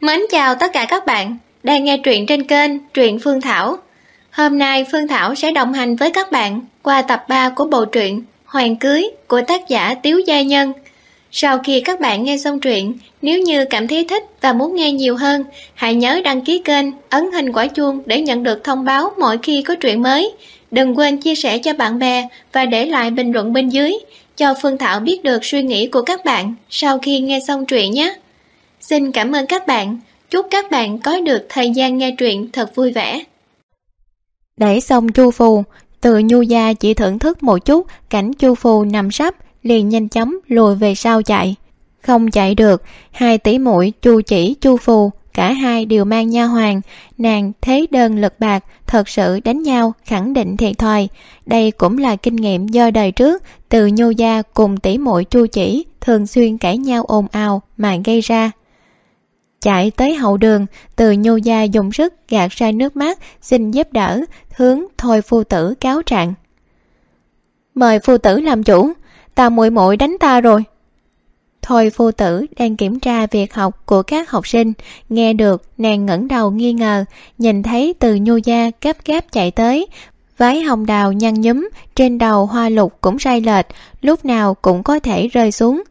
Mến chào tất cả các bạn đang nghe truyện trên kênh Truyện Phương Thảo. Hôm nay Phương Thảo sẽ đồng hành với các bạn qua tập 3 của bộ truyện Hoàng Cưới của tác giả Tiếu Gia Nhân. Sau khi các bạn nghe xong truyện, nếu như cảm thấy thích và muốn nghe nhiều hơn, hãy nhớ đăng ký kênh, ấn hình quả chuông để nhận được thông báo mỗi khi có truyện mới. Đừng quên chia sẻ cho bạn bè và để lại bình luận bên dưới cho Phương Thảo biết được suy nghĩ của các bạn sau khi nghe xong truyện nhé. Xin cảm ơn các bạn. Chúc các bạn có được thời gian nghe truyện thật vui vẻ. Để xong chu phù, từ nhu gia chỉ thưởng thức một chút cảnh chu phù nằm sắp liền nhanh chóng lùi về sau chạy không chạy được hai tỷ muội chu chỉ chu phù cả hai đều mang nha hoàng nàng thế đơn lực bạc thật sự đánh nhau khẳng định thiệt thòi đây cũng là kinh nghiệm do đời trước từ nhu gia cùng tỷ muội chu chỉ thường xuyên cãi nhau ồn ào mà gây ra chạy tới hậu đường, từ nhô gia dùng sức gạt ra nước mắt, xin giúp đỡ, hướng thôi phu tử cáo trạng. Mời phu tử làm chủ, ta muội muội đánh ta rồi. Thôi phu tử đang kiểm tra việc học của các học sinh, nghe được nàng ngẩng đầu nghi ngờ, nhìn thấy từ nhu gia gấp gáp chạy tới váy hồng đào nhăn nhúm, trên đầu hoa lục cũng sai lệch, lúc nào cũng có thể rơi xuống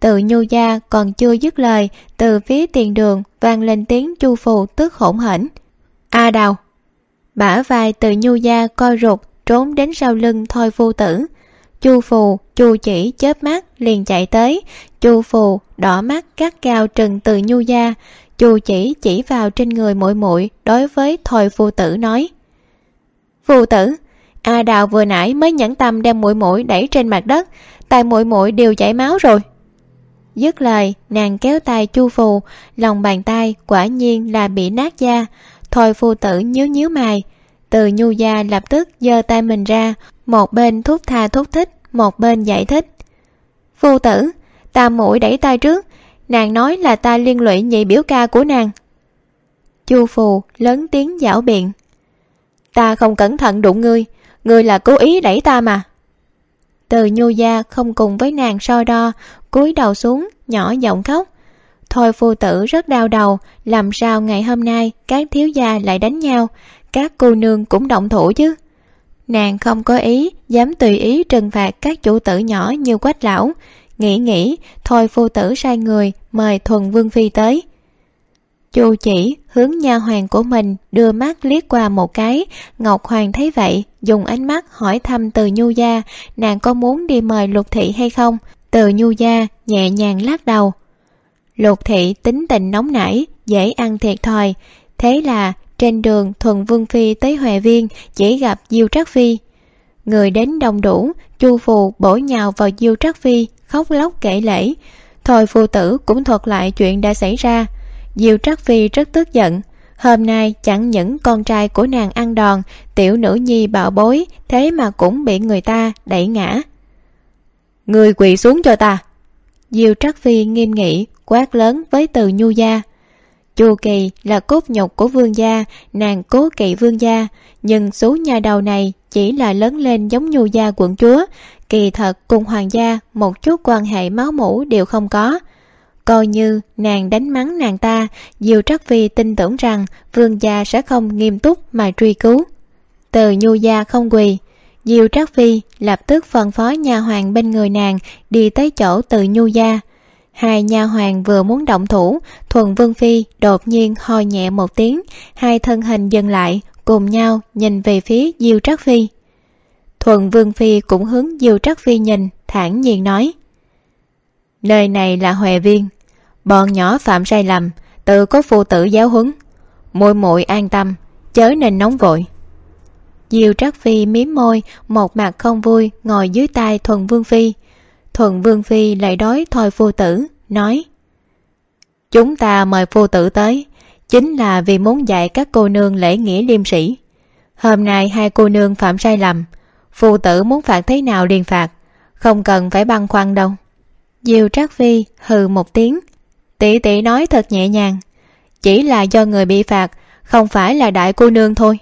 tự nhu gia còn chưa dứt lời, từ phía tiền đường vang lên tiếng chu phù tức hỗn hển. A đào. Bả vai từ nhu gia co rụt, trốn đến sau lưng thôi phu tử. Chu phù, chu chỉ chớp mắt liền chạy tới. Chu phù đỏ mắt cắt cao trừng từ nhu gia. Chu chỉ chỉ vào trên người muội muội đối với thôi phu tử nói. Phu tử, a đào vừa nãy mới nhẫn tâm đem muội muội đẩy trên mặt đất tay muội muội đều chảy máu rồi dứt lời, nàng kéo tay chu phù, lòng bàn tay quả nhiên là bị nát da. Thôi phu tử nhíu nhíu mày. Từ nhu gia lập tức giơ tay mình ra, một bên thúc tha thúc thích, một bên giải thích. Phu tử, ta mũi đẩy tay trước, nàng nói là ta liên lụy nhị biểu ca của nàng. Chu phù lớn tiếng giảo biện. Ta không cẩn thận đụng ngươi ngươi là cố ý đẩy ta mà. Từ nhu gia không cùng với nàng so đo cúi đầu xuống, nhỏ giọng khóc. Thôi phu tử rất đau đầu, làm sao ngày hôm nay các thiếu gia lại đánh nhau? Các cô nương cũng động thủ chứ. Nàng không có ý, dám tùy ý trừng phạt các chủ tử nhỏ như quách lão. Nghĩ nghĩ, thôi phu tử sai người, mời thuần vương phi tới. Chu chỉ hướng nha hoàng của mình đưa mắt liếc qua một cái. Ngọc hoàng thấy vậy, dùng ánh mắt hỏi thăm từ nhu gia, nàng có muốn đi mời lục thị hay không? Từ nhu gia nhẹ nhàng lắc đầu. Lục thị tính tình nóng nảy, dễ ăn thiệt thòi. Thế là, trên đường thuần vương phi tới huệ viên, chỉ gặp diêu trắc phi. Người đến đông đủ, chu phù bổ nhào vào diêu trắc phi, khóc lóc kể lễ thôi phụ tử cũng thuật lại chuyện đã xảy ra. Diêu trắc phi rất tức giận. Hôm nay chẳng những con trai của nàng ăn đòn, tiểu nữ nhi bạo bối, thế mà cũng bị người ta đẩy ngã người quỳ xuống cho ta. Diêu trắc phi nghiêm nghị, quát lớn với từ nhu gia. Chu kỳ là cốt nhục của vương gia, nàng cố kỵ vương gia, nhưng số nhà đầu này chỉ là lớn lên giống nhu gia quận chúa. Kỳ thật cùng hoàng gia một chút quan hệ máu mủ đều không có. Coi như nàng đánh mắng nàng ta diều trắc phi tin tưởng rằng vương gia sẽ không nghiêm túc mà truy cứu. Từ nhu gia không quỳ diều Trác phi lập tức phân phó nha hoàng bên người nàng đi tới chỗ từ nhu gia. Hai nha hoàng vừa muốn động thủ, thuần vương phi đột nhiên ho nhẹ một tiếng, hai thân hình dừng lại, cùng nhau nhìn về phía diêu Trác phi. Thuần vương phi cũng hướng diêu Trác phi nhìn, thản nhiên nói, nơi này là huệ viên. Bọn nhỏ phạm sai lầm, tự có phụ tử giáo huấn. Muội muội an tâm, chớ nên nóng vội diêu Trác phi mím môi, một mặt không vui, ngồi dưới tay thuần vương phi. Thuần vương phi lại đói thôi phu tử, nói, chúng ta mời phu tử tới, chính là vì muốn dạy các cô nương lễ nghĩa liêm sĩ hôm nay hai cô nương phạm sai lầm, phu tử muốn phạt thế nào liền phạt, không cần phải băn khoăn đâu. Diêu trác phi hừ một tiếng, tỷ tỷ nói thật nhẹ nhàng, chỉ là do người bị phạt, không phải là đại cô nương thôi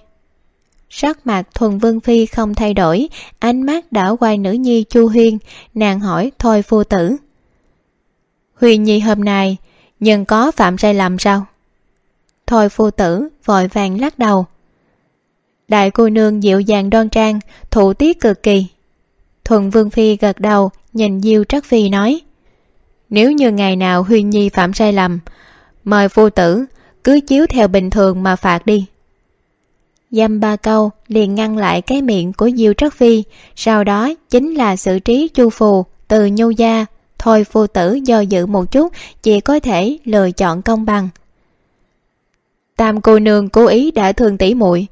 sắc mặt thuần vương phi không thay đổi, ánh mắt đảo quay nữ nhi chu huyên, nàng hỏi, thôi phu tử, huyền nhi hôm nay nhưng có phạm sai lầm sao? Thôi phu tử, vội vàng lắc đầu. Đại cô nương dịu dàng đoan trang, thủ tiết cực kỳ. Thuần vương phi gật đầu, nhìn diêu trắc phi nói, nếu như ngày nào huyên nhi phạm sai lầm, mời phu tử cứ chiếu theo bình thường mà phạt đi dăm ba câu liền ngăn lại cái miệng của diêu trắc phi. Sau đó chính là xử trí chu phù từ nhu gia. Thôi phu tử do dự một chút, chỉ có thể lựa chọn công bằng. Tam cô nương cố ý đã thương tỷ muội.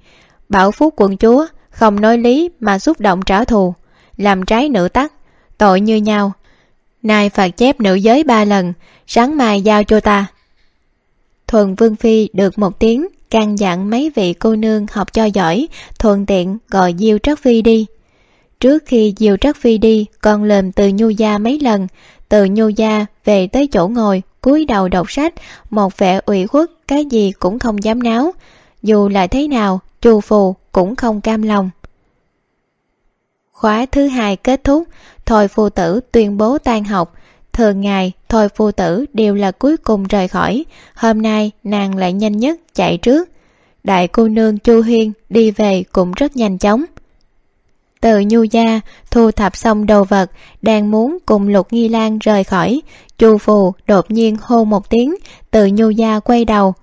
Bảo phúc quận chúa, không nói lý mà xúc động trả thù. Làm trái nữ tắc, tội như nhau. Nay phạt chép nữ giới ba lần, sáng mai giao cho ta. Thuần vương phi được một tiếng căn dặn mấy vị cô nương học cho giỏi, thuận tiện gọi diêu trắc phi đi. Trước khi diêu trắc phi đi, con lềm từ nhu gia mấy lần. Từ nhu gia về tới chỗ ngồi, cúi đầu đọc sách, một vẻ ủy khuất, cái gì cũng không dám náo. Dù là thế nào, chu phù cũng không cam lòng. Khóa thứ hai kết thúc, thôi phù tử tuyên bố tan học thường ngày, thôi phu tử đều là cuối cùng rời khỏi. Hôm nay, nàng lại nhanh nhất chạy trước. Đại cô nương chu hiên đi về cũng rất nhanh chóng. Từ nhu gia thu thập xong đồ vật, đang muốn cùng lục nghi lan rời khỏi, chu phù đột nhiên hô một tiếng, từ nhu gia quay đầu.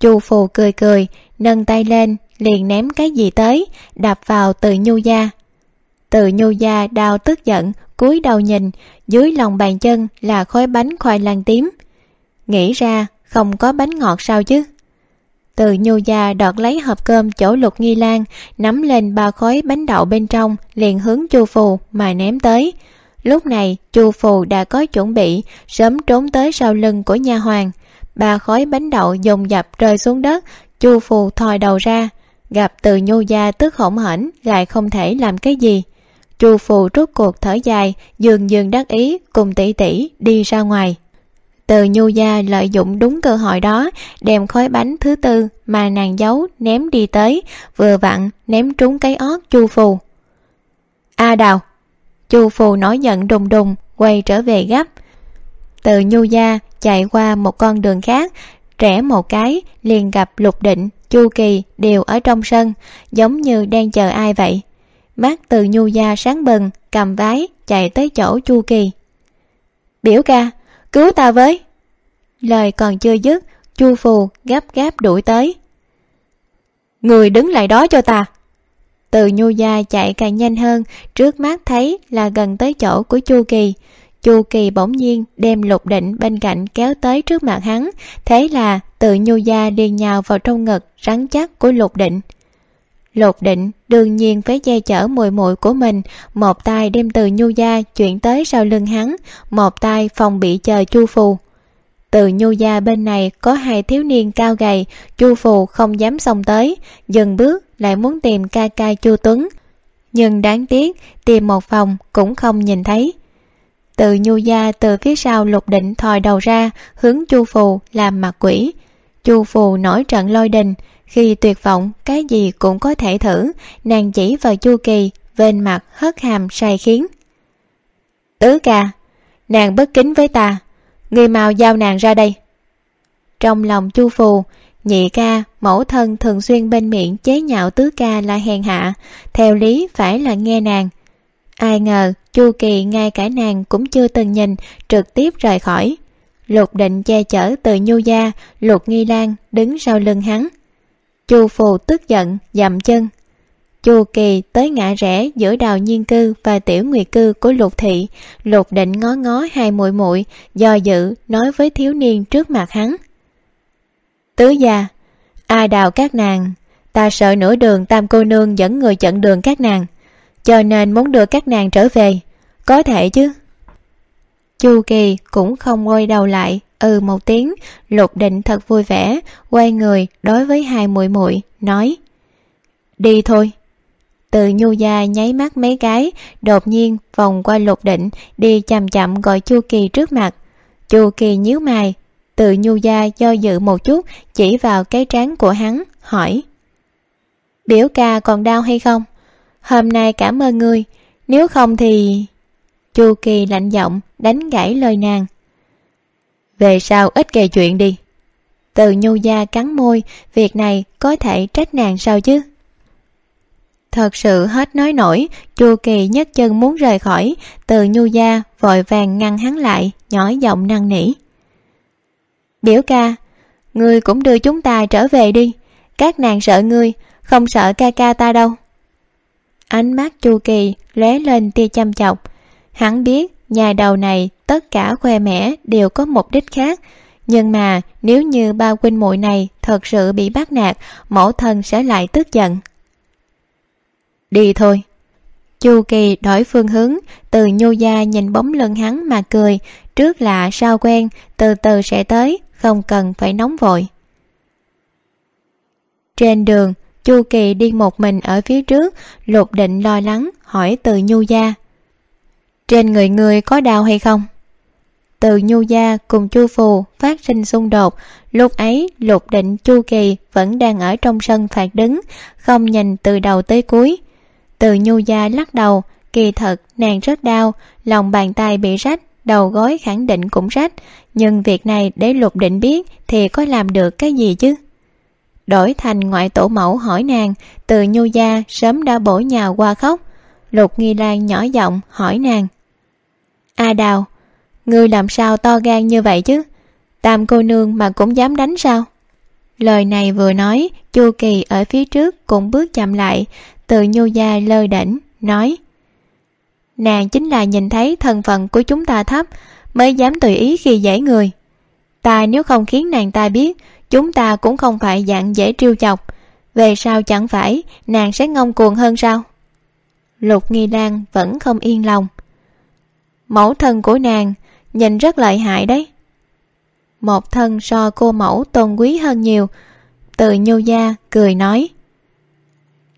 Chu phù cười cười, nâng tay lên, liền ném cái gì tới, đập vào từ nhu gia. Từ nhu gia đau tức giận, cúi đầu nhìn dưới lòng bàn chân là khối bánh khoai lang tím. Nghĩ ra không có bánh ngọt sao chứ? Từ nhu gia đọt lấy hộp cơm chỗ lục nghi lan, nắm lên ba khối bánh đậu bên trong, liền hướng chu phù mà ném tới. Lúc này, chu phù đã có chuẩn bị, sớm trốn tới sau lưng của nha hoàng. Ba khói bánh đậu dồn dập rơi xuống đất, chu phù thòi đầu ra. Gặp từ nhu gia tức hổn hển, lại không thể làm cái gì chu phù rút cuộc thở dài, dường dường đắc ý, cùng tỷ tỷ đi ra ngoài. Từ nhu gia lợi dụng đúng cơ hội đó, đem khói bánh thứ tư mà nàng giấu ném đi tới, vừa vặn ném trúng cái ót chu phù a đào, chu phù nói giận đùng đùng, quay trở về gấp. Từ nhu gia chạy qua một con đường khác, rẽ một cái, liền gặp lục định, chu kỳ đều ở trong sân, giống như đang chờ ai vậy mắt từ nhu gia sáng bừng, cầm vái chạy tới chỗ chu kỳ. Biểu ca, cứu ta với. Lời còn chưa dứt, chu phù gấp gáp đuổi tới. Người đứng lại đó cho ta. Từ nhu gia chạy càng nhanh hơn, trước mắt thấy là gần tới chỗ của chu kỳ. Chu kỳ bỗng nhiên đem lục định bên cạnh kéo tới trước mặt hắn, thế là từ nhu gia liền nhào vào trong ngực, rắn chắc của lục định lục định đương nhiên phải che chở mùi mùi của mình. Một tay đem từ nhu gia chuyển tới sau lưng hắn, một tay phòng bị chờ chu phù. Từ nhu gia bên này có hai thiếu niên cao gầy, chu phù không dám xông tới, dừng bước lại muốn tìm ca ca chu tuấn. Nhưng đáng tiếc, tìm một phòng cũng không nhìn thấy. Từ nhu gia từ phía sau lục định thòi đầu ra, hướng chu phù làm mặt quỷ. Chu phù nổi trận lôi đình khi tuyệt vọng, cái gì cũng có thể thử. Nàng chỉ vào chu kỳ bên mặt, hất hàm, sai khiến. Tứ ca, nàng bất kính với ta. Người mau giao nàng ra đây. Trong lòng chu phù, nhị ca, mẫu thân thường xuyên bên miệng chế nhạo tứ ca là hèn hạ. Theo lý phải là nghe nàng. Ai ngờ, chu kỳ ngay cả nàng cũng chưa từng nhìn, trực tiếp rời khỏi. Lục định che chở từ nhu gia, lục nghi lan đứng sau lưng hắn chu phù tức giận, dậm chân. Chu kỳ tới ngã rẽ giữa đào nhiên cư và tiểu nguyệt cư của lục thị, lục định ngó ngó hai muội muội, do dự, nói với thiếu niên trước mặt hắn. Tứ gia ai đào các nàng, ta sợ nửa đường tam cô nương dẫn người chặn đường các nàng, cho nên muốn đưa các nàng trở về, có thể chứ? Chu kỳ cũng không quay đầu lại ừ một tiếng, lục định thật vui vẻ, quay người đối với hai muội muội, nói, đi thôi. Từ nhu gia nháy mắt mấy cái, đột nhiên vòng qua lục định, đi chậm chậm gọi chu kỳ trước mặt. Chu kỳ nhíu mày, từ nhu gia do dự một chút, chỉ vào cái trán của hắn, hỏi, biểu ca còn đau hay không? Hôm nay cảm ơn ngươi, nếu không thì chu kỳ lạnh giọng đánh gãy lời nàng về sau ít kể chuyện đi. Từ nhu gia cắn môi, việc này có thể trách nàng sao chứ? Thật sự hết nói nổi, chu kỳ nhấc chân muốn rời khỏi, từ nhu gia vội vàng ngăn hắn lại, nhỏ giọng năn nỉ. Biểu ca, ngươi cũng đưa chúng ta trở về đi. Các nàng sợ ngươi, không sợ ca ca ta đâu. Ánh mắt chu kỳ lóe lên tia chăm chọc. Hắn biết nhà đầu này tất cả khoe mẽ đều có mục đích khác. Nhưng mà, nếu như ba huynh muội này thật sự bị bắt nạt, mẫu thân sẽ lại tức giận. Đi thôi. Chu kỳ đổi phương hướng, từ nhu gia nhìn bóng lưng hắn mà cười, trước lạ sao quen, từ từ sẽ tới, không cần phải nóng vội. Trên đường, chu kỳ đi một mình ở phía trước, lục định lo lắng, hỏi từ nhu gia. Trên người người có đau hay không? Từ nhu gia cùng chu phù phát sinh xung đột. Lúc ấy, lục định chu kỳ vẫn đang ở trong sân phạt đứng, không nhìn từ đầu tới cuối. Từ nhu gia lắc đầu, kỳ thật, nàng rất đau, lòng bàn tay bị rách, đầu gối khẳng định cũng rách. Nhưng việc này để lục định biết thì có làm được cái gì chứ? Đổi thành ngoại tổ mẫu hỏi nàng, từ nhu gia sớm đã bổ nhào qua khóc. Lục nghi lan nhỏ giọng hỏi nàng. A đào ngươi làm sao to gan như vậy chứ? Tam cô nương mà cũng dám đánh sao? Lời này vừa nói, chu kỳ ở phía trước cũng bước chậm lại, từ nhu gia lơ đễnh nói, nàng chính là nhìn thấy thân phận của chúng ta thấp, mới dám tùy ý khi dễ người. Ta nếu không khiến nàng ta biết, chúng ta cũng không phải dạng dễ trêu chọc. Về sau chẳng phải, nàng sẽ ngông cuồng hơn sao? Lục nghi lan vẫn không yên lòng. Mẫu thân của nàng nhìn rất lợi hại đấy. Một thân so cô mẫu tôn quý hơn nhiều. Từ nhu gia cười nói,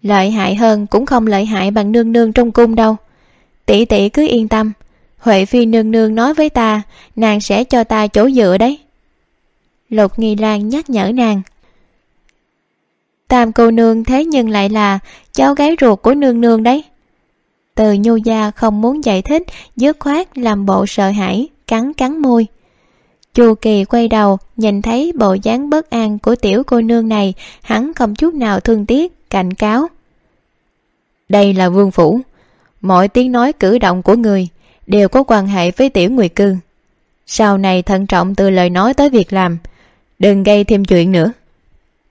lợi hại hơn cũng không lợi hại bằng nương nương trong cung đâu. Tỷ tỷ cứ yên tâm. Huệ phi nương nương nói với ta, nàng sẽ cho ta chỗ dựa đấy. Lục nghi lan nhắc nhở nàng, tam cô nương thế nhưng lại là cháu gái ruột của nương nương đấy. Từ nhu gia không muốn giải thích, dứt khoát làm bộ sợ hãi cắn cắn môi. Chu kỳ quay đầu, nhìn thấy bộ dáng bất an của tiểu cô nương này, hắn không chút nào thương tiếc, cảnh cáo. Đây là vương phủ. Mọi tiếng nói cử động của người đều có quan hệ với tiểu nguyệt cư. Sau này thận trọng từ lời nói tới việc làm, đừng gây thêm chuyện nữa.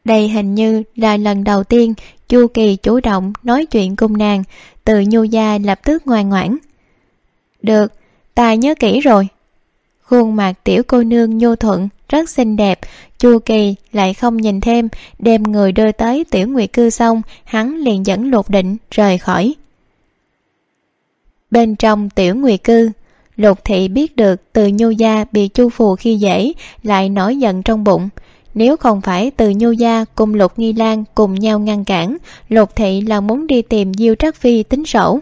Đây hình như là lần đầu tiên chu kỳ chủ động nói chuyện cùng nàng, từ nhu gia lập tức ngoan ngoãn. Được, ta nhớ kỹ rồi khuôn mặt tiểu cô nương nhu thuận, rất xinh đẹp. Chu kỳ lại không nhìn thêm, đem người đưa tới tiểu nguyệt cư xong, hắn liền dẫn lục định rời khỏi. Bên trong tiểu nguyệt cư, lục thị biết được từ nhu gia bị chu phù khi dễ, lại nổi giận trong bụng. Nếu không phải từ nhu gia cùng lục nghi lan cùng nhau ngăn cản, lục thị là muốn đi tìm diêu trắc phi tính sổ.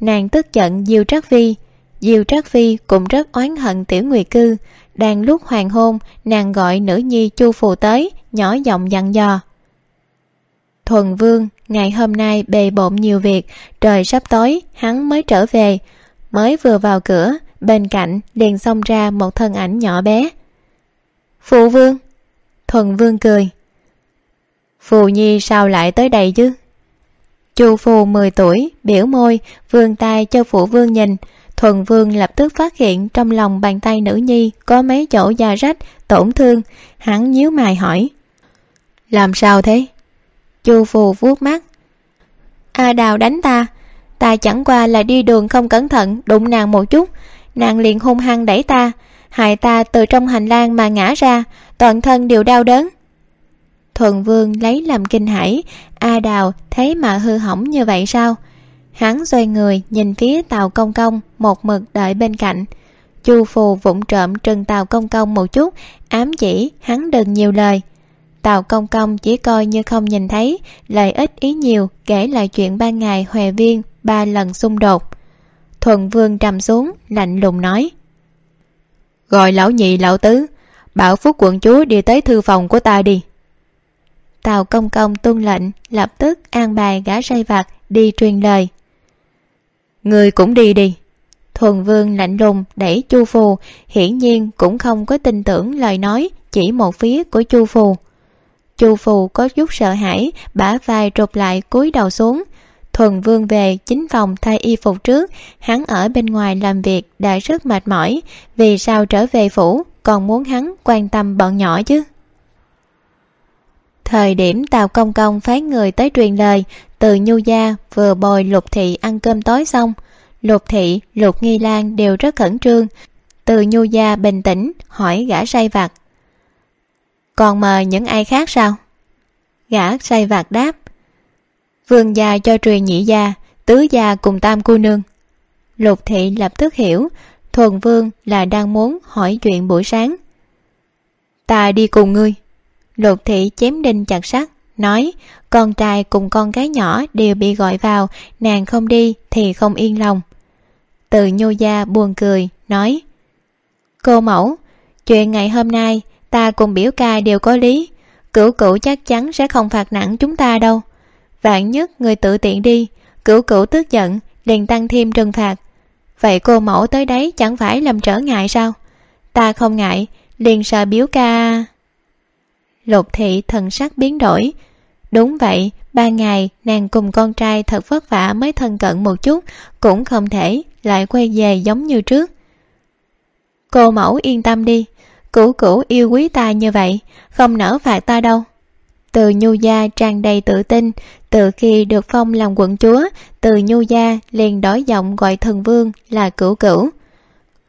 Nàng tức giận diêu trắc phi diêu trác phi cũng rất oán hận tiểu nguyệt cư. Đang lúc hoàng hôn, nàng gọi nữ nhi chu phù tới, nhỏ giọng dặn dò. Thuần vương, ngày hôm nay bề bộn nhiều việc, trời sắp tối, hắn mới trở về. Mới vừa vào cửa, bên cạnh liền xông ra một thân ảnh nhỏ bé. Phụ vương, thuần vương cười. Phù nhi sao lại tới đây chứ? Chu phù mười tuổi, biểu môi, vươn tay cho phụ vương nhìn thuần vương lập tức phát hiện trong lòng bàn tay nữ nhi có mấy chỗ da rách, tổn thương. Hắn nhíu mày hỏi, làm sao thế? Chu phù vuốt mắt, a đào đánh ta ta chẳng qua là đi đường không cẩn thận, đụng nàng một chút, nàng liền hung hăng đẩy ta, hại ta từ trong hành lang mà ngã ra, toàn thân đều đau đớn. Thuần vương lấy làm kinh hãi, a đào thấy mà hư hỏng như vậy sao? Hắn xoay người nhìn phía tàu công công một mực đợi bên cạnh. Chu phù vụng trộm trừng tàu công công một chút ám chỉ hắn đừng nhiều lời. Tàu công công chỉ coi như không nhìn thấy lời ít ý nhiều kể lại chuyện ban ngày hòe viên ba lần xung đột. Thuần vương trầm xuống lạnh lùng nói. Gọi lão nhị lão tứ bảo phúc quận chúa đi tới thư phòng của ta đi. Tàu công công tuân lệnh lập tức an bài gã say vặt đi truyền lời người cũng đi đi. Thuần vương lạnh lùng đẩy chu phù hiển nhiên cũng không có tin tưởng lời nói chỉ một phía của chu phù chu phù có chút sợ hãi, bả vai rụt lại cúi đầu xuống. Thuần vương về chính phòng thay y phục trước, hắn ở bên ngoài làm việc đã rất mệt mỏi, vì sao trở về phủ, còn muốn hắn quan tâm bọn nhỏ chứ? Thời điểm tào công công phái người tới truyền lời, từ nhu gia vừa bồi lục thị ăn cơm tối xong. Lục thị, lục nghi lan đều rất khẩn trương. Từ nhu gia bình tĩnh hỏi gã say vặt. Còn mời những ai khác sao? Gã say vặt đáp. Vương gia cho truyền nhị gia, tứ gia cùng tam cô nương. Lục thị lập tức hiểu, thuần vương là đang muốn hỏi chuyện buổi sáng. Ta đi cùng ngươi lục thị chém đinh chặt sắt, nói, con trai cùng con gái nhỏ đều bị gọi vào, nàng không đi thì không yên lòng. Từ nhô gia buồn cười, nói, cô mẫu, chuyện ngày hôm nay ta cùng biểu ca đều có lý, cửu cửu chắc chắn sẽ không phạt nặng chúng ta đâu. Vạn nhất người tự tiện đi, cửu cửu tức giận, liền tăng thêm trừng phạt. Vậy cô mẫu tới đấy chẳng phải làm trở ngại sao? Ta không ngại, liền sợ biếu ca lục thị thần sắc biến đổi. Đúng vậy, ba ngày nàng cùng con trai thật vất vả mới thân cận một chút, cũng không thể lại quay về giống như trước. Cô mẫu yên tâm đi, cửu cửu yêu quý ta như vậy, không nỡ phạt ta đâu. Từ nhu gia tràn đầy tự tin, từ khi được phong làm quận chúa, từ nhu gia liền đổi giọng gọi thần vương là cửu cửu.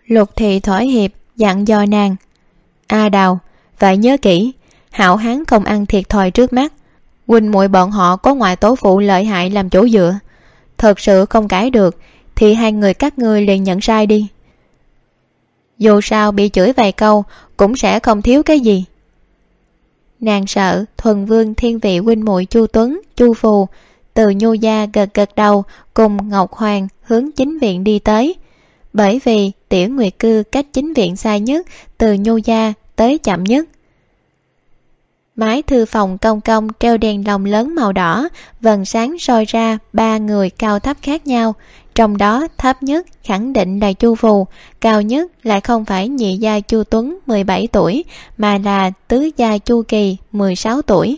Lục thị thỏa hiệp dặn dò nàng, a đào, phải nhớ kỹ hảo hán không ăn thiệt thòi trước mắt. Huynh muội bọn họ có ngoại tố phụ lợi hại làm chỗ dựa. Thật sự không cãi được, thì hai người các ngươi liền nhận sai đi. Dù sao bị chửi vài câu, cũng sẽ không thiếu cái gì. Nàng sợ thuần vương thiên vị huynh muội chu tuấn, chu phù, từ nhu gia gật gật đầu cùng ngọc hoàng hướng chính viện đi tới. Bởi vì tiểu nguyệt cư cách chính viện xa nhất, từ nhu gia tới chậm nhất mái thư phòng công công treo đèn lồng lớn màu đỏ, vầng sáng soi ra ba người cao thấp khác nhau. Trong đó, thấp nhất khẳng định là chu phù, cao nhất lại không phải nhị gia chu tuấn 17 tuổi, mà là tứ gia chu kỳ 16 tuổi.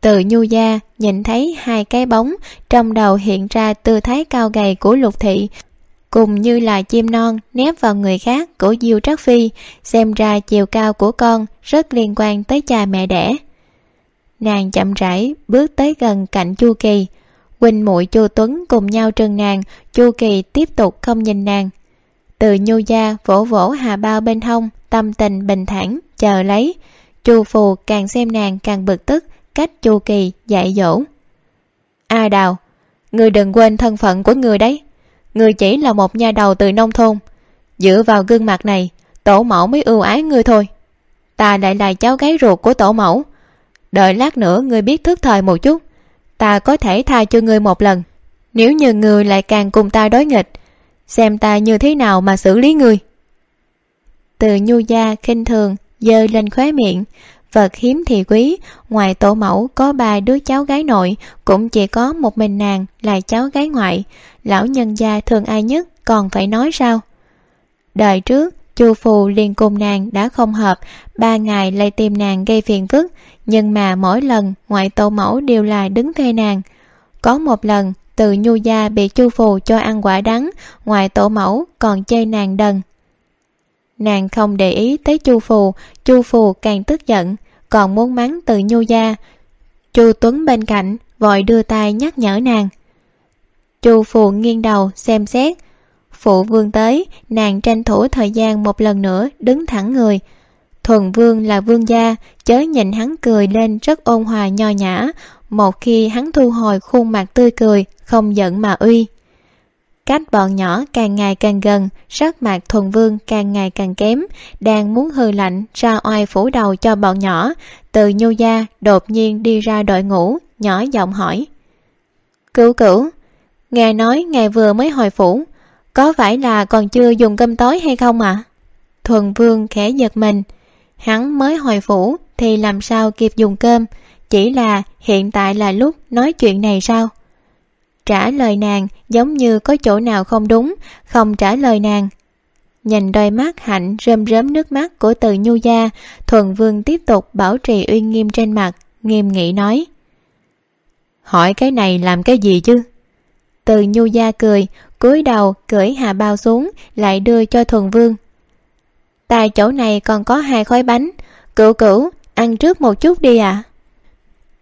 Từ nhu gia nhìn thấy hai cái bóng, trong đầu hiện ra tư thái cao gầy của lục thị cùng như là chim non nép vào người khác của diêu trắc phi, xem ra chiều cao của con rất liên quan tới cha mẹ đẻ. Nàng chậm rãi bước tới gần cạnh chu kỳ. Huynh muội, chu tuấn cùng nhau trừng nàng, chu kỳ tiếp tục không nhìn nàng. Từ nhu gia, vỗ vỗ, hà bao bên hông, tâm tình bình thản, chờ lấy. Chu phù càng xem nàng càng bực tức, cách chu kỳ dạy dỗ. A đào, người đừng quên thân phận của người đấy người chỉ là một nhà đầu từ nông thôn. Dựa vào gương mặt này, tổ mẫu mới ưu ái ngươi thôi. Ta lại là cháu gái ruột của tổ mẫu. Đợi lát nữa ngươi biết thức thời một chút, ta có thể tha cho ngươi một lần. Nếu như ngươi lại càng cùng ta đối nghịch, xem ta như thế nào mà xử lý ngươi. Từ nhu gia khinh thường giơ lên khóe miệng vật hiếm thì quý, ngoài tổ mẫu có ba đứa cháu gái nội, cũng chỉ có một mình nàng là cháu gái ngoại. Lão nhân gia thương ai nhất, còn phải nói sao? Đời trước, chu phù liền cùng nàng đã không hợp, ba ngày lại tìm nàng gây phiền phức, nhưng mà mỗi lần ngoại tổ mẫu đều là đứng thuê nàng. Có một lần, từ nhu gia bị chu phù cho ăn quả đắng, ngoại tổ mẫu còn chê nàng đần. Nàng không để ý tới chu phù chu phù càng tức giận còn muốn mắng từ nhu gia. Chu tuấn bên cạnh vội đưa tay nhắc nhở nàng. Chu phù nghiêng đầu xem xét. Phụ vương tới, nàng tranh thủ thời gian một lần nữa đứng thẳng người. Thuần vương là vương gia, chớ nhìn hắn cười lên rất ôn hòa nho nhã. Một khi hắn thu hồi khuôn mặt tươi cười, không giận mà uy cách bọn nhỏ càng ngày càng gần sắc mặt thuần vương càng ngày càng kém, đang muốn hư lạnh ra oai phủ đầu cho bọn nhỏ. Từ nhu gia đột nhiên đi ra đội ngũ, nhỏ giọng hỏi. Cửu cửu nghe nói ngài vừa mới hồi phủ, có phải là còn chưa dùng cơm tối hay không ạ? À? thuần vương khẽ giật mình. Hắn mới hồi phủ thì làm sao kịp dùng cơm, chỉ là hiện tại là lúc nói chuyện này sao? Trả lời nàng giống như có chỗ nào không đúng, không trả lời nàng. Nhìn đôi mắt hạnh rơm rớm nước mắt của từ nhu gia, thuần vương tiếp tục bảo trì uy nghiêm trên mặt, nghiêm nghị nói. Hỏi cái này làm cái gì chứ? Từ nhu gia cười, cúi đầu cởi hà bao xuống, lại đưa cho thuần vương. Tại chỗ này còn có hai khói bánh, cửu cửu, ăn trước một chút đi ạ. à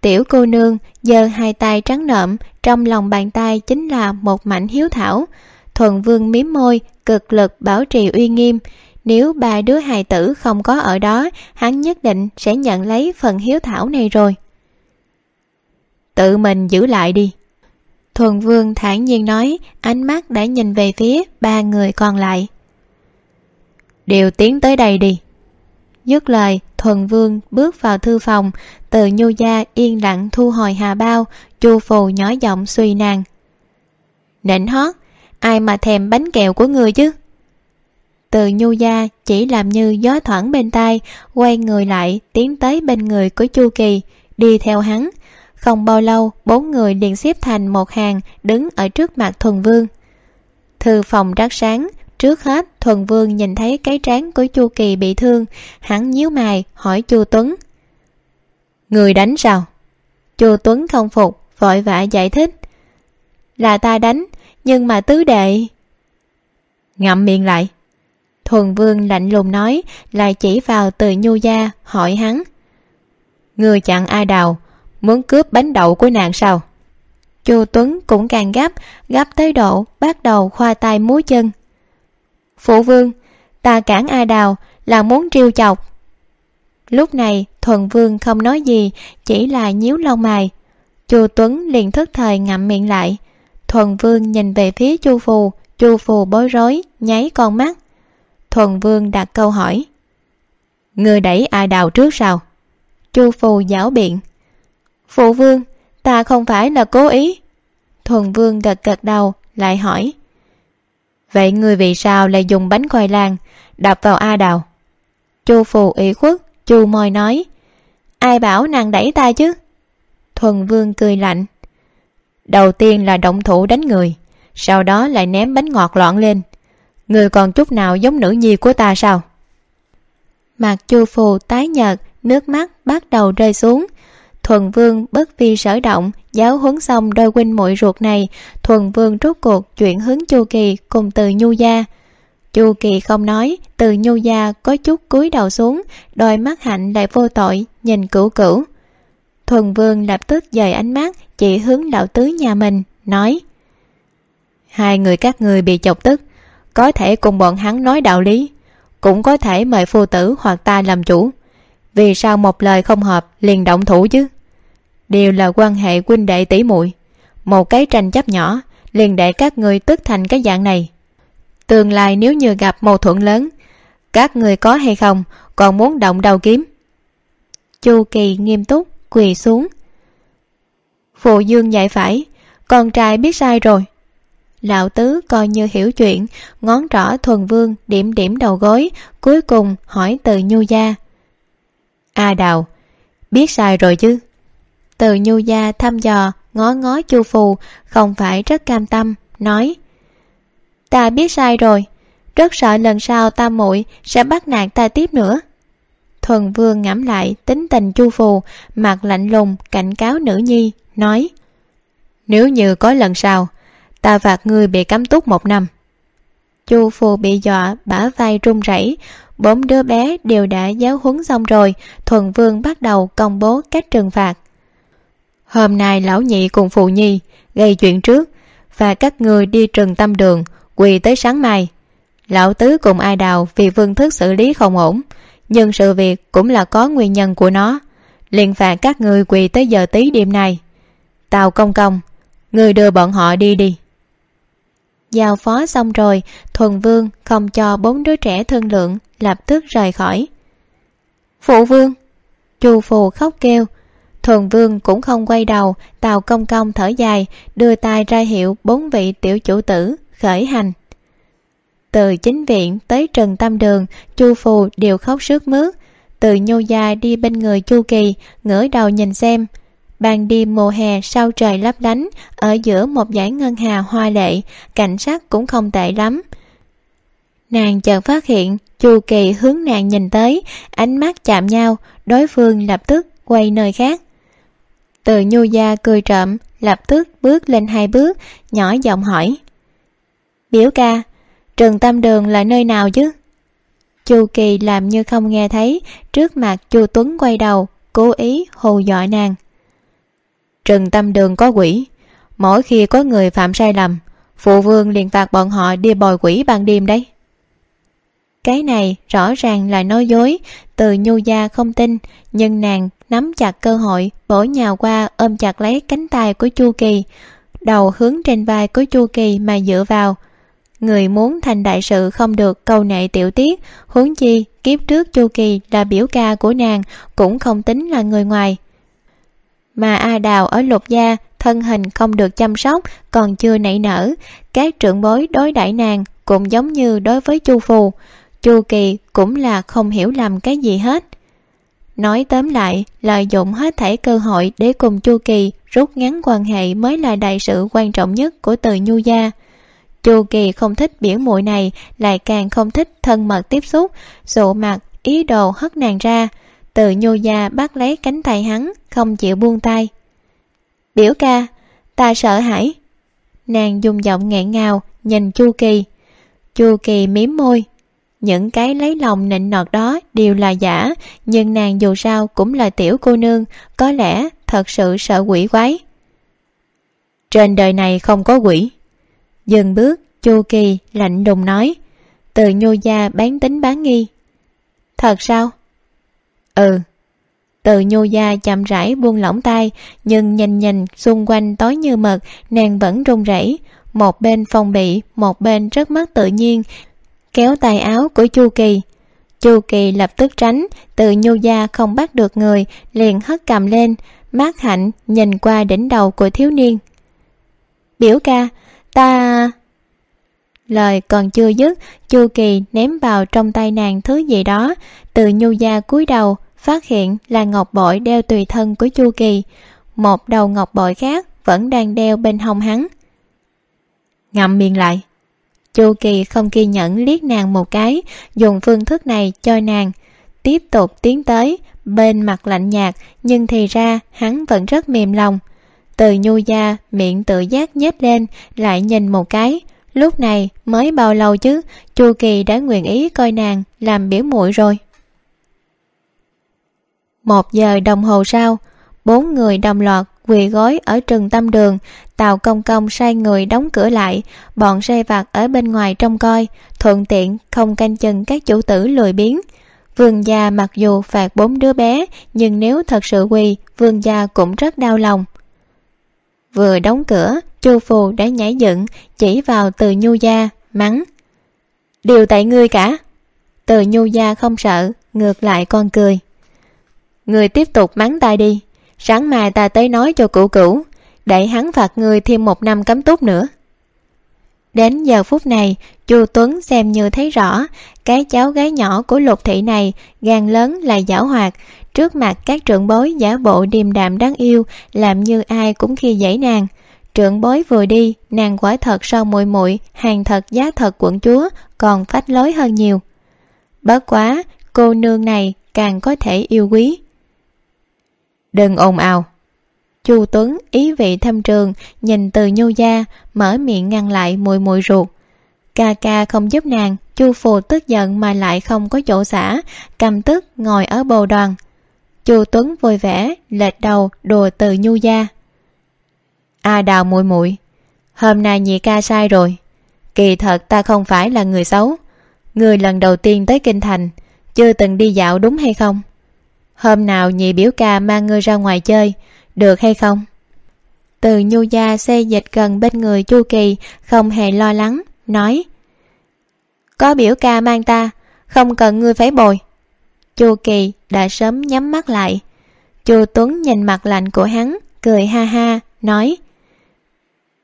tiểu cô nương giơ hai tay trắng nợm trong lòng bàn tay chính là một mảnh hiếu thảo. Thuần vương miếm môi, cực lực bảo trì uy nghiêm. Nếu ba đứa hài tử không có ở đó, hắn nhất định sẽ nhận lấy phần hiếu thảo này rồi. Tự mình giữ lại đi. Thuần vương thản nhiên nói, ánh mắt đã nhìn về phía ba người còn lại. Đều tiến tới đây đi dứt lời, thuần vương bước vào thư phòng, từ nhu gia yên lặng thu hồi hà bao, chu phù nhỏ giọng suy nàng. Nịnh hót, ai mà thèm bánh kẹo của người chứ? Từ nhu gia chỉ làm như gió thoảng bên tai, quay người lại tiến tới bên người của chu kỳ, đi theo hắn. Không bao lâu, bốn người liền xếp thành một hàng, đứng ở trước mặt thuần vương. Thư phòng rắc sáng trước hết, thuần vương nhìn thấy cái trán của chu kỳ bị thương, hắn nhíu mày, hỏi chu tuấn. Người đánh sao? Chu tuấn không phục, vội vã giải thích. Là ta đánh, nhưng mà tứ đệ. Ngậm miệng lại. Thuần vương lạnh lùng nói, lại chỉ vào từ nhu gia, hỏi hắn. Người chặn ai đào, muốn cướp bánh đậu của nàng sao? Chu tuấn cũng càng gấp gấp tới độ bắt đầu khoa tay múa chân phụ vương, ta cản a đào là muốn trêu chọc. Lúc này, thuần vương không nói gì, chỉ là nhíu lông mày. Chu tuấn liền thức thời ngậm miệng lại. Thuần vương nhìn về phía chu phù chu phù bối rối, nháy con mắt. Thuần vương đặt câu hỏi. Người đẩy a đào trước sao? Chu phù giảo biện. Phụ vương, ta không phải là cố ý. Thuần vương gật gật đầu, lại hỏi vậy người vì sao lại dùng bánh khoai lang? Đập vào a đào. Chu phù ủy khuất, chu môi nói, ai bảo nàng đẩy ta chứ? Thuần vương cười lạnh, đầu tiên là động thủ đánh người, sau đó lại ném bánh ngọt loạn lên. Người còn chút nào giống nữ nhi của ta sao? Mặt chu phù tái nhợt, nước mắt bắt đầu rơi xuống thuần vương bất vi sở động, giáo huấn xong đôi huynh muội ruột này, thuần vương rốt cuộc chuyển hướng chu kỳ cùng từ nhu gia. Chu kỳ không nói, từ nhu gia có chút cúi đầu xuống, đôi mắt hạnh lại vô tội, nhìn cửu cửu. Thuần vương lập tức dời ánh mắt, chỉ hướng lão tứ nhà mình, nói, hai người các người bị chọc tức, có thể cùng bọn hắn nói đạo lý, cũng có thể mời phu tử hoặc ta làm chủ vì sao một lời không hợp liền động thủ chứ? Đều là quan hệ huynh đệ tỷ muội. Một cái tranh chấp nhỏ liền để các người tức thành cái dạng này. Tương lai nếu như gặp mâu thuẫn lớn, các người có hay không còn muốn động đầu kiếm? Chu kỳ nghiêm túc quỳ xuống. Phụ dương dạy phải, con trai biết sai rồi. Lão tứ coi như hiểu chuyện, ngón trỏ thuần vương điểm điểm đầu gối, cuối cùng hỏi từ nhu gia a đào. Biết sai rồi chứ? Từ nhu gia thăm dò, ngó ngó chu phù, không phải rất cam tâm, nói. Ta biết sai rồi. Rất sợ lần sau ta muội sẽ bắt nạt ta tiếp nữa. Thuần vương ngẫm lại tính tình chu phù, mặt lạnh lùng, cảnh cáo nữ nhi, nói. Nếu như có lần sau, ta phạt ngươi bị cấm túc một năm. Chu phù bị dọa, bả vai run rẩy bốn đứa bé đều đã giáo huấn xong rồi, thuần vương bắt đầu công bố cách trừng phạt. Hôm nay lão nhị cùng phụ nhi gây chuyện trước, và các người đi trừng tâm đường, quỳ tới sáng mai. Lão tứ cùng ai đào vì vương thức xử lý không ổn, nhưng sự việc cũng là có nguyên nhân của nó. Liền phạt các người quỳ tới giờ tí đêm nay. Tào công công người đưa bọn họ đi đi giao phó xong rồi, thuần vương không cho bốn đứa trẻ thương lượng, lập tức rời khỏi. Phụ vương! Chu phù khóc kêu. Thuần vương cũng không quay đầu tàu công công thở dài, đưa tay ra hiệu bốn vị tiểu chủ tử, khởi hành. Từ chính viện tới trần tâm đường, chu phù đều khóc sướt mướt. Từ nhô gia đi bên người chu kỳ, ngửa đầu nhìn xem ban đêm mùa hè sau trời lấp lánh, ở giữa một dãy ngân hà hoa lệ, cảnh sắc cũng không tệ lắm. Nàng chợt phát hiện, chu kỳ hướng nàng nhìn tới, ánh mắt chạm nhau, đối phương lập tức quay nơi khác. Từ nhu gia cười trộm, lập tức bước lên hai bước, nhỏ giọng hỏi. Biểu ca, trường tâm đường là nơi nào chứ? Chu kỳ làm như không nghe thấy, trước mặt chu tuấn quay đầu, cố ý hù dọa nàng trừng tâm đường có quỷ. Mỗi khi có người phạm sai lầm, phụ vương liền phạt bọn họ đi bồi quỷ ban đêm đấy. Cái này rõ ràng là nói dối, từ nhu gia không tin, nhưng nàng nắm chặt cơ hội, bổ nhào qua ôm chặt lấy cánh tay của chu kỳ. Đầu hướng trên vai của chu kỳ mà dựa vào. Người muốn thành đại sự không được câu nệ tiểu tiết, huống chi kiếp trước chu kỳ là biểu ca của nàng, cũng không tính là người ngoài mà a đào ở lục gia, thân hình không được chăm sóc, còn chưa nảy nở. Các trưởng bối đối đãi nàng cũng giống như đối với chu phù. Chu kỳ cũng là không hiểu làm cái gì hết. Nói tóm lại, lợi dụng hết thảy cơ hội để cùng chu kỳ rút ngắn quan hệ mới là đại sự quan trọng nhất của từ nhu gia. Chu kỳ không thích biển muội này, lại càng không thích thân mật tiếp xúc dụ mặt, ý đồ hất nàng ra từ nhô gia bắt lấy cánh tay hắn, không chịu buông tay. Biểu ca, ta sợ hãi. Nàng dùng giọng nghẹn ngào, nhìn chu kỳ. Chu kỳ mím môi. Những cái lấy lòng nịnh nọt đó đều là giả, nhưng nàng dù sao cũng là tiểu cô nương, có lẽ thật sự sợ quỷ quái. Trên đời này không có quỷ. Dừng bước, chu kỳ lạnh đùng nói. Từ nhô gia bán tính bán nghi. Thật sao? Ừ. Từ nhô gia chậm rãi buông lỏng tay, nhưng nhìn nhìn xung quanh tối như mật nàng vẫn run rẩy. Một bên phòng bị, một bên rất mất tự nhiên, kéo tay áo của chu kỳ. Chu kỳ lập tức tránh, từ nhô gia không bắt được người, liền hất cầm lên. Mát hạnh nhìn qua đỉnh đầu của thiếu niên. Biểu ca, ta lời còn chưa dứt, chu kỳ ném vào trong tay nàng thứ gì đó, từ nhu gia cúi đầu phát hiện là ngọc bội đeo tùy thân của chu kỳ. Một đầu ngọc bội khác vẫn đang đeo bên hông hắn. Ngậm miệng lại. Chu kỳ không kiên nhẫn liếc nàng một cái, dùng phương thức này cho nàng. Tiếp tục tiến tới, bên mặt lạnh nhạt, nhưng thì ra hắn vẫn rất mềm lòng. Từ nhu gia, miệng tự giác nhếch lên, lại nhìn một cái. Lúc này mới bao lâu chứ, chu kỳ đã nguyện ý coi nàng làm biểu muội rồi một giờ đồng hồ sau, bốn người đồng loạt quỳ gối ở trừng tâm đường tàu công công sai người đóng cửa lại, bọn sai vặt ở bên ngoài trông coi, thuận tiện không canh chừng các chủ tử lười biếng. Vương gia mặc dù phạt bốn đứa bé, nhưng nếu thật sự quỳ, vương gia cũng rất đau lòng. Vừa đóng cửa, chu phù đã nhảy dựng, chỉ vào từ nhu gia, mắng. "điều tại ngươi cả. Từ nhu gia không sợ, ngược lại con cười người tiếp tục mắng tay đi. Sáng mai ta tới nói cho cụ cửu. Để hắn phạt người thêm một năm cấm túc nữa. Đến giờ phút này, chu tuấn xem như thấy rõ, cái cháu gái nhỏ của lục thị này gan lớn là giảo hoạt. Trước mặt các trưởng bối giả bộ điềm đạm đáng yêu, làm như ai cũng khi dãy nàng. Trưởng bối vừa đi, nàng quả thật sau muội muội, hàng thật giá thật quận chúa, còn phách lối hơn nhiều. Bất quá, cô nương này càng có thể yêu quý đừng ồn ào. Chu tuấn ý vị thăm trường, nhìn từ nhu gia, mở miệng ngăn lại mùi mùi ruột. Ca ca không giúp nàng, chu phù tức giận mà lại không có chỗ xả, cầm tức ngồi ở bồ đoàn. Chu tuấn vui vẻ, lệch đầu, đùa từ nhu gia. A đào muội muội, hôm nay nhị ca sai rồi. Kỳ thật ta không phải là người xấu. Người lần đầu tiên tới kinh thành, chưa từng đi dạo đúng hay không? Hôm nào nhị biểu ca mang ngươi ra ngoài chơi, được hay không? Từ nhu gia xe dịch gần bên người chu kỳ, không hề lo lắng, nói. Có biểu ca mang ta, không cần ngươi phải bồi. Chu kỳ đã sớm nhắm mắt lại. Chu tuấn nhìn mặt lạnh của hắn, cười ha ha, nói.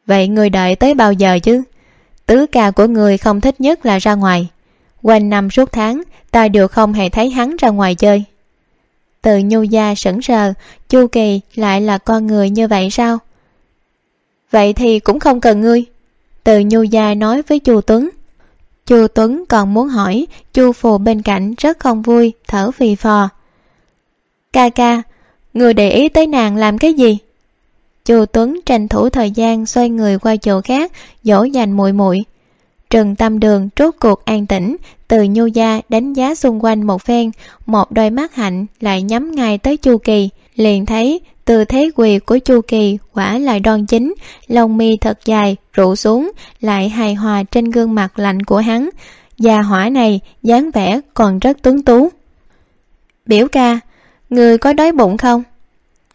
Vậy người đợi tới bao giờ chứ? Tứ ca của người không thích nhất là ra ngoài. Quanh năm suốt tháng, ta đều không hề thấy hắn ra ngoài chơi từ nhu gia sững sờ, chu kỳ lại là con người như vậy sao? Vậy thì cũng không cần ngươi. Từ nhu gia nói với chu tuấn. Chu tuấn còn muốn hỏi, chu phù bên cạnh rất không vui, thở phì phò. Ca ca, người để ý tới nàng làm cái gì? Chu tuấn tranh thủ thời gian xoay người qua chỗ khác, dỗ dành muội muội. Trừng tâm đường rốt cuộc an tĩnh từ nhu gia đánh giá xung quanh một phen, một đôi mắt hạnh lại nhắm ngay tới chu kỳ, liền thấy từ thế quỳ của chu kỳ quả là đoan chính, lông mi thật dài rụ xuống, lại hài hòa trên gương mặt lạnh của hắn. Già hỏa này dáng vẻ còn rất tuấn tú. Biểu ca, người có đói bụng không?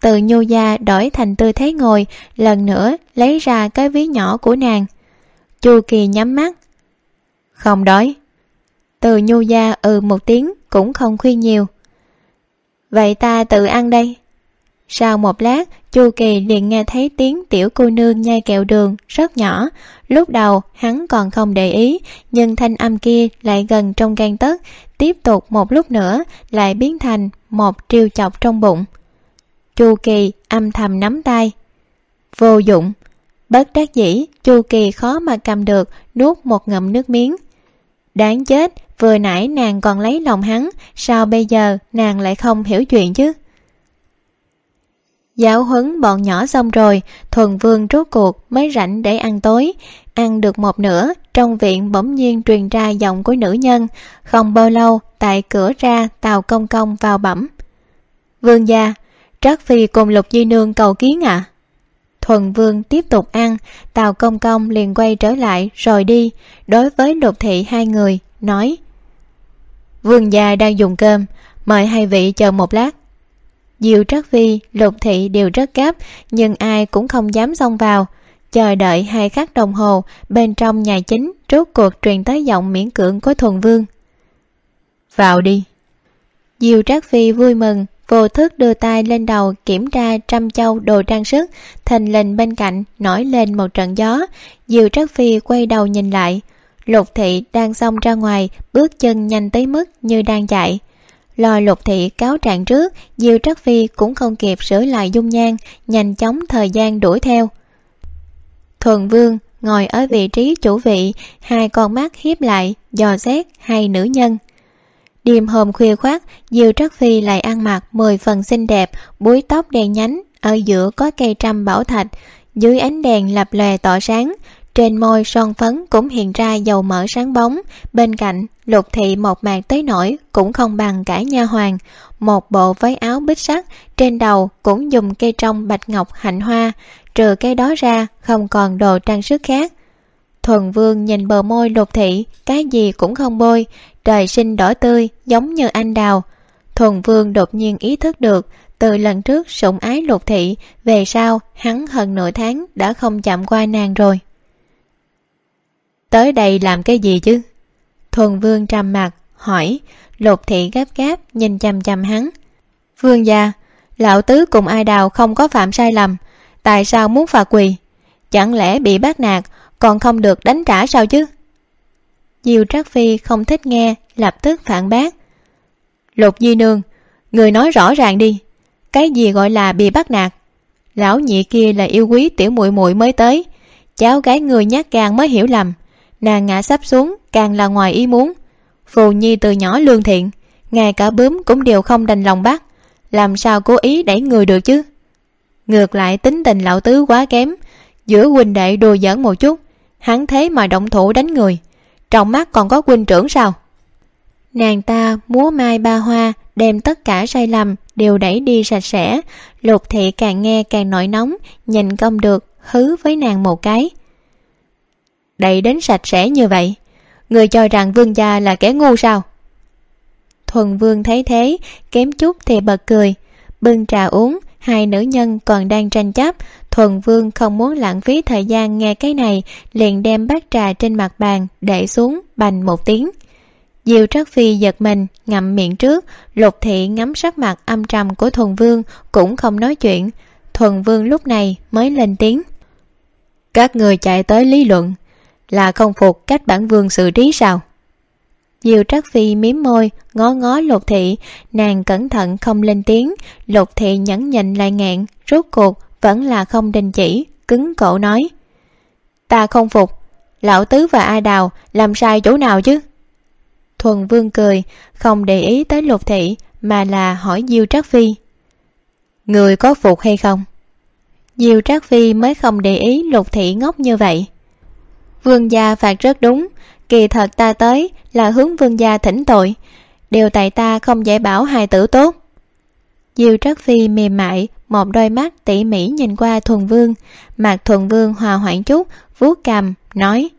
Từ nhu gia đổi thành tư thế ngồi, lần nữa lấy ra cái ví nhỏ của nàng. Chu kỳ nhắm mắt. Không đói từ nhu gia ừ một tiếng cũng không khuyên nhiều. Vậy ta tự ăn đây. Sau một lát, chu kỳ liền nghe thấy tiếng tiểu cô nương nhai kẹo đường rất nhỏ. Lúc đầu, hắn còn không để ý, nhưng thanh âm kia lại gần trong gan tấc. Tiếp tục một lúc nữa, lại biến thành một triêu chọc trong bụng. Chu kỳ âm thầm nắm tay. Vô dụng. Bất đắc dĩ, chu kỳ khó mà cầm được nuốt một ngậm nước miếng. Đáng chết vừa nãy nàng còn lấy lòng hắn, sao bây giờ nàng lại không hiểu chuyện chứ? Giáo huấn bọn nhỏ xong rồi, thuần vương rốt cuộc mới rảnh để ăn tối. Ăn được một nửa, trong viện bỗng nhiên truyền ra giọng của nữ nhân. Không bao lâu, tại cửa ra tàu công công vào bẩm. Vương gia, trác phi cùng lục di nương cầu kiến ạ. À? thuần vương tiếp tục ăn tàu công công liền quay trở lại, rồi đi. Đối với lục thị hai người, nói vương gia đang dùng cơm, mời hai vị chờ một lát. Diệu trắc vi, lục thị đều rất gấp, nhưng ai cũng không dám xông vào. Chờ đợi hai khắc đồng hồ, bên trong nhà chính rốt cuộc truyền tới giọng miễn cưỡng của thuần vương. Vào đi. Diều trác phi vui mừng, vô thức đưa tay lên đầu kiểm tra trăm châu đồ trang sức, thình lình bên cạnh nổi lên một trận gió. Diều trác phi quay đầu nhìn lại lục thị đang xông ra ngoài, bước chân nhanh tới mức như đang chạy. Lo lục thị cáo trạng trước, diêu trắc phi cũng không kịp sửa lại dung nhan, nhanh chóng thời gian đuổi theo. Thuần vương ngồi ở vị trí chủ vị, hai con mắt hiếp lại, dò xét hai nữ nhân. Đêm hôm khuya khoát diêu trắc phi lại ăn mặc mười phần xinh đẹp, búi tóc đen nhánh ở giữa có cây trăm bảo thạch, dưới ánh đèn lập lòe tỏ sáng trên môi son phấn cũng hiện ra dầu mỡ sáng bóng. Bên cạnh lục thị một mạc tới nổi cũng không bằng cả nha hoàng. Một bộ váy áo bích sắc, trên đầu cũng dùng cây trong bạch ngọc hạnh hoa. Trừ cái đó ra, không còn đồ trang sức khác. Thuần vương nhìn bờ môi lục thị, cái gì cũng không bôi. Trời sinh đỏ tươi, giống như anh đào. Thuần vương đột nhiên ý thức được, từ lần trước sủng ái lục thị, về sau hắn hơn nửa tháng đã không chạm qua nàng rồi tới đây làm cái gì chứ? Thuần vương trầm mặt, hỏi. Lục thị gấp gáp, nhìn chằm chằm hắn. Vương gia, lão tứ cùng ai đào không có phạm sai lầm? Tại sao muốn phạt quỳ? Chẳng lẽ bị bắt nạt, còn không được đánh trả sao chứ? Diêu trác phi không thích nghe, lập tức phản bác. Lục di nương, người nói rõ ràng đi. Cái gì gọi là bị bắt nạt? Lão nhị kia là yêu quý tiểu muội muội mới tới. Cháu gái người nhát gan mới hiểu lầm nàng ngã sắp xuống, càng là ngoài ý muốn. Phù nhi từ nhỏ lương thiện, ngay cả bướm cũng đều không đành lòng bắt làm sao cố ý đẩy người được chứ? Ngược lại, tính tình lão tứ quá kém, giữa huynh đệ đùa giỡn một chút, hắn thế mà động thủ đánh người. Trong mắt còn có huynh trưởng sao? Nàng ta múa mai ba hoa, đem tất cả sai lầm đều đẩy đi sạch sẽ. Lục thị càng nghe càng nổi nóng nhìn không được, hứ với nàng một cái đầy đến sạch sẽ như vậy. Người cho rằng vương gia là kẻ ngu sao? Thuần vương thấy thế, kém chút thì bật cười. Bưng trà uống, hai nữ nhân còn đang tranh chấp. Thuần vương không muốn lãng phí thời gian nghe cái này, liền đem bát trà trên mặt bàn để xuống, bành một tiếng. Diều trắc phi giật mình, ngậm miệng trước. Lục thị ngắm sắc mặt âm trầm của thuần vương, cũng không nói chuyện. Thuần vương lúc này mới lên tiếng. Các người chạy tới lý luận là không phục cách bản vương xử trí sao? Diêu trắc phi miếm môi, ngó ngó lục thị. Nàng cẩn thận không lên tiếng. Lục thị nhẫn nhịn lại ngẹn rốt cuộc, vẫn là không đình chỉ, cứng cổ nói. Ta không phục. Lão tứ và a đào, làm sai chỗ nào chứ? Thuần vương cười, không để ý tới lục thị, mà là hỏi diêu trắc phi. Người có phục hay không? Diêu trắc phi mới không để ý lục thị ngốc như vậy vương gia phạt rất đúng. Kỳ thật ta tới là hướng vương gia thỉnh tội. Đều tại ta không dạy bảo hài tử tốt. Diêu trắc phi mềm mại, một đôi mắt tỉ mỉ nhìn qua thuần vương. Mặt thuần vương hòa hoãn chút, vuốt cằm, nói,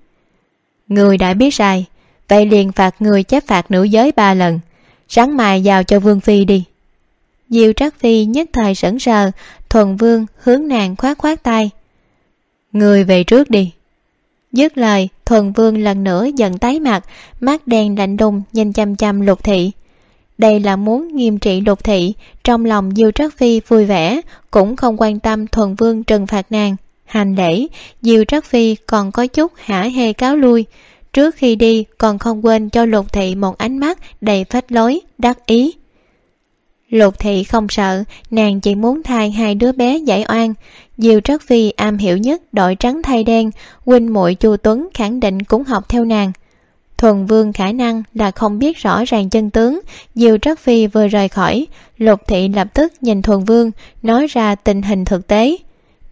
người đã biết sai. Vậy liền phạt người chép phạt nữ giới ba lần. Sáng mai giao cho vương phi đi. Diêu trắc phi nhất thời sững sờ, thuần vương hướng nàng khoát khoát tay, người về trước đi dứt lời, thuần vương lần nữa giận tái mặt, mắt đen lạnh đùng nhìn chăm chăm lục thị. Đây là muốn nghiêm trị lục thị, trong lòng diêu trắc phi vui vẻ, cũng không quan tâm thuần vương trừng phạt nàng. Hành lễ, diêu trắc phi còn có chút hả hê cáo lui. Trước khi đi, còn không quên cho lục thị một ánh mắt đầy phách lối, đắc ý lục thị không sợ, nàng chỉ muốn thay hai đứa bé giải oan. Diều trất phi am hiểu nhất đội trắng thay đen, huynh muội chu tuấn khẳng định cũng học theo nàng. Thuần vương khả năng là không biết rõ ràng chân tướng diều trất phi vừa rời khỏi, lục thị lập tức nhìn thuần vương, nói ra tình hình thực tế.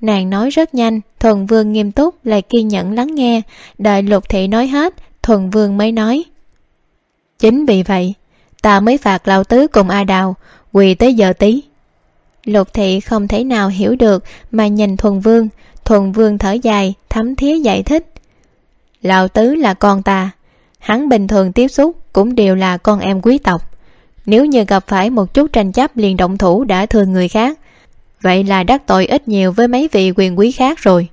Nàng nói rất nhanh, thuần vương nghiêm túc lại kiên nhẫn lắng nghe, đợi lục thị nói hết, thuần vương mới nói. Chính vì vậy, ta mới phạt lao tứ cùng a đào quỳ tới giờ tí. Lục thị không thể nào hiểu được mà nhìn thuần vương. Thuần vương thở dài, thấm thía giải thích. Lão tứ là con ta. Hắn bình thường tiếp xúc cũng đều là con em quý tộc. Nếu như gặp phải một chút tranh chấp liền động thủ đã thương người khác, vậy là đắc tội ít nhiều với mấy vị quyền quý khác rồi.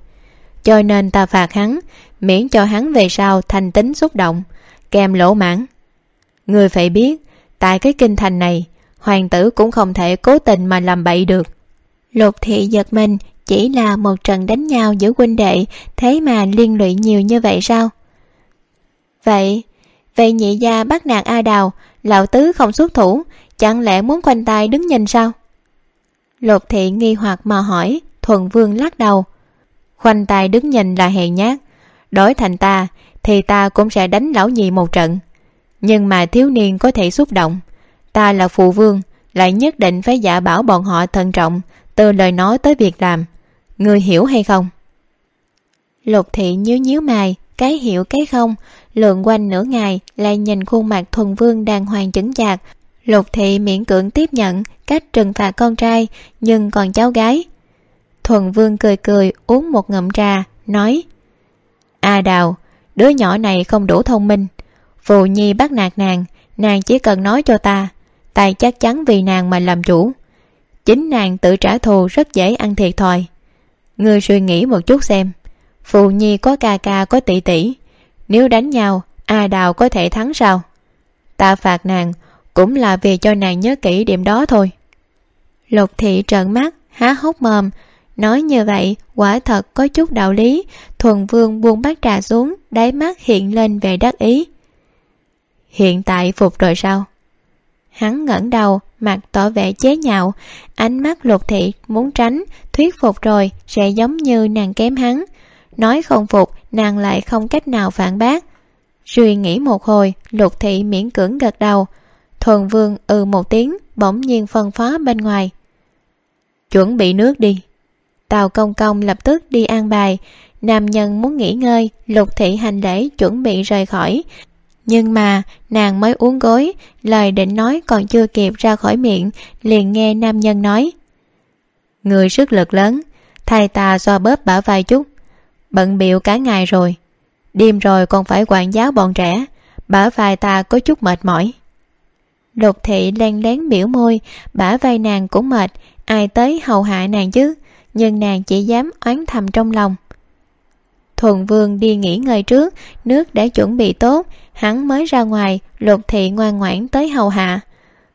Cho nên ta phạt hắn, miễn cho hắn về sau thành tính xúc động, kèm lỗ mãn người phải biết, tại cái kinh thành này hoàng tử cũng không thể cố tình mà làm bậy được. Lục thị giật mình chỉ là một trận đánh nhau giữa huynh đệ thế mà liên lụy nhiều như vậy sao? Vậy vậy nhị gia bắt nạt a đào lão tứ không xuất thủ chẳng lẽ muốn quanh tay đứng nhìn sao? Lục thị nghi hoặc mà hỏi thuần vương lắc đầu. Khoanh tay đứng nhìn là hèn nhát đối thành ta thì ta cũng sẽ đánh lão nhị một trận. Nhưng mà thiếu niên có thể xúc động ta là phụ vương, lại nhất định phải giả bảo bọn họ thận trọng, từ lời nói tới việc làm. Người hiểu hay không? Lục thị nhíu nhíu mày, cái hiểu cái không, lượn quanh nửa ngày lại nhìn khuôn mặt thuần vương đàng hoàng chững chạc. Lục thị miễn cưỡng tiếp nhận cách trừng phạt con trai, nhưng còn cháu gái. Thuần vương cười cười uống một ngụm trà, nói, a đào, đứa nhỏ này không đủ thông minh. Phù nhi bắt nạt nàng nàng chỉ cần nói cho ta tài chắc chắn vì nàng mà làm chủ. Chính nàng tự trả thù rất dễ ăn thiệt thòi. Ngươi suy nghĩ một chút xem, phù nhi có ca ca có tỷ tỷ, nếu đánh nhau, a đào có thể thắng sao? Ta phạt nàng cũng là vì cho nàng nhớ kỹ điểm đó thôi. Lục thị trợn mắt, há hốc mồm, nói như vậy, quả thật có chút đạo lý. Thuần vương buông bát trà xuống, đáy mắt hiện lên về đắc ý. Hiện tại phục rồi sao? Hắn ngẩng đầu, mặt tỏ vẻ chế nhạo. Ánh mắt lục thị, muốn tránh, thuyết phục rồi, sẽ giống như nàng kém hắn. Nói không phục, nàng lại không cách nào phản bác. Suy nghĩ một hồi, lục thị miễn cưỡng gật đầu. Thuần vương ừ một tiếng, bỗng nhiên phân phó bên ngoài. Chuẩn bị nước đi. Tàu công công lập tức đi an bài. Nam nhân muốn nghỉ ngơi, lục thị hành lễ chuẩn bị rời khỏi nhưng mà, nàng mới uống gối, lời định nói còn chưa kịp ra khỏi miệng, liền nghe nam nhân nói. Người sức lực lớn thầy ta xoa bóp bả vai chút. Bận biệu cả ngày rồi. Đêm rồi còn phải quản giáo bọn trẻ. Bả vai ta có chút mệt mỏi. Lục thị len lén biểu môi, bả vai nàng cũng mệt, ai tới hầu hạ nàng chứ? Nhưng nàng chỉ dám oán thầm trong lòng. Thuần vương đi nghỉ ngơi trước, nước đã chuẩn bị tốt hắn mới ra ngoài lục thị ngoan ngoãn tới hầu hạ.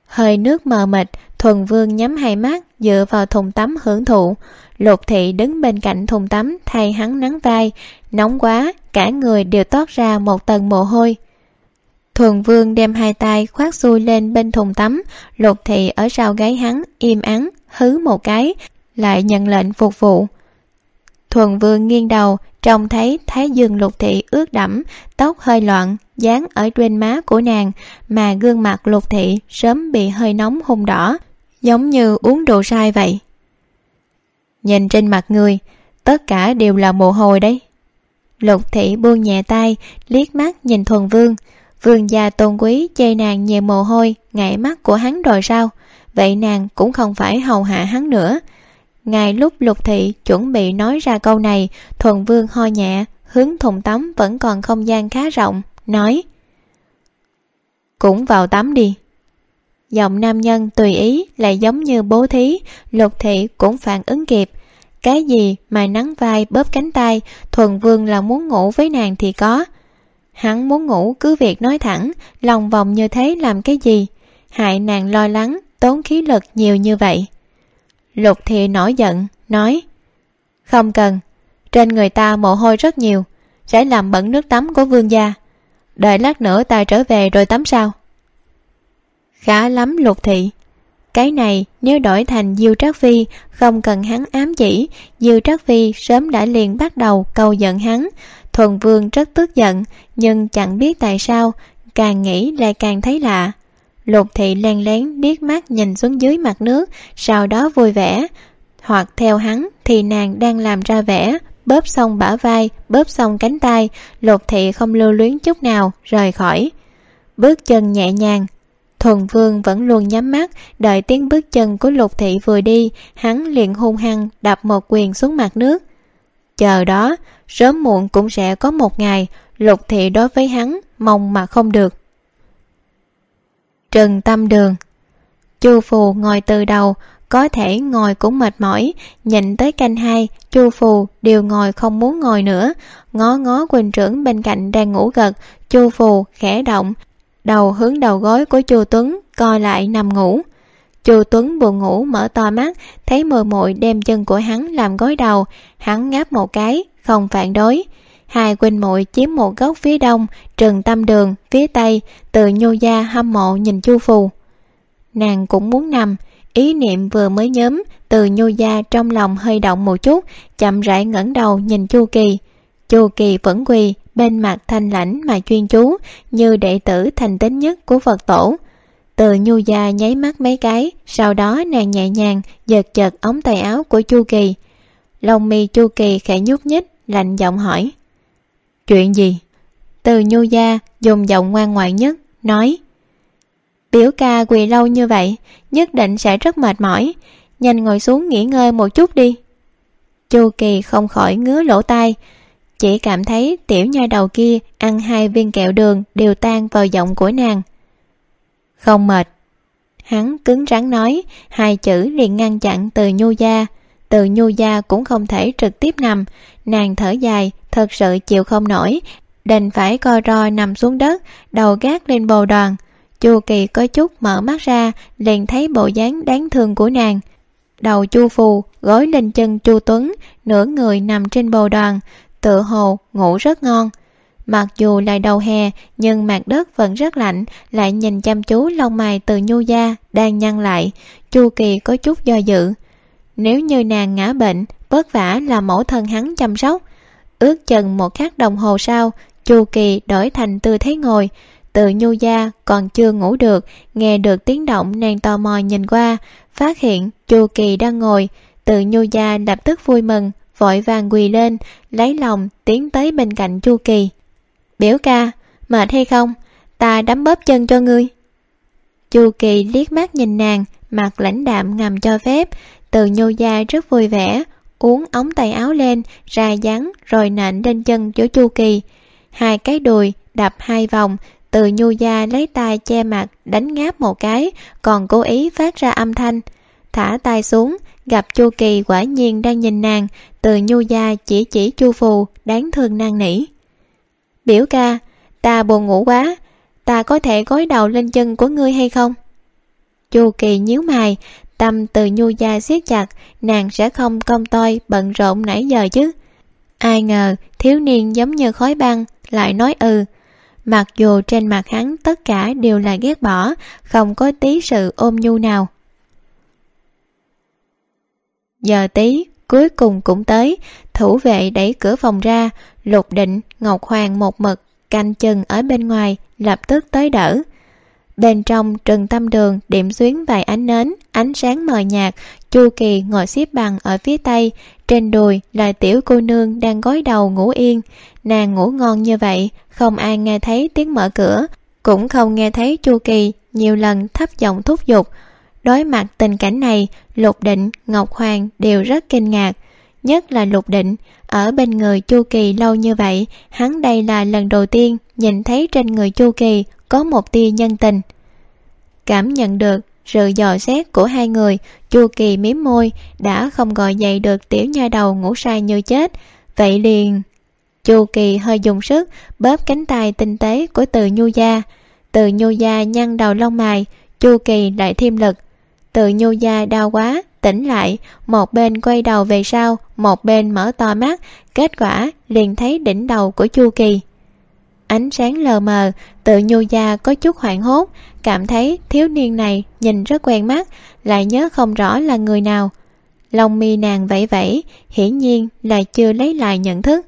Hơi nước mờ mịt, thuần vương nhắm hai mắt, dựa vào thùng tắm hưởng thụ. Lục thị đứng bên cạnh thùng tắm, thay hắn nắng vai. Nóng quá, cả người đều toát ra một tầng mồ hôi. Thuần vương đem hai tay khoác xuôi lên bên thùng tắm. Lục thị ở sau gáy hắn, im ắng, hứ một cái, lại nhận lệnh phục vụ. Thuần vương nghiêng đầu, trông thấy thái dương lục thị ướt đẫm, tóc hơi loạn dán ở trên má của nàng mà gương mặt lục thị sớm bị hơi nóng hung đỏ, giống như uống đồ sai vậy. Nhìn trên mặt người, tất cả đều là mồ hôi đấy. Lục thị buông nhẹ tay, liếc mắt nhìn thuần vương. Vương gia tôn quý chê nàng nhiều mồ hôi, ngại mắt của hắn rồi sao? Vậy nàng cũng không phải hầu hạ hắn nữa. Ngay lúc lục thị chuẩn bị nói ra câu này, thuần vương ho nhẹ, hướng thùng tắm vẫn còn không gian khá rộng nói, cũng vào tắm đi. Giọng nam nhân tùy ý lại giống như bố thí, lục thị cũng phản ứng kịp. Cái gì mà nắng vai, bóp cánh tay, thuần vương là muốn ngủ với nàng thì có. Hắn muốn ngủ cứ việc nói thẳng, lòng vòng như thế làm cái gì? Hại nàng lo lắng, tốn khí lực nhiều như vậy. Lục thị nổi giận, nói, không cần, trên người ta mồ hôi rất nhiều, sẽ làm bẩn nước tắm của vương gia đợi lát nữa ta trở về rồi tắm sao? Khá lắm, lục thị. Cái này, nếu đổi thành diêu trác phi, không cần hắn ám chỉ. Diêu trác phi sớm đã liền bắt đầu cầu giận hắn. Thuần vương rất tức giận, nhưng chẳng biết tại sao, càng nghĩ lại càng thấy lạ. Lục thị len lén liếc mắt nhìn xuống dưới mặt nước, sau đó vui vẻ. Hoặc theo hắn thì nàng đang làm ra vẻ bóp xong bả vai, bóp xong cánh tay lục thị không lưu luyến chút nào, rời khỏi. Bước chân nhẹ nhàng, thuần vương vẫn luôn nhắm mắt, đợi tiếng bước chân của lục thị vừa đi, hắn liền hung hăng đập một quyền xuống mặt nước. Chờ đó, sớm muộn cũng sẽ có một ngày lục thị đối với hắn mong mà không được. Trần tâm đường, chu phù ngồi từ đầu có thể ngồi cũng mệt mỏi, nhìn tới canh hai, chu phù đều ngồi không muốn ngồi nữa. Ngó ngó quỳnh trưởng bên cạnh đang ngủ gật, chu phù khẽ động, đầu hướng đầu gối của chu tuấn coi lại nằm ngủ. Chu tuấn buồn ngủ mở to mắt, thấy mờ mội đem chân của hắn làm gối đầu. Hắn ngáp một cái, không phản đối. Hai huynh muội chiếm một góc phía đông trừng tâm đường, phía tây, từ nhô gia hâm mộ nhìn chu phù. Nàng cũng muốn nằm ý niệm vừa mới nhóm từ nhô gia trong lòng hơi động một chút, chậm rãi ngẩng đầu nhìn chu kỳ. Chu kỳ vẫn quỳ bên mặt thanh lãnh mà chuyên chú, như đệ tử thành tín nhất của phật tổ. Từ nhu gia nháy mắt mấy cái, sau đó nàng nhẹ nhàng giật chật ống tay áo của chu kỳ. Lông mi chu kỳ khẽ nhúc nhích, lạnh giọng hỏi. Chuyện gì? Từ nhu gia dùng giọng ngoan ngoãn nhất, nói biểu ca quỳ lâu như vậy, nhất định sẽ rất mệt mỏi. Nhanh ngồi xuống nghỉ ngơi một chút đi. Chu kỳ không khỏi ngứa lỗ tai. Chỉ cảm thấy tiểu nha đầu kia ăn hai viên kẹo đường đều tan vào giọng của nàng. Không mệt. Hắn cứng rắn nói hai chữ liền ngăn chặn từ nhu gia. Từ nhu gia cũng không thể trực tiếp nằm. Nàng thở dài, thật sự chịu không nổi. Đành phải co ro nằm xuống đất, đầu gác lên bồ đoàn chu kỳ có chút mở mắt ra, liền thấy bộ dáng đáng thương của nàng. Đầu chu phù gối lên chân chu tuấn, nửa người nằm trên bồ đoàn, tựa hồ ngủ rất ngon. Mặc dù là đầu hè, nhưng mặt đất vẫn rất lạnh, lại nhìn chăm chú lông mày từ nhu da đang nhăn lại. Chu kỳ có chút do dự. Nếu như nàng ngã bệnh, vất vả là mẫu thân hắn chăm sóc. Ước chừng một khắc đồng hồ sau, chu kỳ đổi thành tư thế ngồi từ nhu gia còn chưa ngủ được, nghe được tiếng động nàng tò mò nhìn qua, phát hiện chu kỳ đang ngồi. Từ nhu gia lập tức vui mừng, vội vàng quỳ lên, lấy lòng tiến tới bên cạnh chu kỳ. Biểu ca, mệt hay không? Ta đấm bóp chân cho ngươi. Chu kỳ liếc mắt nhìn nàng, mặt lãnh đạm ngầm cho phép. Từ nhô gia rất vui vẻ, uống ống tay áo lên, ra dáng rồi nện lên chân chỗ chu kỳ. Hai cái đùi đập hai vòng từ nhu gia lấy tay che mặt, đánh ngáp một cái, còn cố ý phát ra âm thanh. Thả tay xuống, gặp chu kỳ quả nhiên đang nhìn nàng. Từ nhu gia chỉ chỉ chu phù, đáng thương năn nỉ. Biểu ca, ta buồn ngủ quá. Ta có thể gối đầu lên chân của ngươi hay không? Chu kỳ nhíu mày, tâm từ nhu gia siết chặt, nàng sẽ không công toi bận rộn nãy giờ chứ. Ai ngờ thiếu niên giống như khói băng, lại nói ừ mặc dù trên mặt hắn tất cả đều là ghét bỏ, không có tí sự ôm nhu nào. Giờ tí, cuối cùng cũng tới, thủ vệ đẩy cửa phòng ra, lục định, ngọc hoàng một mực, canh chừng ở bên ngoài, lập tức tới đỡ. Bên trong trần tâm đường, điểm xuyến vài ánh nến, ánh sáng mờ nhạt, chu kỳ ngồi xếp bằng ở phía tây trên đùi là tiểu cô nương đang gối đầu ngủ yên. Nàng ngủ ngon như vậy, không ai nghe thấy tiếng mở cửa, cũng không nghe thấy chu kỳ nhiều lần thấp giọng thúc giục. Đối mặt tình cảnh này, lục định, ngọc hoàng đều rất kinh ngạc. Nhất là lục định, ở bên người chu kỳ lâu như vậy, hắn đây là lần đầu tiên nhìn thấy trên người chu kỳ có một tia nhân tình. Cảm nhận được sự dò xét của hai người, chu kỳ mím môi, đã không gọi dậy được tiểu nha đầu ngủ say như chết. Vậy liền, chu kỳ hơi dùng sức, bóp cánh tay tinh tế của từ nhu gia. Từ nhu gia nhăn đầu lông mày, chu kỳ lại thêm lực. Từ nhu gia đau quá, tỉnh lại, một bên quay đầu về sau, một bên mở to mắt, kết quả liền thấy đỉnh đầu của chu kỳ ánh sáng lờ mờ tự nhu gia có chút hoảng hốt. Cảm thấy thiếu niên này nhìn rất quen mắt lại nhớ không rõ là người nào. Lông mi nàng vẫy vẫy hiển nhiên là chưa lấy lại nhận thức.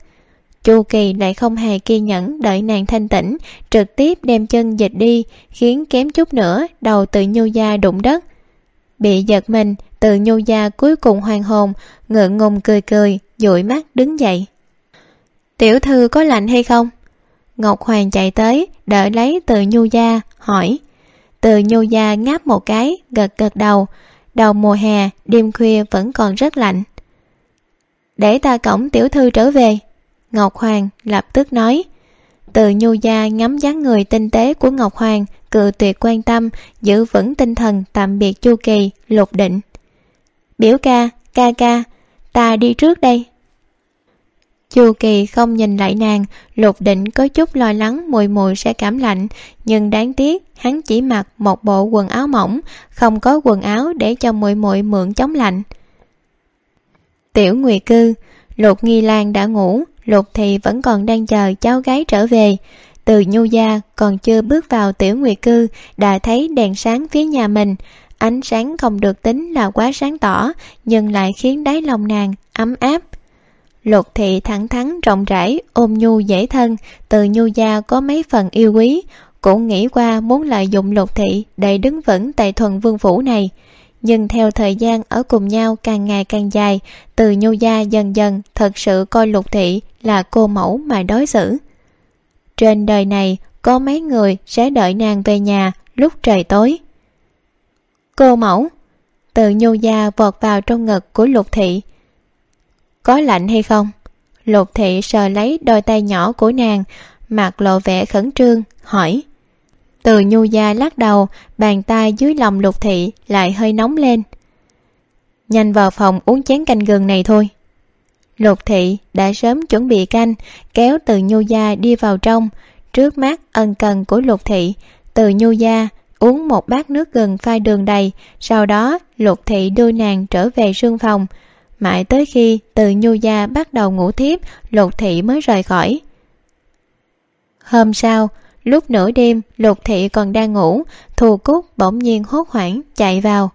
Chu kỳ lại không hề kiên nhẫn đợi nàng thanh tĩnh, trực tiếp đem chân dịch đi khiến kém chút nữa đầu tự nhu gia đụng đất. Bị giật mình từ nhu gia cuối cùng hoàn hồn ngượng ngùng cười cười dụi mắt đứng dậy. Tiểu thư có lạnh hay không? Ngọc hoàng chạy tới, đỡ lấy từ nhu gia, hỏi. Từ nhu gia ngáp một cái, gật gật đầu. Đầu mùa hè, đêm khuya vẫn còn rất lạnh. Để ta cổng tiểu thư trở về. Ngọc hoàng lập tức nói. Từ nhu gia ngắm dáng người tinh tế của ngọc hoàng, cự tuyệt quan tâm, giữ vững tinh thần, tạm biệt chu kỳ, lục định. Biểu ca ca ca, ta đi trước đây chu kỳ không nhìn lại nàng, lục định có chút lo lắng, mùi mùi sẽ cảm lạnh. Nhưng đáng tiếc, hắn chỉ mặc một bộ quần áo mỏng, không có quần áo để cho muội muội mượn chống lạnh. Tiểu nguyệt cư, lục nghi lan đã ngủ, lục thì vẫn còn đang chờ cháu gái trở về. Từ nhu gia còn chưa bước vào tiểu nguyệt cư, đã thấy đèn sáng phía nhà mình. Ánh sáng không được tính là quá sáng tỏ, nhưng lại khiến đáy lòng nàng ấm áp lục thị thẳng thắn, rộng rãi, ôm nhu dễ thân, từ nhu gia có mấy phần yêu quý. Cũng nghĩ qua muốn lợi dụng lục thị để đứng vững tại thuần vương phủ này. Nhưng theo thời gian ở cùng nhau càng ngày càng dài, từ nhu gia dần dần thật sự coi lục thị là cô mẫu mà đối xử. Trên đời này có mấy người sẽ đợi nàng về nhà lúc trời tối? Cô mẫu, từ nhu gia vọt vào trong ngực của lục thị có lạnh hay không? Lục thị sờ lấy đôi tay nhỏ của nàng, mặt lộ vẻ khẩn trương, hỏi. Từ nhu gia lắc đầu, bàn tay dưới lòng lục thị lại hơi nóng lên. Nhanh vào phòng uống chén canh gừng này thôi. Lục thị đã sớm chuẩn bị canh, kéo từ nhu gia đi vào trong. Trước mắt ân cần của lục thị, từ nhu gia uống một bát nước gừng pha đường đầy, sau đó lục thị đưa nàng trở về sương phòng mãi tới khi từ nhu gia bắt đầu ngủ thiếp, lục thị mới rời khỏi. Hôm sau, lúc nửa đêm, lục thị còn đang ngủ thù cúc bỗng nhiên hốt hoảng chạy vào.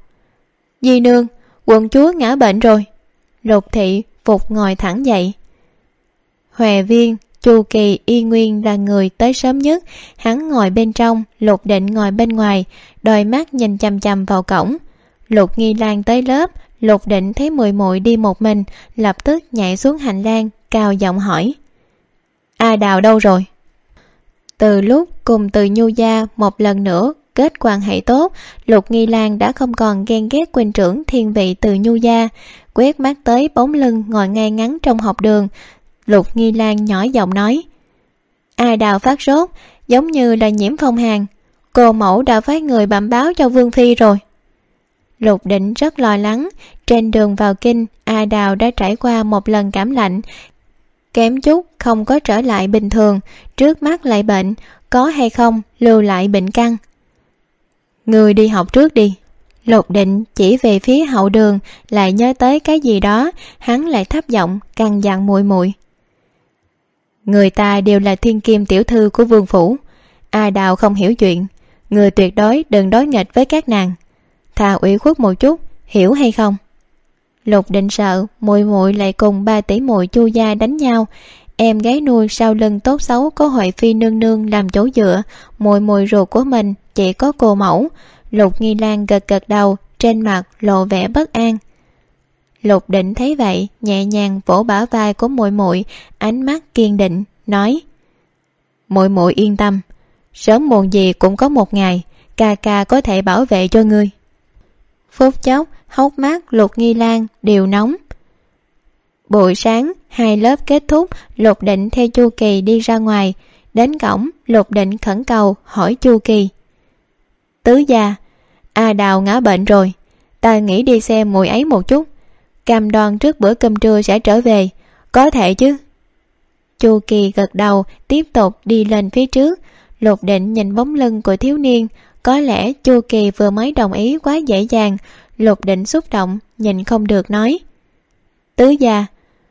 Di nương, quận chúa ngã bệnh rồi. Lục thị phục ngồi thẳng dậy. Hòe viên, chu kỳ, y nguyên là người tới sớm nhất. Hắn ngồi bên trong, lục định ngồi bên ngoài, đôi mắt nhìn chằm chằm vào cổng. Lục nghi lan tới lớp lục định thấy mùi muội đi một mình, lập tức nhảy xuống hành lang, cao giọng hỏi. A đào đâu rồi? Từ lúc cùng từ nhu gia một lần nữa kết quan hệ tốt, lục nghi lan đã không còn ghen ghét quỳnh trưởng thiên vị từ nhu gia. Quét mắt tới bóng lưng ngồi ngay ngắn trong học đường, lục nghi lan nhỏ giọng nói. A đào phát sốt, giống như là nhiễm phong hàn. Cô mẫu đã phái người bẩm báo cho vương phi rồi lục định rất lo lắng. Trên đường vào kinh, a đào đã trải qua một lần cảm lạnh. Kém chút không có trở lại bình thường. Trước mắt lại bệnh. Có hay không, lưu lại bệnh căn. Người đi học trước đi. Lục định chỉ về phía hậu đường, lại nhớ tới cái gì đó. Hắn lại thấp giọng căn dặn muội muội. Người ta đều là thiên kim tiểu thư của vương phủ. A đào không hiểu chuyện. Người tuyệt đối đừng đối nghịch với các nàng thà ủy khuất một chút, hiểu hay không? Lục định sợ, muội muội lại cùng ba tỷ muội chu gia đánh nhau. Em gái nuôi sau lưng tốt xấu có hội phi nương nương làm chỗ dựa, muội muội ruột của mình chỉ có cô mẫu. Lục nghi lan gật gật đầu, trên mặt lộ vẻ bất an. Lục định thấy vậy, nhẹ nhàng vỗ bả vai của muội muội, ánh mắt kiên định, nói, muội muội yên tâm, sớm muộn gì cũng có một ngày, ca ca có thể bảo vệ cho ngươi phút chốc, hốc mắt lục nghi lan đều nóng. Buổi sáng, hai lớp kết thúc, lục định theo chu kỳ đi ra ngoài. Đến cổng, lục định khẩn cầu, hỏi chu kỳ. Tứ gia, a đào ngã bệnh rồi. Ta nghĩ đi xem mùi ấy một chút. Cam đoan trước bữa cơm trưa sẽ trở về. Có thể chứ. Chu kỳ gật đầu, tiếp tục đi lên phía trước. Lục định nhìn bóng lưng của thiếu niên có lẽ chu kỳ vừa mới đồng ý quá dễ dàng, lục định xúc động, nhìn không được nói. Tứ gia,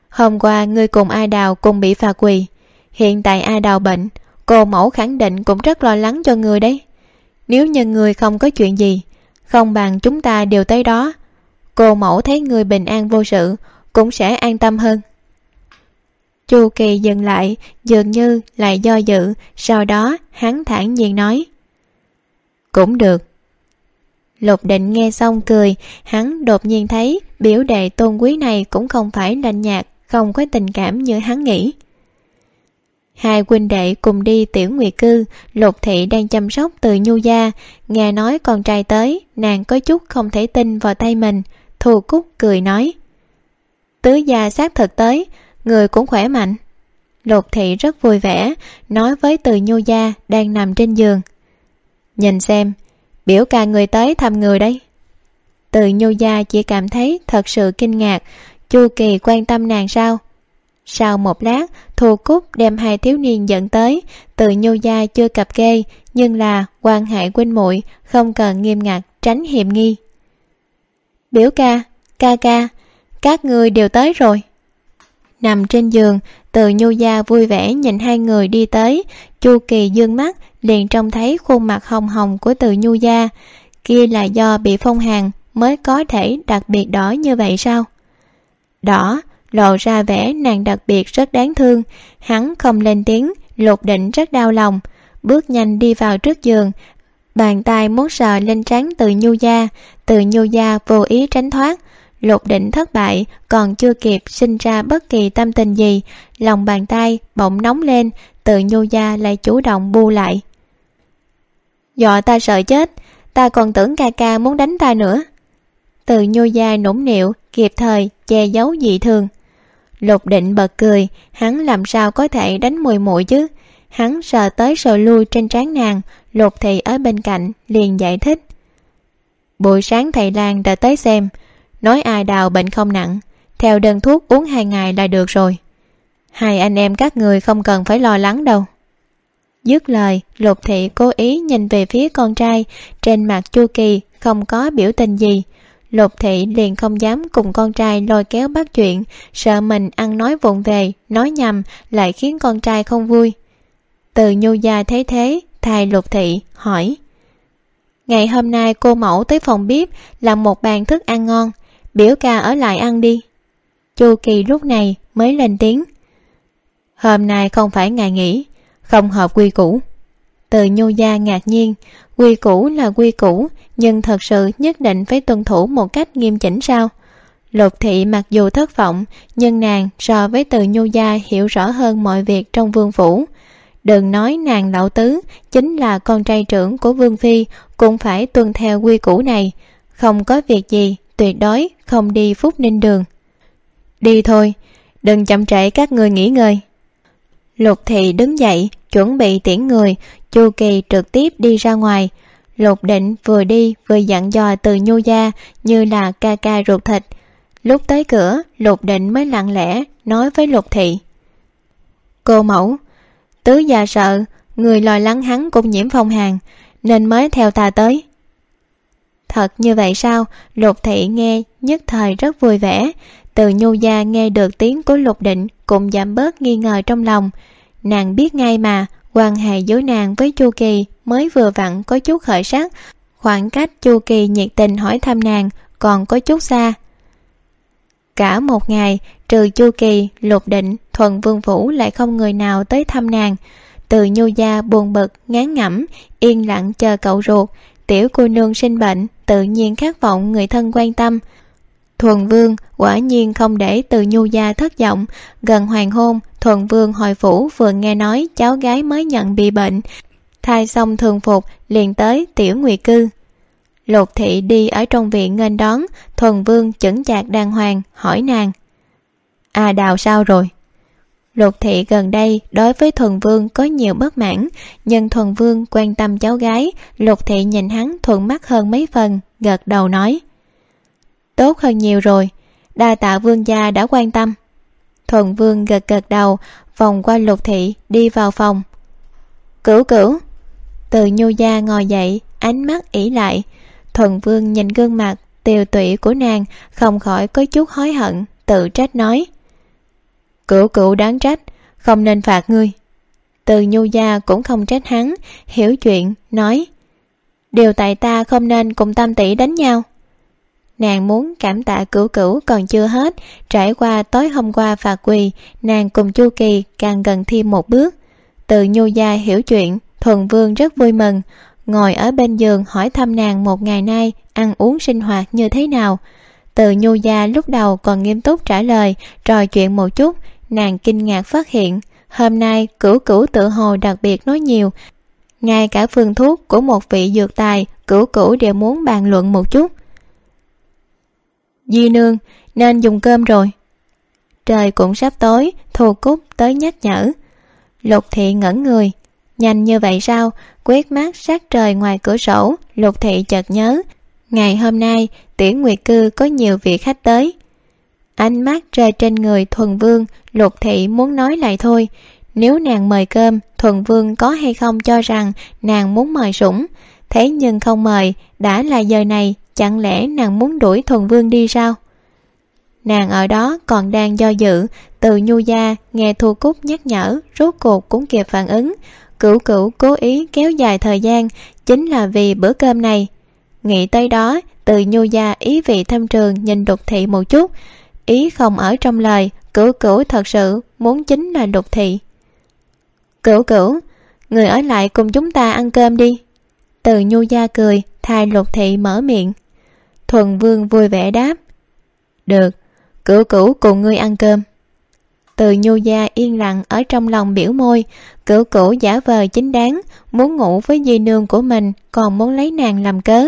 hôm qua ngươi cùng a đào cùng bị phạt quỳ. Hiện tại a đào bệnh, cô mẫu khẳng định cũng rất lo lắng cho người đấy. Nếu như người không có chuyện gì, không bằng chúng ta đều tới đó. Cô mẫu thấy người bình an vô sự, cũng sẽ an tâm hơn. Chu kỳ dừng lại, dường như lại do dự, sau đó hắn thản nhiên nói cũng được. Lục định nghe xong cười, hắn đột nhiên thấy biểu đệ tôn quý này cũng không phải lạnh nhạt không có tình cảm như hắn nghĩ. Hai huynh đệ cùng đi tiểu nguyệt cư, lục thị đang chăm sóc từ nhu gia. Nghe nói con trai tới, nàng có chút không thể tin vào tay mình. Thù cúc cười nói, tứ gia xác thực tới, người cũng khỏe mạnh. Lục thị rất vui vẻ, nói với từ nhu gia đang nằm trên giường nhìn xem, biểu ca người tới thăm người đấy từ nhu gia chỉ cảm thấy thật sự kinh ngạc, chu kỳ quan tâm nàng sao? Sau một lát thù cúc đem hai thiếu niên dẫn tới, từ nhu gia chưa cập kê, nhưng là quan hệ huynh muội không cần nghiêm ngặt tránh hiểm nghi. Biểu ca ca ca, các người đều tới rồi. Nằm trên giường, từ nhu gia vui vẻ nhìn hai người đi tới, chu kỳ dương mắt liền trông thấy khuôn mặt hồng hồng của từ nhu gia. Kia là do bị phong hàn mới có thể đặc biệt đỏ như vậy sao? Đỏ, lộ ra vẻ nàng đặc biệt rất đáng thương. Hắn không lên tiếng, lục định rất đau lòng. Bước nhanh đi vào trước giường, bàn tay muốn sờ lên trán từ nhu gia. Từ nhu gia vô ý tránh thoát. Lục định thất bại, còn chưa kịp sinh ra bất kỳ tâm tình gì. Lòng bàn tay bỗng nóng lên, từ nhu gia lại chủ động bu lại dọa ta sợ chết, ta còn tưởng ca ca muốn đánh ta nữa. Từ nhô gia nũng nịu, kịp thời che giấu dị thường. Lục định bật cười, hắn làm sao có thể đánh mùi muội chứ? Hắn sờ tới sờ lui trên trán nàng, lục thị ở bên cạnh, liền giải thích. Buổi sáng thầy lan đã tới xem, nói ai đào bệnh không nặng, theo đơn thuốc uống hai ngày là được rồi. Hai anh em các người không cần phải lo lắng đâu dứt lời, lục thị cố ý nhìn về phía con trai, trên mặt chu kỳ, không có biểu tình gì. Lục thị liền không dám cùng con trai lôi kéo bắt chuyện, sợ mình ăn nói vụng về, nói nhầm, lại khiến con trai không vui. Từ nhu gia thấy thế thay lục thị hỏi, ngày hôm nay cô mẫu tới phòng bếp làm một bàn thức ăn ngon, biểu ca ở lại ăn đi. Chu kỳ lúc này mới lên tiếng, hôm nay không phải ngày nghỉ không hợp quy củ. Từ nhu gia ngạc nhiên, quy củ là quy củ, nhưng thật sự nhất định phải tuân thủ một cách nghiêm chỉnh sao? Lục thị mặc dù thất vọng, nhưng nàng so với từ nhu gia hiểu rõ hơn mọi việc trong vương phủ. Đừng nói nàng lão tứ, chính là con trai trưởng của vương phi, cũng phải tuân theo quy củ này. Không có việc gì, tuyệt đối không đi phúc ninh đường. Đi thôi, đừng chậm trễ các người nghỉ ngơi. Lục thị đứng dậy chuẩn bị tiễn người, chu kỳ trực tiếp đi ra ngoài. Lục định vừa đi vừa dặn dò từ nhu gia như là ca ca ruột thịt. Lúc tới cửa, lục định mới lặng lẽ nói với lục thị. Cô mẫu, tứ già sợ, người lo lắng hắn cũng nhiễm phong hàn, nên mới theo ta tới. Thật như vậy sao? Lục thị nghe nhất thời rất vui vẻ. Từ nhu gia nghe được tiếng của lục định cũng giảm bớt nghi ngờ trong lòng nàng biết ngay mà, quan hệ giữa nàng với chu kỳ mới vừa vặn có chút khởi sắc. Khoảng cách chu kỳ nhiệt tình hỏi thăm nàng còn có chút xa. Cả một ngày, trừ chu kỳ, lục định thuần vương phủ lại không người nào tới thăm nàng. Từ nhu gia buồn bực, ngán ngẩm, yên lặng chờ cậu ruột. Tiểu cô nương sinh bệnh, tự nhiên khát vọng người thân quan tâm thuần vương quả nhiên không để từ nhu gia thất vọng. Gần hoàng hôn, thuần vương hồi phủ vừa nghe nói cháu gái mới nhận bị bệnh. Thai xong thường phục, liền tới tiểu nguyệt cư. Lục thị đi ở trong viện nghênh đón, thuần vương chững chạc đàng hoàng, hỏi nàng. À đào sao rồi? Lục thị gần đây đối với thuần vương có nhiều bất mãn, nhưng thuần vương quan tâm cháu gái. Lục thị nhìn hắn thuận mắt hơn mấy phần, gật đầu nói tốt hơn nhiều rồi. Đa tạ vương gia đã quan tâm. Thuận vương gật gật đầu, vòng qua lục thị, đi vào phòng. Cửu cửu. Từ nhu gia ngồi dậy, ánh mắt ỉ lại. Thuận vương nhìn gương mặt tiều tụy của nàng, không khỏi có chút hối hận, tự trách nói. Cửu cửu đáng trách, không nên phạt ngươi. Từ nhu gia cũng không trách hắn, hiểu chuyện, nói. Điều tại ta không nên cùng tam tỷ đánh nhau nàng muốn cảm tạ cửu cửu còn chưa hết. Trải qua tối hôm qua và quỳ, nàng cùng chu kỳ càng gần thêm một bước. Từ nhu gia hiểu chuyện, thuần vương rất vui mừng. Ngồi ở bên giường hỏi thăm nàng một ngày nay ăn uống sinh hoạt như thế nào. Từ nhu gia lúc đầu còn nghiêm túc trả lời, trò chuyện một chút, nàng kinh ngạc phát hiện, hôm nay cửu cửu tự hồ đặc biệt nói nhiều. Ngay cả phương thuốc của một vị dược tài, cửu cửu đều muốn bàn luận một chút di nương, nên dùng cơm rồi. Trời cũng sắp tối thù cúc tới nhắc nhở. Lục thị ngẩn người. Nhanh như vậy sao? Quét mắt sát trời ngoài cửa sổ, lục thị chợt nhớ. Ngày hôm nay tiễn nguyệt cư có nhiều vị khách tới. Ánh mắt rơi trên người thuần vương, lục thị muốn nói lại thôi. Nếu nàng mời cơm, thuần vương có hay không cho rằng nàng muốn mời sủng? Thế nhưng không mời, đã là giờ này chẳng lẽ nàng muốn đuổi thuần vương đi sao? Nàng ở đó còn đang do dự, từ nhu gia nghe thu cúc nhắc nhở, rốt cuộc cũng kịp phản ứng. Cửu cửu cố ý kéo dài thời gian, chính là vì bữa cơm này. Nghĩ tới đó, từ nhu gia ý vị thâm trường nhìn đục thị một chút. Ý không ở trong lời, cửu cửu thật sự muốn chính là đục thị. Cửu cửu, người ở lại cùng chúng ta ăn cơm đi. Từ nhu gia cười, thay lục thị mở miệng thuần vương vui vẻ đáp. Được, cửu cửu cùng ngươi ăn cơm. Từ nhu gia yên lặng ở trong lòng biểu môi, cửu cửu giả vờ chính đáng, muốn ngủ với di nương của mình, còn muốn lấy nàng làm cớ.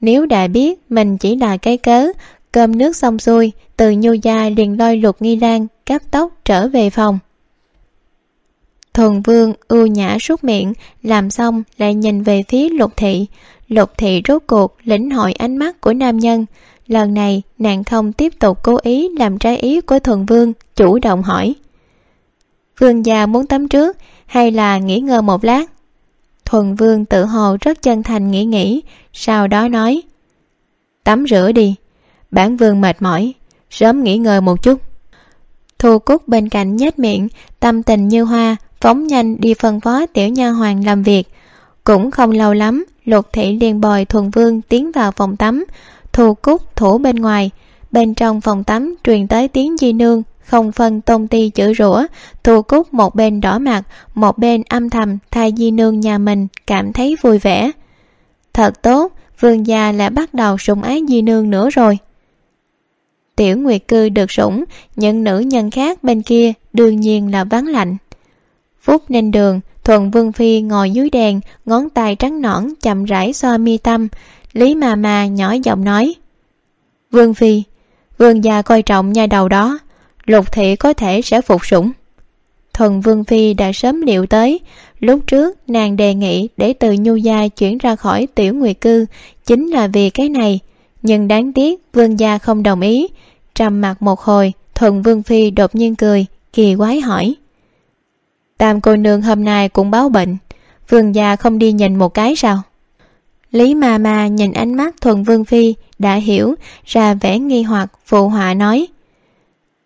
Nếu đã biết mình chỉ là cái cớ, cơm nước xong xuôi, từ nhu gia liền lôi lục nghi lan, cắt tóc trở về phòng. Thuần vương ưu nhã sút miệng, làm xong lại nhìn về phía lục thị lục thị rốt cuộc lĩnh hội ánh mắt của nam nhân. Lần này, nàng không tiếp tục cố ý làm trái ý của thuần vương, chủ động hỏi. Vương già muốn tắm trước hay là nghỉ ngơi một lát? Thuần vương tự hồ rất chân thành nghĩ nghĩ, sau đó nói. Tắm rửa đi. Bản vương mệt mỏi, sớm nghỉ ngơi một chút. Thu cúc bên cạnh nhếch miệng, tâm tình như hoa, phóng nhanh đi phân phó tiểu nha hoàng làm việc. Cũng không lâu lắm lục thị liền bòi thuần vương tiến vào phòng tắm, thu cúc thủ bên ngoài. Bên trong phòng tắm truyền tới tiếng di nương, không phân tôn ti chữ rủa, thu cúc một bên đỏ mặt, một bên âm thầm thay di nương nhà mình cảm thấy vui vẻ. Thật tốt, vương gia lại bắt đầu sủng ái di nương nữa rồi. Tiểu nguyệt cư được sủng, những nữ nhân khác bên kia đương nhiên là vắng lạnh. Phúc nên đường thuận vương phi ngồi dưới đèn, ngón tay trắng nõn chậm rãi xoa mi tâm. Lý mà mà nhỏ giọng nói, vương phi, vương gia coi trọng nha đầu đó, lục thị có thể sẽ phục sủng. Thuần vương phi đã sớm liệu tới, lúc trước nàng đề nghị để từ nhu gia chuyển ra khỏi tiểu nguyệt cư chính là vì cái này, nhưng đáng tiếc vương gia không đồng ý. Trầm mặt một hồi, thuần vương phi đột nhiên cười, kỳ quái hỏi tam cô nương hôm nay cũng báo bệnh. Vương gia không đi nhìn một cái sao? Lý ma ma nhìn ánh mắt thuần vương phi, đã hiểu, ra vẻ nghi hoặc, phụ họa nói.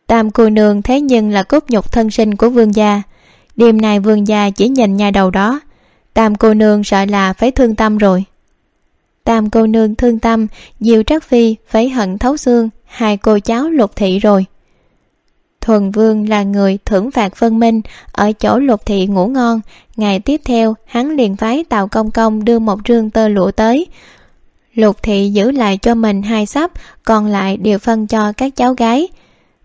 Tam cô nương thế nhưng là cốt nhục thân sinh của vương gia. Đêm nay vương gia chỉ nhìn nhà đầu đó. Tam cô nương sợ là phải thương tâm rồi. Tam cô nương thương tâm diệu trắc phi phải hận thấu xương, hai cô cháu lục thị rồi thuần vương là người thưởng phạt phân minh ở chỗ lục thị ngủ ngon. Ngày tiếp theo, hắn liền phái tàu công công đưa một rương tơ lụa tới. Lục thị giữ lại cho mình hai sắp, còn lại đều phân cho các cháu gái.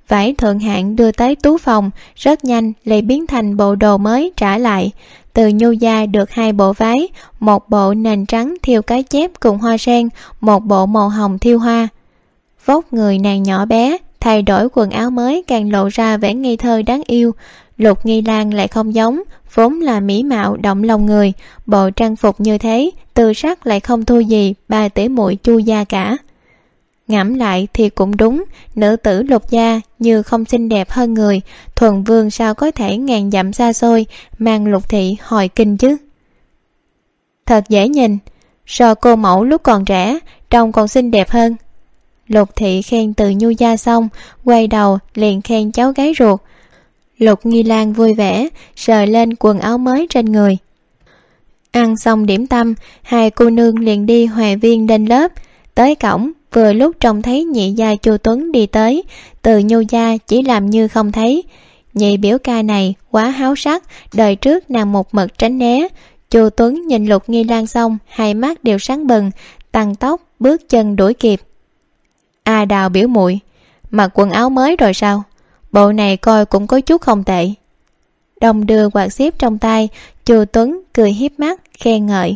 Vải thượng hạng đưa tới tú phòng, rất nhanh lại biến thành bộ đồ mới trả lại. Từ nhu gia được hai bộ váy, một bộ nền trắng thiêu cái chép cùng hoa sen, một bộ màu hồng thiêu hoa. Vóc người nàng nhỏ bé thay đổi quần áo mới càng lộ ra vẻ ngây thơ đáng yêu. Lục nghi lan lại không giống, vốn là mỹ mạo, động lòng người. Bộ trang phục như thế, từ sắc lại không thua gì ba tỷ muội chu gia cả. Ngẫm lại thì cũng đúng, nữ tử lục gia như không xinh đẹp hơn người. Thuần vương sao có thể ngàn dặm xa xôi, mang lục thị hồi kinh chứ? Thật dễ nhìn, so cô mẫu lúc còn trẻ, trông còn xinh đẹp hơn lục thị khen từ nhu gia xong, quay đầu liền khen cháu gái ruột. Lục nghi lan vui vẻ, sờ lên quần áo mới trên người. Ăn xong điểm tâm, hai cô nương liền đi hòa viên lên lớp. Tới cổng, vừa lúc trông thấy nhị gia chu tuấn đi tới, từ nhu gia chỉ làm như không thấy. Nhị biểu ca này quá háo sắc, đời trước nàng một mực tránh né. Chu tuấn nhìn lục nghi lan xong, hai mắt đều sáng bừng, tăng tốc bước chân đuổi kịp a đào biểu muội, mặc quần áo mới rồi sao? Bộ này coi cũng có chút không tệ. Đồng đưa quạt xếp trong tay, chu tuấn cười hiếp mắt, khen ngợi.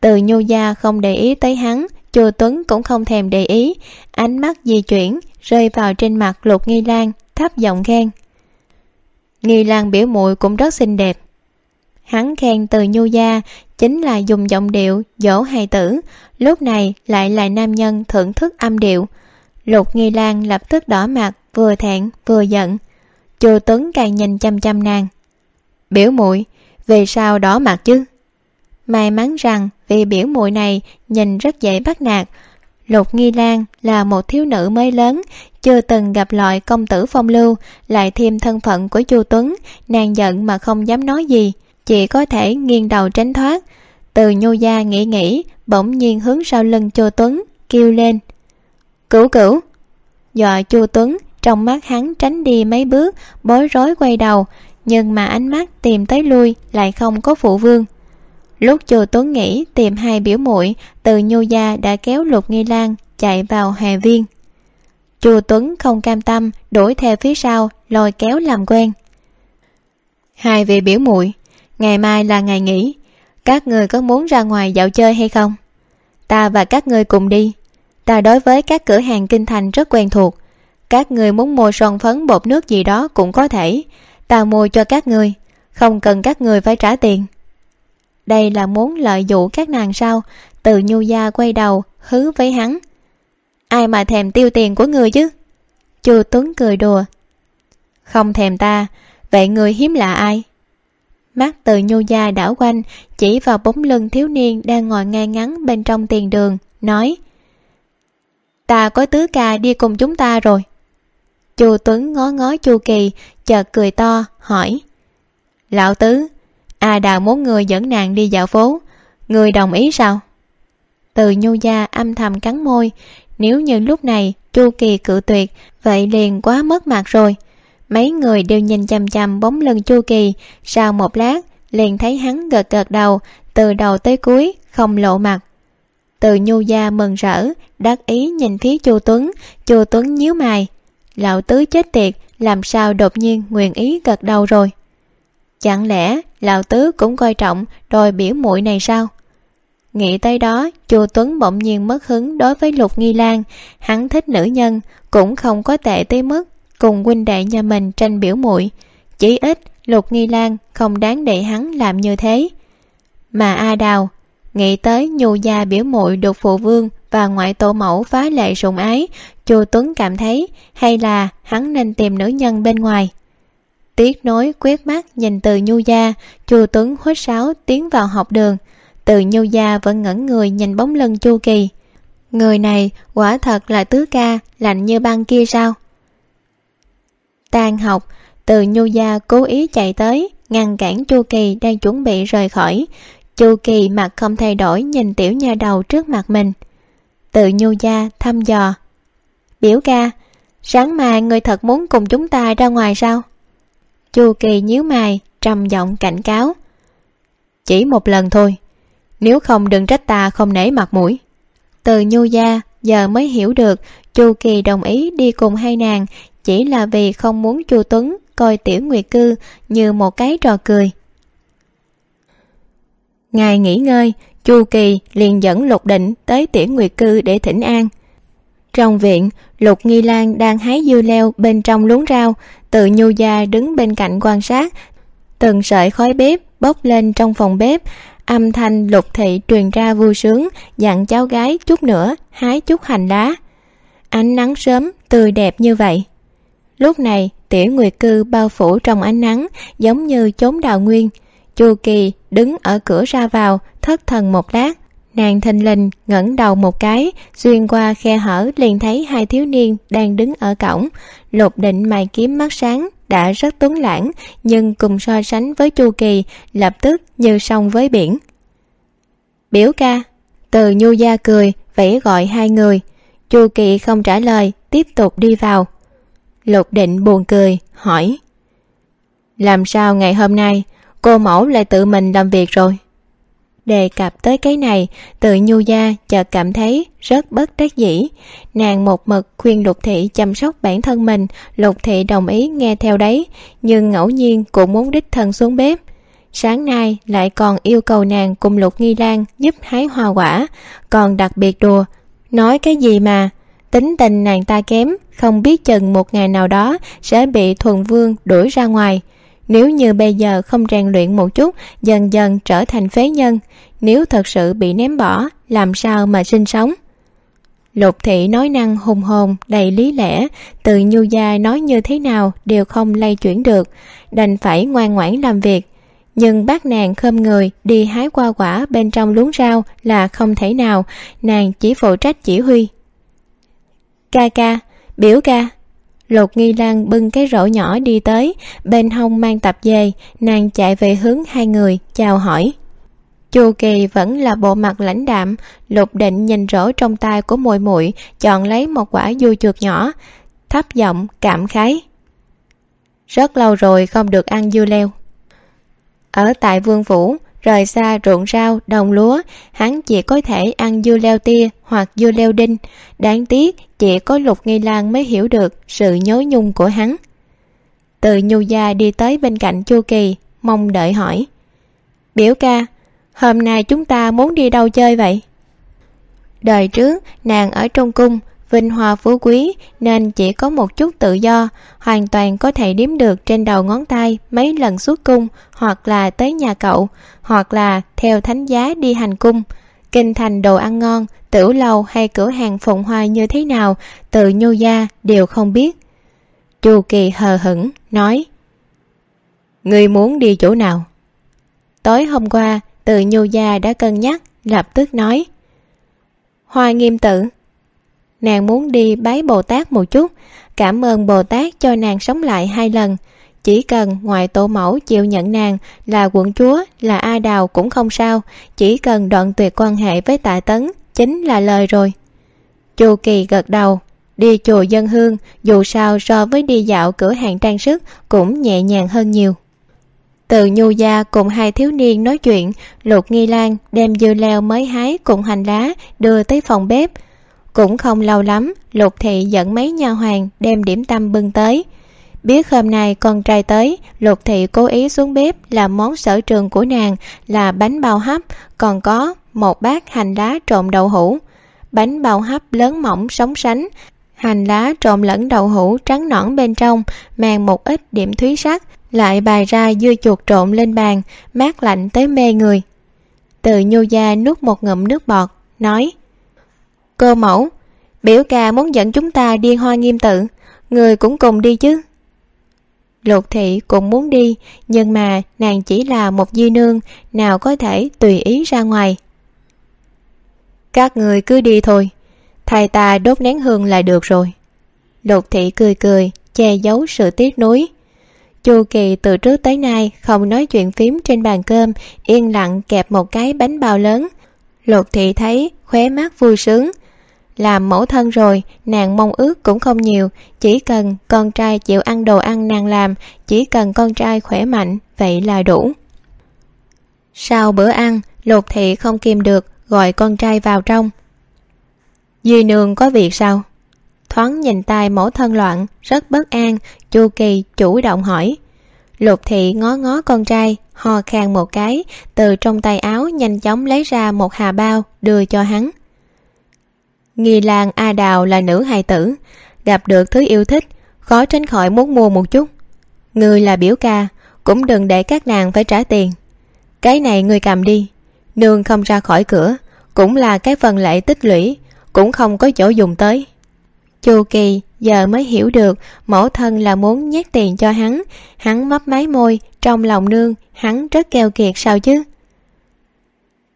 Từ nhu gia không để ý tới hắn, chu tuấn cũng không thèm để ý. Ánh mắt di chuyển, rơi vào trên mặt lục nghi lan, thấp giọng khen. Nghi lan biểu muội cũng rất xinh đẹp. Hắn khen từ nhu gia, chính là dùng giọng điệu dỗ hài tử, lúc này lại là nam nhân thưởng thức âm điệu lục nghi lan lập tức đỏ mặt, vừa thẹn, vừa giận. Chu tuấn càng nhìn chăm chăm nàng. Biểu muội, vì sao đỏ mặt chứ? May mắn rằng, vì biểu muội này nhìn rất dễ bắt nạt. Lục nghi lan là một thiếu nữ mới lớn, chưa từng gặp loại công tử phong lưu, lại thêm thân phận của chu tuấn, nàng giận mà không dám nói gì, chỉ có thể nghiêng đầu tránh thoát. Từ nhô gia nghĩ nghĩ, bỗng nhiên hướng sau lưng chu tuấn, kêu lên cửu cửu dọa chu tuấn, trong mắt hắn tránh đi mấy bước, bối rối quay đầu, nhưng mà ánh mắt tìm tới lui lại không có phụ vương. Lúc chu tuấn nghĩ tìm hai biểu muội từ nhu gia đã kéo lục nghi lan chạy vào hà viên. Chu tuấn không cam tâm, đuổi theo phía sau, lôi kéo làm quen. Hai vị biểu muội, ngày mai là ngày nghỉ, các người có muốn ra ngoài dạo chơi hay không? Ta và các người cùng đi ta đối với các cửa hàng kinh thành rất quen thuộc. Các người muốn mua son phấn, bột nước gì đó cũng có thể. Ta mua cho các người. Không cần các người phải trả tiền. Đây là muốn lợi dụ các nàng sao? Từ nhu gia quay đầu, hứ với hắn. Ai mà thèm tiêu tiền của người chứ? Chu tuấn cười đùa. Không thèm ta. Vậy người hiếm là ai? Mắt từ nhu gia đảo quanh, chỉ vào bóng lưng thiếu niên đang ngồi ngay ngắn bên trong tiền đường, nói ta có tứ ca đi cùng chúng ta rồi. Chu tuấn ngó ngó chu kỳ, chợt cười to, hỏi. Lão tứ, a đào muốn người dẫn nàng đi dạo phố. Người đồng ý sao? Từ nhu gia âm thầm cắn môi. Nếu như lúc này chu kỳ cự tuyệt, vậy liền quá mất mặt rồi. Mấy người đều nhìn chằm chằm bóng lưng chu kỳ. Sau một lát, liền thấy hắn gật gật đầu, từ đầu tới cuối không lộ mặt từ nhu gia mừng rỡ, đắc ý nhìn phía chu tuấn. Chu tuấn nhíu mày. Lão tứ chết tiệt, làm sao đột nhiên nguyện ý gật đầu rồi? Chẳng lẽ lão tứ cũng coi trọng đôi biểu muội này sao? Nghĩ tới đó, chu tuấn bỗng nhiên mất hứng đối với lục nghi lan. Hắn thích nữ nhân, cũng không có tệ tới mức cùng huynh đệ nhà mình tranh biểu muội. Chỉ ít lục nghi lan không đáng để hắn làm như thế. Mà a đào nghĩ tới nhu gia biểu muội được phụ vương và ngoại tổ mẫu phá lệ sủng ái, chu tuấn cảm thấy hay là hắn nên tìm nữ nhân bên ngoài. Tiếc nối quét mắt nhìn từ nhu gia, chu tuấn huýt sáo tiến vào học đường. Từ nhu gia vẫn ngẩn người nhìn bóng lưng chu kỳ. Người này quả thật là tứ ca, lạnh như băng kia sao? Tan học, từ nhu gia cố ý chạy tới, ngăn cản chu kỳ đang chuẩn bị rời khỏi chu kỳ mặt không thay đổi nhìn tiểu nha đầu trước mặt mình. Tự nhu gia thăm dò. Biểu ca, sáng mai người thật muốn cùng chúng ta ra ngoài sao? Chu kỳ nhíu mày, trầm giọng cảnh cáo. Chỉ một lần thôi, nếu không đừng trách ta không nể mặt mũi. Từ nhu gia giờ mới hiểu được chu kỳ đồng ý đi cùng hai nàng chỉ là vì không muốn chu tuấn coi tiểu nguyệt cư như một cái trò cười ngày nghỉ ngơi, chu kỳ liền dẫn lục định tới tiễn nguyệt cư để thỉnh an. Trong viện, lục nghi lan đang hái dưa leo bên trong luống rau, tự nhu gia đứng bên cạnh quan sát. Từng sợi khói bếp bốc lên trong phòng bếp, âm thanh lục thị truyền ra vui sướng, dặn cháu gái chút nữa, hái chút hành lá. Ánh nắng sớm, tươi đẹp như vậy. Lúc này tiểu nguyệt cư bao phủ trong ánh nắng, giống như chốn đào nguyên chu kỳ đứng ở cửa ra vào, thất thần một lát. Nàng thình lình ngẩng đầu một cái, xuyên qua khe hở liền thấy hai thiếu niên đang đứng ở cổng. Lục định mày kiếm mắt sáng, đã rất tuấn lãng, nhưng cùng so sánh với chu kỳ, lập tức như sông với biển. Biểu ca. Từ nhu gia cười, vẫy gọi hai người. Chu kỳ không trả lời, tiếp tục đi vào. Lục định buồn cười, hỏi, làm sao ngày hôm nay? Cô mẫu lại tự mình làm việc rồi. Đề cập tới cái này, tự nhu gia chợt cảm thấy rất bất đắc dĩ. Nàng một mực khuyên lục thị chăm sóc bản thân mình, lục thị đồng ý nghe theo đấy, nhưng ngẫu nhiên cũng muốn đích thân xuống bếp. Sáng nay lại còn yêu cầu nàng cùng lục nghi lan giúp hái hoa quả, còn đặc biệt đùa, nói cái gì mà, tính tình nàng ta kém, không biết chừng một ngày nào đó sẽ bị thuần vương đuổi ra ngoài nếu như bây giờ không rèn luyện một chút, dần dần trở thành phế nhân, nếu thật sự bị ném bỏ, làm sao mà sinh sống? Lục thị nói năng hùng hồn, đầy lý lẽ, từ nhu gia nói như thế nào đều không lay chuyển được, đành phải ngoan ngoãn làm việc. Nhưng bác nàng khom người, đi hái qua quả bên trong luống rau là không thể nào, nàng chỉ phụ trách chỉ huy. Ca ca, biểu ca lục nghi lan bưng cái rổ nhỏ đi tới, bên hông mang tập về nàng chạy về hướng hai người, chào hỏi. Chu kỳ vẫn là bộ mặt lãnh đạm, lục định nhìn rổ trong tay của muội muội, chọn lấy một quả dưa chuột nhỏ, thấp giọng cảm khái. Rất lâu rồi không được ăn dưa leo. Ở tại vương phủ rời xa ruộng rau, đồng lúa, hắn chỉ có thể ăn dưa leo tia hoặc dưa leo đinh. Đáng tiếc, chỉ có lục nghi lan mới hiểu được sự nhớ nhung của hắn. Từ nhu gia đi tới bên cạnh chu kỳ, mong đợi hỏi. Biểu ca, hôm nay chúng ta muốn đi đâu chơi vậy? Đời trước, nàng ở trong cung vinh hoa phú quý, nên chỉ có một chút tự do, hoàn toàn có thể đếm được trên đầu ngón tay mấy lần xuất cung hoặc là tới nhà cậu, hoặc là theo thánh giá đi hành cung. Kinh thành đồ ăn ngon tiểu lầu hay cửa hàng phụng hoa như thế nào, tự nhu gia đều không biết. Chu kỳ hờ hững, nói người muốn đi chỗ nào? Tối hôm qua, tự nhu gia đã cân nhắc, lập tức nói, hoa nghiêm tự nàng muốn đi bái bồ tát một chút. Cảm ơn bồ tát cho nàng sống lại hai lần. Chỉ cần ngoài tổ mẫu chịu nhận nàng là quận chúa, là a đào cũng không sao. Chỉ cần đoạn tuyệt quan hệ với tạ tấn, chính là lời rồi. Chu kỳ gật đầu. Đi chùa dân hương, dù sao so với đi dạo cửa hàng trang sức cũng nhẹ nhàng hơn nhiều. Từ nhu gia cùng hai thiếu niên nói chuyện, lục nghi lan đem dưa leo mới hái cùng hành lá đưa tới phòng bếp cũng không lâu lắm, lục thị dẫn mấy nha hoàng đem điểm tâm bưng tới. Biết hôm nay con trai tới, lục thị cố ý xuống bếp làm món sở trường của nàng là bánh bao hấp, còn có một bát hành lá trộn đậu hũ. Bánh bao hấp lớn mỏng sống sánh, hành lá trộn lẫn đậu hũ trắng nõn bên trong, mang một ít điểm thúy sắc, lại bày ra dưa chuột trộn lên bàn, mát lạnh tới mê người. Từ nhu gia nuốt một ngụm nước bọt, nói cô mẫu, biểu ca muốn dẫn chúng ta đi hoa nghiêm tự, người cũng cùng đi chứ. Lục thị cũng muốn đi, nhưng mà nàng chỉ là một di nương, nào có thể tùy ý ra ngoài. Các người cứ đi thôi, thầy ta đốt nén hương là được rồi. Lục thị cười cười, che giấu sự tiếc nuối. Chu kỳ từ trước tới nay không nói chuyện phím trên bàn cơm, yên lặng kẹp một cái bánh bao lớn. Lục thị thấy khóe mắt vui sướng làm mẫu thân rồi, nàng mong ước cũng không nhiều. Chỉ cần con trai chịu ăn đồ ăn nàng làm, chỉ cần con trai khỏe mạnh, vậy là đủ. Sau bữa ăn, lục thị không kìm được, gọi con trai vào trong. Dì nương có việc sao? Thoáng nhìn tay mẫu thân loạn, rất bất an, chu kỳ chủ động hỏi. Lục thị ngó ngó con trai, ho khan một cái, từ trong tay áo nhanh chóng lấy ra một hà bao, đưa cho hắn nghi lan, a đào là nữ hài tử. Gặp được thứ yêu thích, khó tránh khỏi muốn mua một chút. Người là biểu ca, cũng đừng để các nàng phải trả tiền. Cái này người cầm đi. Nương không ra khỏi cửa, cũng là cái phần lệ tích lũy, cũng không có chỗ dùng tới. Chu kỳ giờ mới hiểu được mẫu thân là muốn nhét tiền cho hắn. Hắn mấp máy môi, trong lòng nương, hắn rất keo kiệt sao chứ?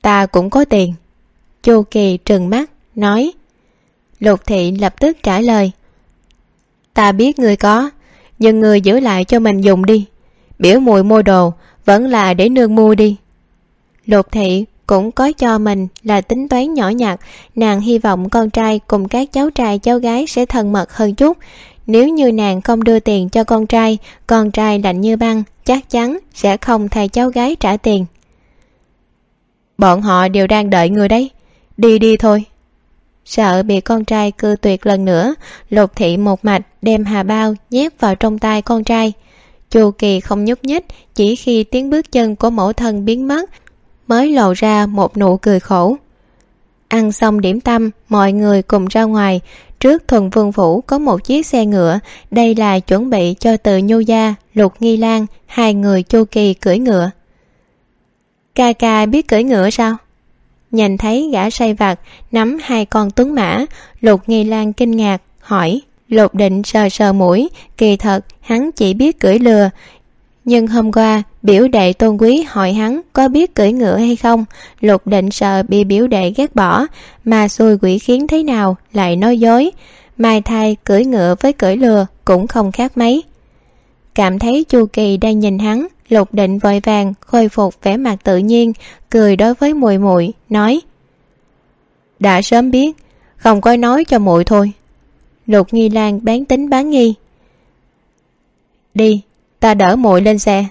Ta cũng có tiền. Chu kỳ trừng mắt, nói lục thị lập tức trả lời. Ta biết người có, nhưng người giữ lại cho mình dùng đi. Biểu mùi mua đồ vẫn là để nương mua đi. Lục thị cũng có cho mình là tính toán nhỏ nhặt, nàng hy vọng con trai cùng các cháu trai, cháu gái sẽ thân mật hơn chút. Nếu như nàng không đưa tiền cho con trai con trai lạnh như băng, chắc chắn sẽ không thay cháu gái trả tiền. Bọn họ đều đang đợi người đấy. Đi đi thôi sợ bị con trai cư tuyệt lần nữa, lục thị một mạch đem hà bao nhét vào trong tay con trai. Chu kỳ không nhúc nhích, chỉ khi tiếng bước chân của mẫu thân biến mất, mới lộ ra một nụ cười khổ. Ăn xong điểm tâm, mọi người cùng ra ngoài. Trước thuần vương phủ có một chiếc xe ngựa, đây là chuẩn bị cho từ nhu gia, lục nghi lan, hai người chu kỳ cưỡi ngựa. Ca ca biết cưỡi ngựa sao? Nhìn thấy gã say vặt, nắm hai con tuấn mã. Lục nghi lan kinh ngạc, hỏi, lục định sờ sờ mũi, kỳ thật, hắn chỉ biết cưỡi lừa. Nhưng hôm qua, biểu đệ tôn quý hỏi hắn có biết cưỡi ngựa hay không? Lục định sợ bị biểu đệ ghét bỏ, mà xui quỷ khiến thế nào lại nói dối. Mai thai cưỡi ngựa với cưỡi lừa cũng không khác mấy cảm thấy chu kỳ đang nhìn hắn, lục định vội vàng khôi phục vẻ mặt tự nhiên, cười đối với muội muội, nói, đã sớm biết, không có nói cho muội thôi. Lục nghi lan bán tính bán nghi, đi, ta đỡ muội lên xe.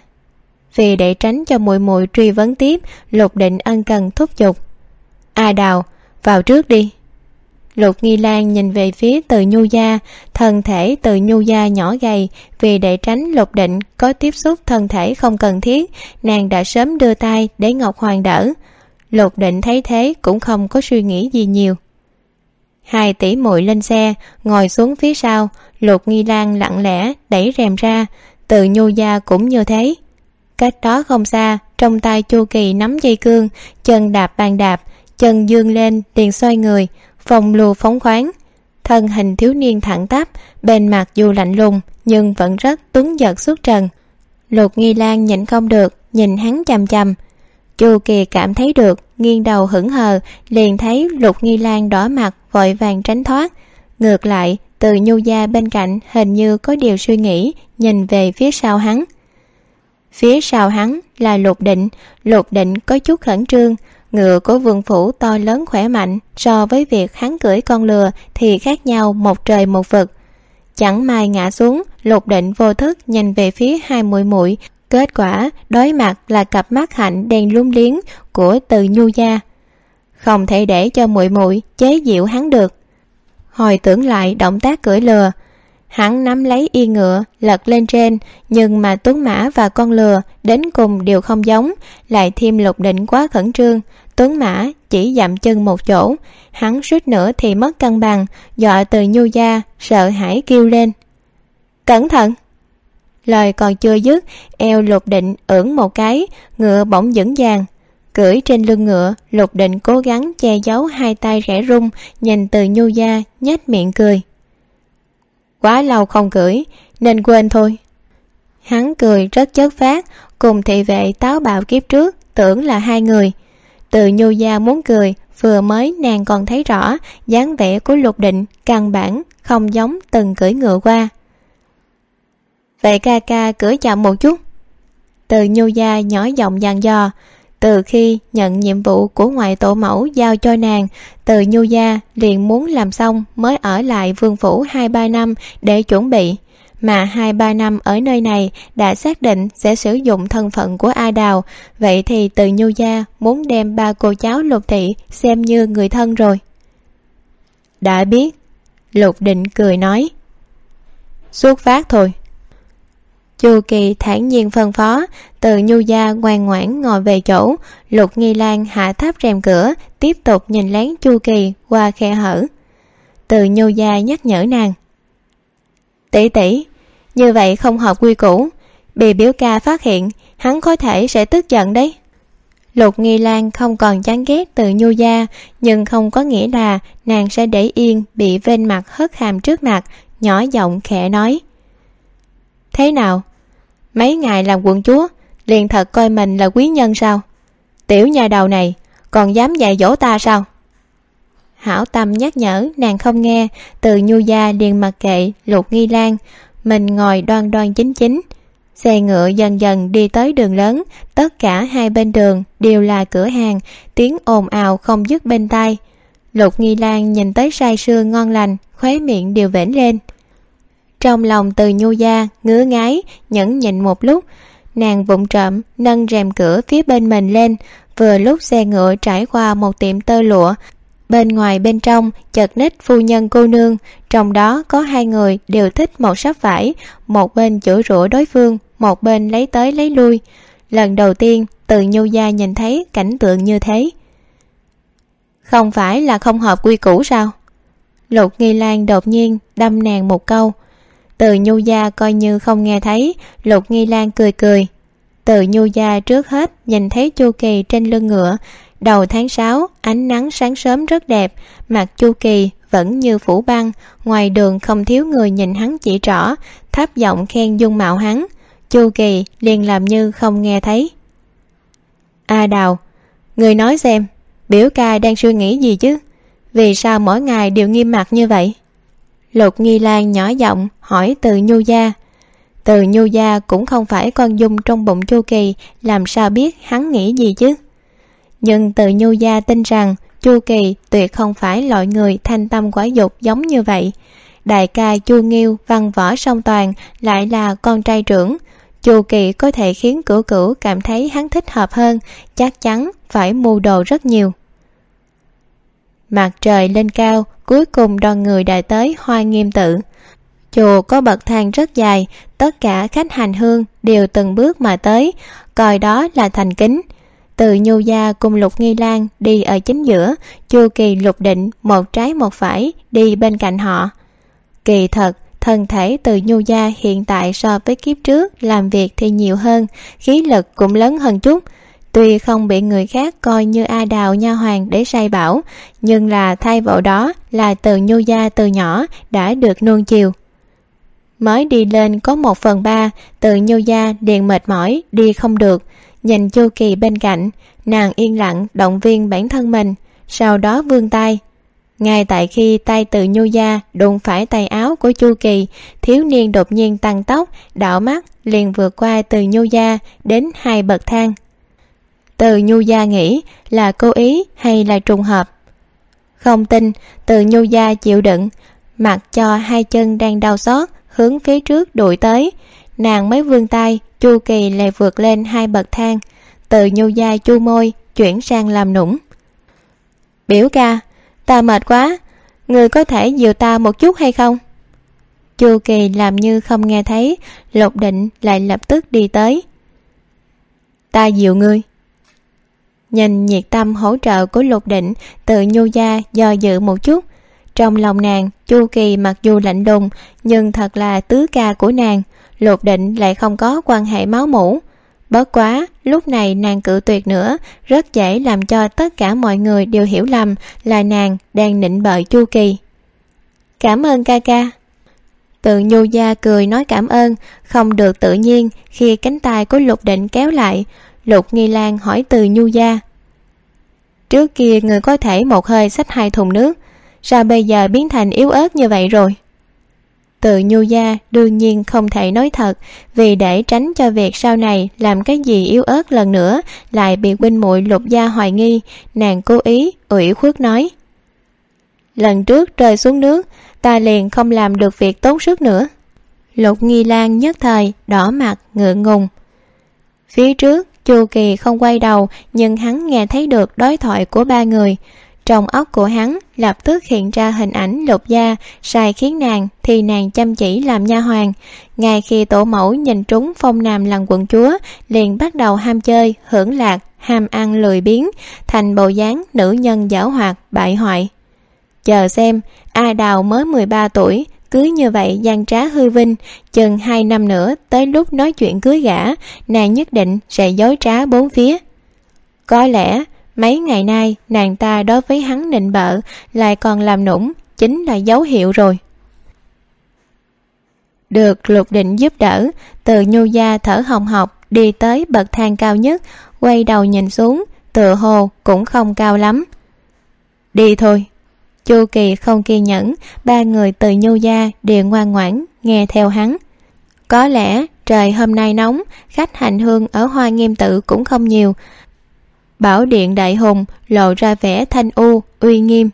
Vì để tránh cho muội muội truy vấn tiếp, lục định ân cần thúc giục, a đào, vào trước đi lục nghi lan nhìn về phía từ nhu gia, thân thể từ nhu gia nhỏ gầy, vì để tránh lục định có tiếp xúc thân thể không cần thiết, nàng đã sớm đưa tay để ngọc hoàng đỡ. Lục định thấy thế cũng không có suy nghĩ gì nhiều. Hai tỷ muội lên xe, ngồi xuống phía sau, lục nghi lan lặng lẽ đẩy rèm ra, từ nhu gia cũng như thế. Cách đó không xa, trong tay chu kỳ nắm dây cương, chân đạp bàn đạp, chân dương lên liền xoay người phong lưu phóng khoáng. Thân hình thiếu niên thẳng tắp bên mặt dù lạnh lùng, nhưng vẫn rất tuấn giật suốt trần. Lục nghi lan nhịn không được, nhìn hắn chằm chằm. Chu kỳ cảm thấy được, nghiêng đầu hững hờ, liền thấy lục nghi lan đỏ mặt, vội vàng tránh thoát. Ngược lại, từ nhu gia bên cạnh hình như có điều suy nghĩ, nhìn về phía sau hắn. Phía sau hắn là lục định. Lục định có chút khẩn trương ngựa của vương phủ to lớn khỏe mạnh, so với việc hắn cưỡi con lừa thì khác nhau một trời một vực. Chẳng may ngã xuống, lục định vô thức nhìn về phía hai muội muội. Kết quả, đối mặt là cặp mắt hạnh đen lung liếng của từ nhu gia. Không thể để cho muội muội chế diệu hắn được. Hồi tưởng lại động tác cưỡi lừa, hắn nắm lấy yên ngựa, lật lên trên, nhưng mà tuấn mã và con lừa đến cùng đều không giống, lại thêm lục định quá khẩn trương. Tuấn mã chỉ dậm chân một chỗ, hắn suýt nữa thì mất cân bằng, dọa từ nhu gia, sợ hãi kêu lên. Cẩn thận! Lời còn chưa dứt, eo lục định ưỡn một cái, ngựa bỗng vững vàng cưỡi trên lưng ngựa, lục định cố gắng che giấu hai tay rẽ rung, nhìn từ nhu gia, nhếch miệng cười. Quá lâu không cưỡi, nên quên thôi. Hắn cười rất chất phát cùng thị vệ táo bạo kiếp trước, tưởng là hai người. Từ nhu gia muốn cười, vừa mới nàng còn thấy rõ, dáng vẻ của lục định, căn bản, không giống từng cưỡi ngựa qua. Vậy ca ca cưỡi chậm một chút. Từ nhu gia nhỏ giọng dàn dò, từ khi nhận nhiệm vụ của ngoại tổ mẫu giao cho nàng, từ nhu gia liền muốn làm xong mới ở lại vương phủ hai ba năm để chuẩn bị mà hai ba năm ở nơi này đã xác định sẽ sử dụng thân phận của a đào. Vậy thì từ nhu gia muốn đem ba cô cháu lục thị xem như người thân rồi. Đã biết. Lục định cười nói. Xuất phát thôi. Chu kỳ thản nhiên phân phó từ nhu gia ngoan ngoãn ngồi về chỗ. Lục nghi lan hạ tháp rèm cửa tiếp tục nhìn lén chu kỳ qua khe hở. Từ nhu gia nhắc nhở nàng tỷ tỷ như vậy không hợp quy củ. Bị biểu ca phát hiện, hắn có thể sẽ tức giận đấy. Lục nghi lan không còn chán ghét từ nhu gia, nhưng không có nghĩa là nàng sẽ để yên, bị vên mặt hất hàm trước mặt, nhỏ giọng khẽ nói. Thế nào? Mấy ngày làm quận chúa, liền thật coi mình là quý nhân sao? Tiểu nhà đầu này, còn dám dạy dỗ ta sao? Hảo tâm nhắc nhở, nàng không nghe. Từ nhu gia liền mặc kệ, lục nghi lan. Mình ngồi đoan đoan chính chính. Xe ngựa dần dần đi tới đường lớn. Tất cả hai bên đường đều là cửa hàng. Tiếng ồn ào không dứt bên tai. Lục nghi lan nhìn tới say sưa ngon lành, khóe miệng đều vểnh lên. Trong lòng từ nhu gia ngứa ngái nhẫn nhịn một lúc, nàng vụng trộm nâng rèm cửa phía bên mình lên. Vừa lúc xe ngựa trải qua một tiệm tơ lụa bên ngoài bên trong chật ních phu nhân cô nương. Trong đó có hai người đều thích một sắp vải, một bên chửi rủa đối phương, một bên lấy tới lấy lui. Lần đầu tiên, từ nhu gia nhìn thấy cảnh tượng như thế. Không phải là không hợp quy củ sao? Lục nghi lan đột nhiên đâm nàng một câu. Từ nhu gia coi như không nghe thấy, lục nghi lan cười cười. Từ nhu gia trước hết nhìn thấy chu kỳ trên lưng ngựa đầu tháng sáu, ánh nắng sáng sớm rất đẹp, mặt chu kỳ vẫn như phủ băng, ngoài đường không thiếu người nhìn hắn chỉ rõ thấp giọng khen dung mạo hắn. Chu kỳ liền làm như không nghe thấy. A đào, người nói xem, biểu ca đang suy nghĩ gì chứ? Vì sao mỗi ngày đều nghiêm mặt như vậy? Lục nghi lan nhỏ giọng hỏi từ nhu gia. Từ nhu gia cũng không phải con dung trong bụng chu kỳ, làm sao biết hắn nghĩ gì chứ? Nhưng từ nhu gia tin rằng chu kỳ tuyệt không phải loại người thanh tâm quả dục giống như vậy. Đại ca chu nghiêu văn võ song toàn lại là con trai trưởng. Chu kỳ có thể khiến cửu cửu cảm thấy hắn thích hợp hơn, chắc chắn phải mưu đồ rất nhiều. Mặt trời lên cao, cuối cùng đoàn người đã tới hoa nghiêm tự. Chùa có bậc thang rất dài, tất cả khách hành hương đều từng bước mà tới, coi đó là thành kính từ nhu gia cùng lục nghi lan đi ở chính giữa, chu kỳ, lục định, một trái một phải, đi bên cạnh họ. Kỳ thật, thân thể từ nhu gia hiện tại so với kiếp trước làm việc thì nhiều hơn, khí lực cũng lớn hơn chút. Tuy không bị người khác coi như a đào nha hoàng để sai bảo, nhưng là thay vào đó là từ nhu gia từ nhỏ đã được nuông chiều. Mới đi lên có một phần ba, từ nhu gia điền mệt mỏi, đi không được nhìn chu kỳ bên cạnh, nàng yên lặng động viên bản thân mình, sau đó vươn tay. Ngay tại khi tay từ nhu gia đụng phải tay áo của chu kỳ, thiếu niên đột nhiên tăng tốc, đảo mắt, liền vượt qua từ nhu gia đến hai bậc thang. Từ nhu gia nghĩ là cố ý hay là trùng hợp? Không tin, từ nhu gia chịu đựng, mặc cho hai chân đang đau xót hướng phía trước đuổi tới nàng mới vươn tay, chu kỳ lại vượt lên hai bậc thang. Từ nhu dai chu môi chuyển sang làm nũng. Biểu ca, ta mệt quá, người có thể dìu ta một chút hay không? Chu kỳ làm như không nghe thấy, lục định lại lập tức đi tới. Ta dìu ngươi. Nhìn nhiệt tâm hỗ trợ của lục định tự nhu gia do dự một chút. Trong lòng nàng, chu kỳ mặc dù lạnh đùng nhưng thật là tứ ca của nàng lục định lại không có quan hệ máu mủ. Bớt quá, lúc này nàng cự tuyệt nữa, rất dễ làm cho tất cả mọi người đều hiểu lầm là nàng đang nịnh bợ chu kỳ. Cảm ơn ca ca. Từ nhu gia cười nói cảm ơn, không được tự nhiên khi cánh tay của lục định kéo lại. Lục nghi lan hỏi từ nhu gia, trước kia người có thể một hơi xách hai thùng nước, sao bây giờ biến thành yếu ớt như vậy rồi? Từ nhu gia đương nhiên không thể nói thật. Vì để tránh cho việc sau này làm cái gì yếu ớt lần nữa, lại bị huynh muội lục gia hoài nghi, nàng cố ý, ủy khuất nói. Lần trước rơi xuống nước, ta liền không làm được việc tốn sức nữa. Lục nghi lan nhất thời đỏ mặt, ngượng ngùng. Phía trước, chu kỳ không quay đầu, nhưng hắn nghe thấy được đối thoại của ba người trong óc của hắn, lập tức hiện ra hình ảnh lục gia sai khiến nàng thì nàng chăm chỉ làm nha hoàn. Ngay khi tổ mẫu nhìn trúng phong nam làm quận chúa, liền bắt đầu ham chơi, hưởng lạc, ham ăn lười biếng, thành bộ dáng nữ nhân giảo hoạt, bại hoại. Chờ xem, a đào mới mười ba tuổi cưới như vậy gian trá hư vinh, chừng hai năm nữa tới lúc nói chuyện cưới gả, nàng nhất định sẽ dối trá bốn phía. Có lẽ mấy ngày nay, nàng ta đối với hắn nịnh bợ, lại còn làm nũng, chính là dấu hiệu rồi. Được lục định giúp đỡ, từ nhu gia thở hồng hộc, đi tới bậc thang cao nhất, quay đầu nhìn xuống, tựa hồ cũng không cao lắm. Đi thôi. Chu kỳ không kiên nhẫn, ba người từ nhu gia đều ngoan ngoãn, nghe theo hắn. Có lẽ trời hôm nay nóng, khách hành hương ở hoa nghiêm tự cũng không nhiều bảo điện đại hùng lộ ra vẻ thanh u, uy nghiêm.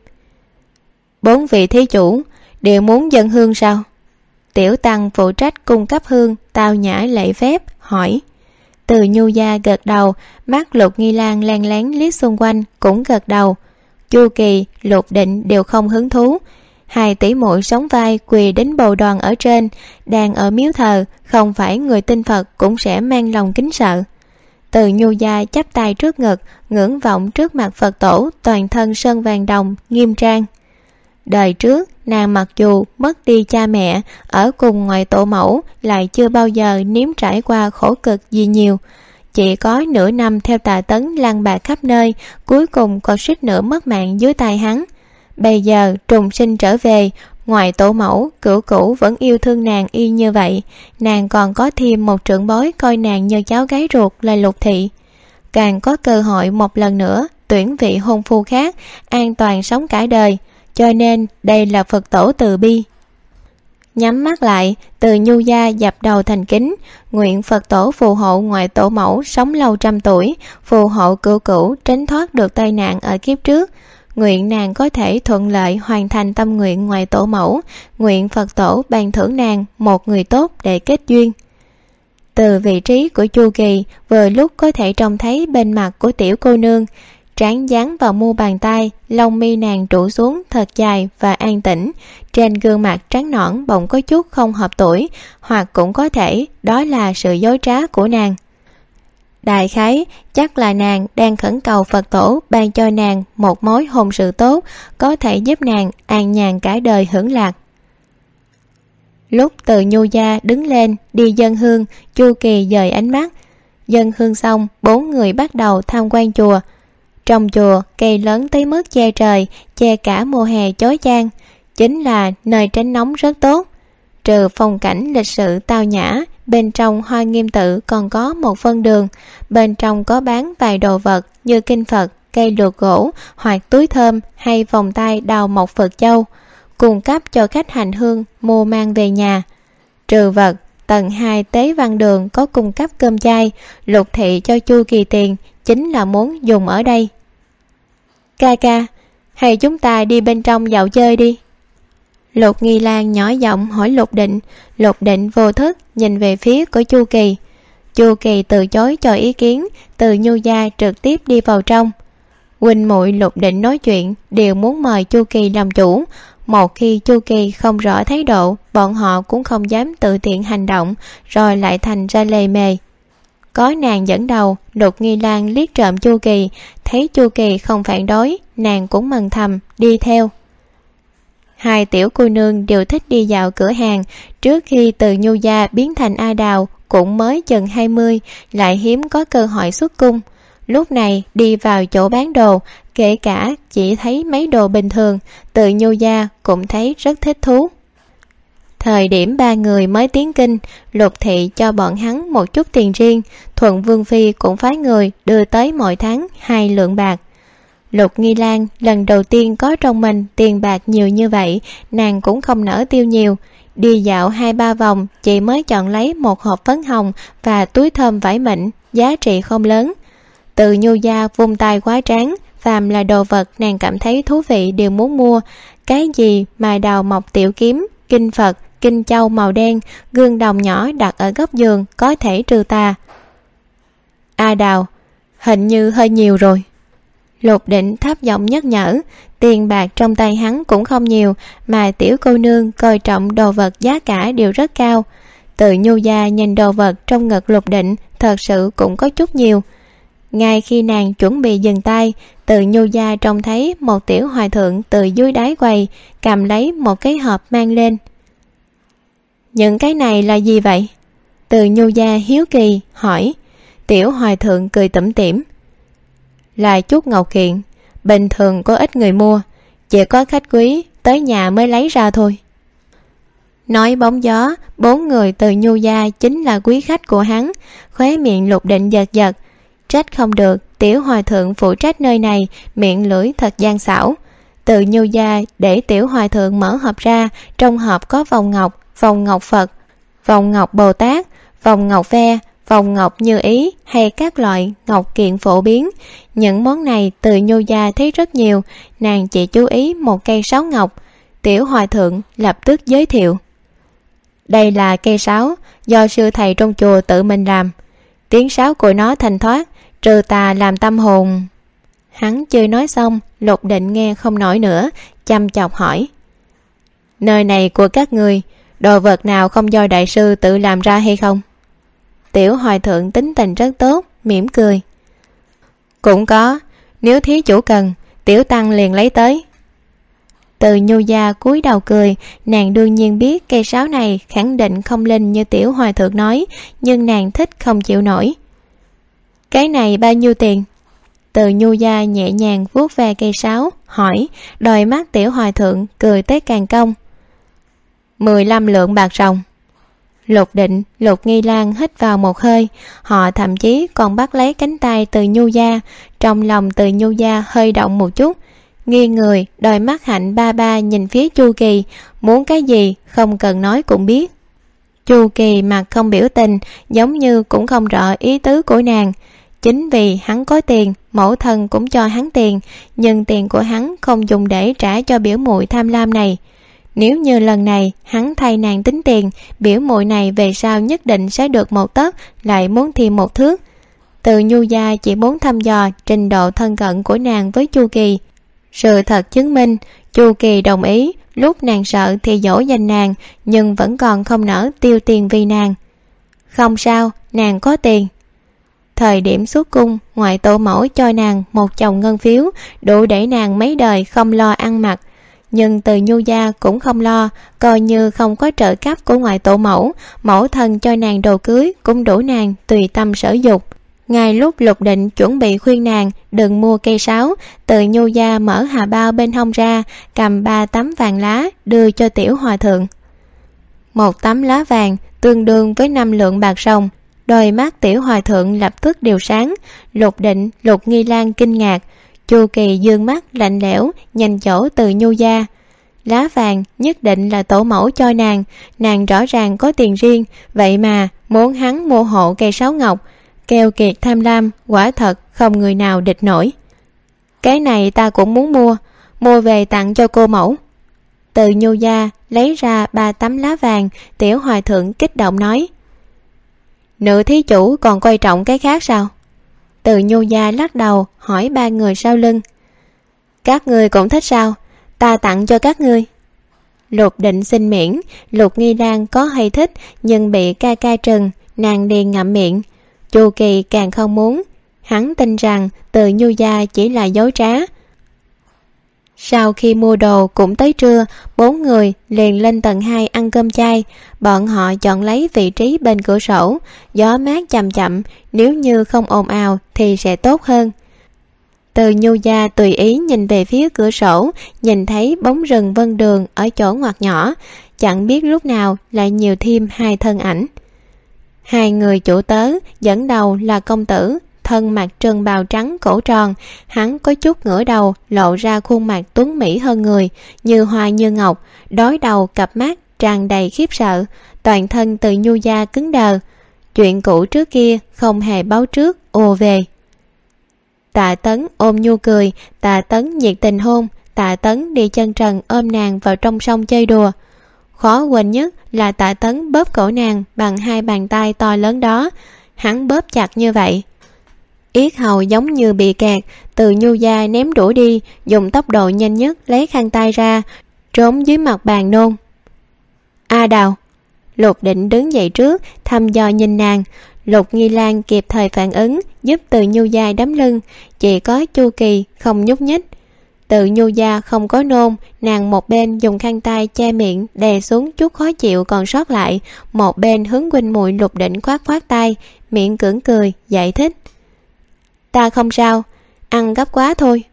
Bốn vị thí chủ đều muốn dân hương sao? Tiểu tăng phụ trách cung cấp hương, tao nhã lễ phép, hỏi. Từ nhu gia gật đầu, mắt lục nghi lan len lén liếc xung quanh cũng gật đầu. Chu kỳ, lục định đều không hứng thú. Hai tỷ muội sống vai quỳ đến bầu đoàn ở trên, đang ở miếu thờ, không phải người tin phật cũng sẽ mang lòng kính sợ từ nhu gia chắp tay trước ngực, ngưỡng vọng trước mặt phật tổ, toàn thân sơn vàng đồng, nghiêm trang. Đời trước, nàng mặc dù mất đi cha mẹ, ở cùng ngoài tổ mẫu, lại chưa bao giờ nếm trải qua khổ cực gì nhiều. Chỉ có nửa năm theo tà tấn lang bạc khắp nơi, cuối cùng còn suýt nữa mất mạng dưới tay hắn. Bây giờ trùng sinh trở về ngoài tổ mẫu, cửu cũ vẫn yêu thương nàng y như vậy, nàng còn có thêm một trưởng bối coi nàng như cháu gái ruột là lục thị. Càng có cơ hội một lần nữa, tuyển vị hôn phu khác, an toàn sống cả đời, cho nên đây là phật tổ từ bi. Nhắm mắt lại, từ nhu gia dập đầu thành kính, nguyện phật tổ phù hộ ngoại tổ mẫu sống lâu trăm tuổi, phù hộ cửu cửu tránh thoát được tai nạn ở kiếp trước nguyện nàng có thể thuận lợi hoàn thành tâm nguyện ngoài tổ mẫu. Nguyện phật tổ ban thưởng nàng một người tốt để kết duyên. Từ vị trí của chu kỳ, vừa lúc có thể trông thấy bên mặt của tiểu cô nương trán dán vào mu bàn tay, lông mi nàng trụ xuống thật dài và an tĩnh. Trên gương mặt trắng nõn bỗng có chút không hợp tuổi, hoặc cũng có thể đó là sự dối trá của nàng đại khái, chắc là nàng đang khẩn cầu phật tổ ban cho nàng một mối hôn sự tốt, có thể giúp nàng an nhàn cả đời hưởng lạc. Lúc từ nhu gia đứng lên đi dân hương, chu kỳ dời ánh mắt. Dân hương xong, bốn người bắt đầu tham quan chùa. Trong chùa, cây lớn tới mức che trời, che cả mùa hè chói chang. Chính là nơi tránh nóng rất tốt. Trừ phong cảnh lịch sự tao nhã bên trong hoa nghiêm tự còn có một phân đường, bên trong có bán vài đồ vật như kinh phật, cây luộc gỗ, hoặc túi thơm hay vòng tay đào mộc phật châu, cung cấp cho khách hành hương mua mang về nhà. Trừ vật, tầng hai tế văn đường có cung cấp cơm chay, lục thị cho chu kỳ tiền, chính là muốn dùng ở đây. Ca ca, hay chúng ta đi bên trong dạo chơi đi lục nghi lan nhỏ giọng hỏi lục định. Lục định vô thức nhìn về phía của chu kỳ. Chu kỳ từ chối cho ý kiến, từ nhu gia trực tiếp đi vào trong. Huynh muội lục định nói chuyện, đều muốn mời chu kỳ làm chủ. Một khi chu kỳ không rõ thái độ, bọn họ cũng không dám tự tiện hành động, rồi lại thành ra lề mề. Có nàng dẫn đầu, lục nghi lan liếc trộm chu kỳ. Thấy chu kỳ không phản đối, nàng cũng mừng thầm, đi theo hai tiểu cô nương đều thích đi dạo cửa hàng. Trước khi từ nhu gia biến thành a đào, cũng mới chừng hai mươi, lại hiếm có cơ hội xuất cung. Lúc này, đi vào chỗ bán đồ, kể cả chỉ thấy mấy đồ bình thường, từ nhu gia cũng thấy rất thích thú. Thời điểm ba người mới tiến kinh, lục thị cho bọn hắn một chút tiền riêng, thuận vương phi cũng phái người đưa tới mỗi tháng hai lượng bạc lục nghi lan, lần đầu tiên có trong mình tiền bạc nhiều như vậy, nàng cũng không nỡ tiêu nhiều. Đi dạo hai ba vòng, chị mới chọn lấy một hộp phấn hồng và túi thơm vải mịn, giá trị không lớn. Từ nhu gia vung tay quá tráng, phàm là đồ vật nàng cảm thấy thú vị đều muốn mua. Cái gì mà đào mọc tiểu kiếm, kinh phật, kinh châu màu đen, gương đồng nhỏ đặt ở góc giường có thể trừ tà. A đào, hình như hơi nhiều rồi lục định thấp giọng nhắc nhở, tiền bạc trong tay hắn cũng không nhiều, mà tiểu cô nương coi trọng đồ vật giá cả đều rất cao. Tự nhu gia nhìn đồ vật trong ngực lục định thật sự cũng có chút nhiều. Ngay khi nàng chuẩn bị dừng tay, từ nhu gia trông thấy một tiểu hòa thượng từ dưới đáy quầy, cầm lấy một cái hộp mang lên. Những cái này là gì vậy? Từ nhu gia hiếu kỳ hỏi. Tiểu hòa thượng cười tủm tỉm là chút ngọc kiện. Bình thường có ít người mua, chỉ có khách quý tới nhà mới lấy ra thôi. Nói bóng gió, bốn người từ nhu gia chính là quý khách của hắn, khóe miệng lục định giật giật. Trách không được, tiểu hòa thượng phụ trách nơi này, miệng lưỡi thật gian xảo. Từ nhu gia để tiểu hòa thượng mở hộp ra, trong hộp có vòng ngọc vòng ngọc phật, vòng ngọc bồ tát, vòng ngọc ve vòng ngọc như ý hay các loại ngọc kiện phổ biến. Những món này từ nhô gia thấy rất nhiều. Nàng chỉ chú ý một cây sáo ngọc. Tiểu hòa thượng lập tức giới thiệu. Đây là cây sáo do sư thầy trong chùa tự mình làm. Tiếng sáo của nó thanh thoát, trừ tà làm tâm hồn. Hắn chưa nói xong, lục định nghe không nổi nữa, chăm chọc hỏi. Nơi này của các người, đồ vật nào không do đại sư tự làm ra hay không? Tiểu hòa thượng tính tình rất tốt, mỉm cười. Cũng có, nếu thí chủ cần, tiểu tăng liền lấy tới. Từ nhu gia cúi đầu cười, nàng đương nhiên biết cây sáo này khẳng định không linh như tiểu hòa thượng nói, nhưng nàng thích không chịu nổi. Cái này bao nhiêu tiền? Từ nhu gia nhẹ nhàng vuốt ve cây sáo, hỏi, đòi mắt tiểu hòa thượng cười tới càng công. Mười lăm lượng bạc rồng lục định lục nghi lan hít vào một hơi. Họ thậm chí còn bắt lấy cánh tay từ nhu gia. Trong lòng từ nhu gia hơi động một chút. Nghiêng người, đôi mắt hạnh ba ba nhìn phía chu kỳ. Muốn cái gì, không cần nói cũng biết. Chu kỳ mặt không biểu tình, giống như cũng không rõ ý tứ của nàng. Chính vì hắn có tiền, mẫu thân cũng cho hắn tiền, nhưng tiền của hắn không dùng để trả cho biểu muội tham lam này nếu như lần này hắn thay nàng tính tiền, biểu muội này về sau nhất định sẽ được một tấc, lại muốn thêm một thước. Từ nhu gia chỉ muốn thăm dò trình độ thân cận của nàng với chu kỳ. Sự thật chứng minh, chu kỳ đồng ý, lúc nàng sợ thì dỗ dành nàng, nhưng vẫn còn không nỡ tiêu tiền vì nàng. Không sao, nàng có tiền. Thời điểm xuất cung, ngoại tổ mẫu cho nàng một chồng ngân phiếu, đủ để nàng mấy đời không lo ăn mặc nhưng từ nhu gia cũng không lo, coi như không có trợ cấp của ngoại tổ mẫu mẫu thân cho nàng đồ cưới cũng đủ nàng tùy tâm sở dục. Ngay lúc lục định chuẩn bị khuyên nàng, đừng mua cây sáo, từ nhu gia mở hà bao bên hông ra, cầm ba tấm vàng lá đưa cho tiểu hòa thượng. Một tấm lá vàng tương đương với năm lượng bạc rồng, đôi mắt tiểu hòa thượng lập tức đều sáng, lục định, lục nghi lan kinh ngạc chu kỳ dương mắt, lạnh lẽo nhanh chỗ từ nhu gia. Lá vàng nhất định là tổ mẫu cho nàng. Nàng rõ ràng có tiền riêng, vậy mà muốn hắn mua hộ cây sáo ngọc, keo kiệt tham lam, quả thật không người nào địch nổi. Cái này ta cũng muốn mua mua về tặng cho cô mẫu. Từ nhu gia lấy ra ba tấm lá vàng, tiểu hòa thượng kích động nói, nữ thí chủ còn coi trọng cái khác sao? Từ nhô gia lắc đầu, hỏi ba người sau lưng. Các người cũng thích sao? Ta tặng cho các ngươi lục định xin miễn, lục nghi đang có hay thích, nhưng bị ca ca trừng, nàng liền ngậm miệng. Chu kỳ càng không muốn. Hắn tin rằng từ nhu gia chỉ là dối trá sau khi mua đồ cũng tới trưa, bốn người liền lên tầng hai ăn cơm chay. Bọn họ chọn lấy vị trí bên cửa sổ, gió mát chậm chậm, nếu như không ồn ào thì sẽ tốt hơn. Từ nhu gia tùy ý nhìn về phía cửa sổ, nhìn thấy bóng rừng vân đường ở chỗ ngoặt nhỏ, chẳng biết lúc nào lại nhiều thêm hai thân ảnh. Hai người chủ tớ dẫn đầu là công tử thân mặc trần bào trắng cổ tròn, hắn có chút ngửa đầu, lộ ra khuôn mặt tuấn mỹ hơn người, như hoa như ngọc đói đầu cặp mắt tràn đầy khiếp sợ, toàn thân từ nhu da cứng đờ. Chuyện cũ trước kia không hề báo trước ồ về tạ tấn ôm nhu cười, tạ tấn nhiệt tình hôn, tạ tấn đi chân trần ôm nàng vào trong sông chơi đùa. Khó quên nhất là tạ tấn bóp cổ nàng bằng hai bàn tay to lớn đó. Hắn bóp chặt như vậy yết hầu giống như bị kẹt, từ nhu gia ném đũa đi, dùng tốc độ nhanh nhất lấy khăn tay ra, trốn dưới mặt bàn nôn. A đào, lục định đứng dậy trước, thăm dò nhìn nàng. Lục nghi lan kịp thời phản ứng, giúp từ nhu gia đấm lưng. Chỉ có chu kỳ không nhúc nhích. Tự nhu gia không có nôn, nàng một bên dùng khăn tay che miệng, đè xuống chút khó chịu còn sót lại. Một bên hướng huynh muội lục đỉnh khoát khoát tay, miệng cưỡng cười, giải thích ta không sao, ăn gấp quá thôi.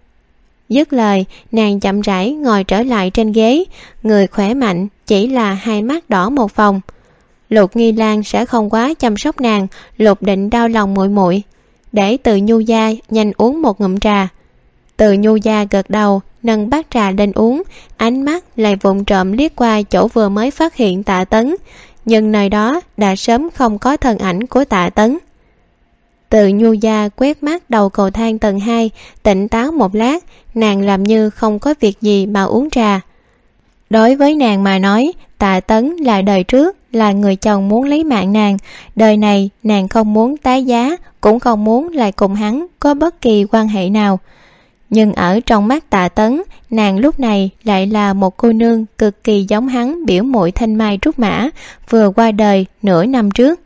Dứt lời, nàng chậm rãi ngồi trở lại trên ghế. Người khỏe mạnh chỉ là hai mắt đỏ một phòng lục nghi lan sẽ không quá chăm sóc nàng, lục định đau lòng muội muội. Để từ nhu gia nhanh uống một ngụm trà. Từ nhu gia gật đầu, nâng bát trà lên uống. Ánh mắt lại vụng trộm liếc qua chỗ vừa mới phát hiện tạ tấn. Nhưng nơi đó đã sớm không có thân ảnh của tạ tấn từ nhu gia quét mắt đầu cầu thang tầng hai, tỉnh táo một lát, nàng làm như không có việc gì mà uống trà. Đối với nàng mà nói, tạ tấn là đời trước, là người chồng muốn lấy mạng nàng. Đời này, nàng không muốn tái giá, cũng không muốn lại cùng hắn có bất kỳ quan hệ nào. Nhưng ở trong mắt tạ tấn, nàng lúc này lại là một cô nương cực kỳ giống hắn biểu muội thanh mai trúc mã, vừa qua đời nửa năm trước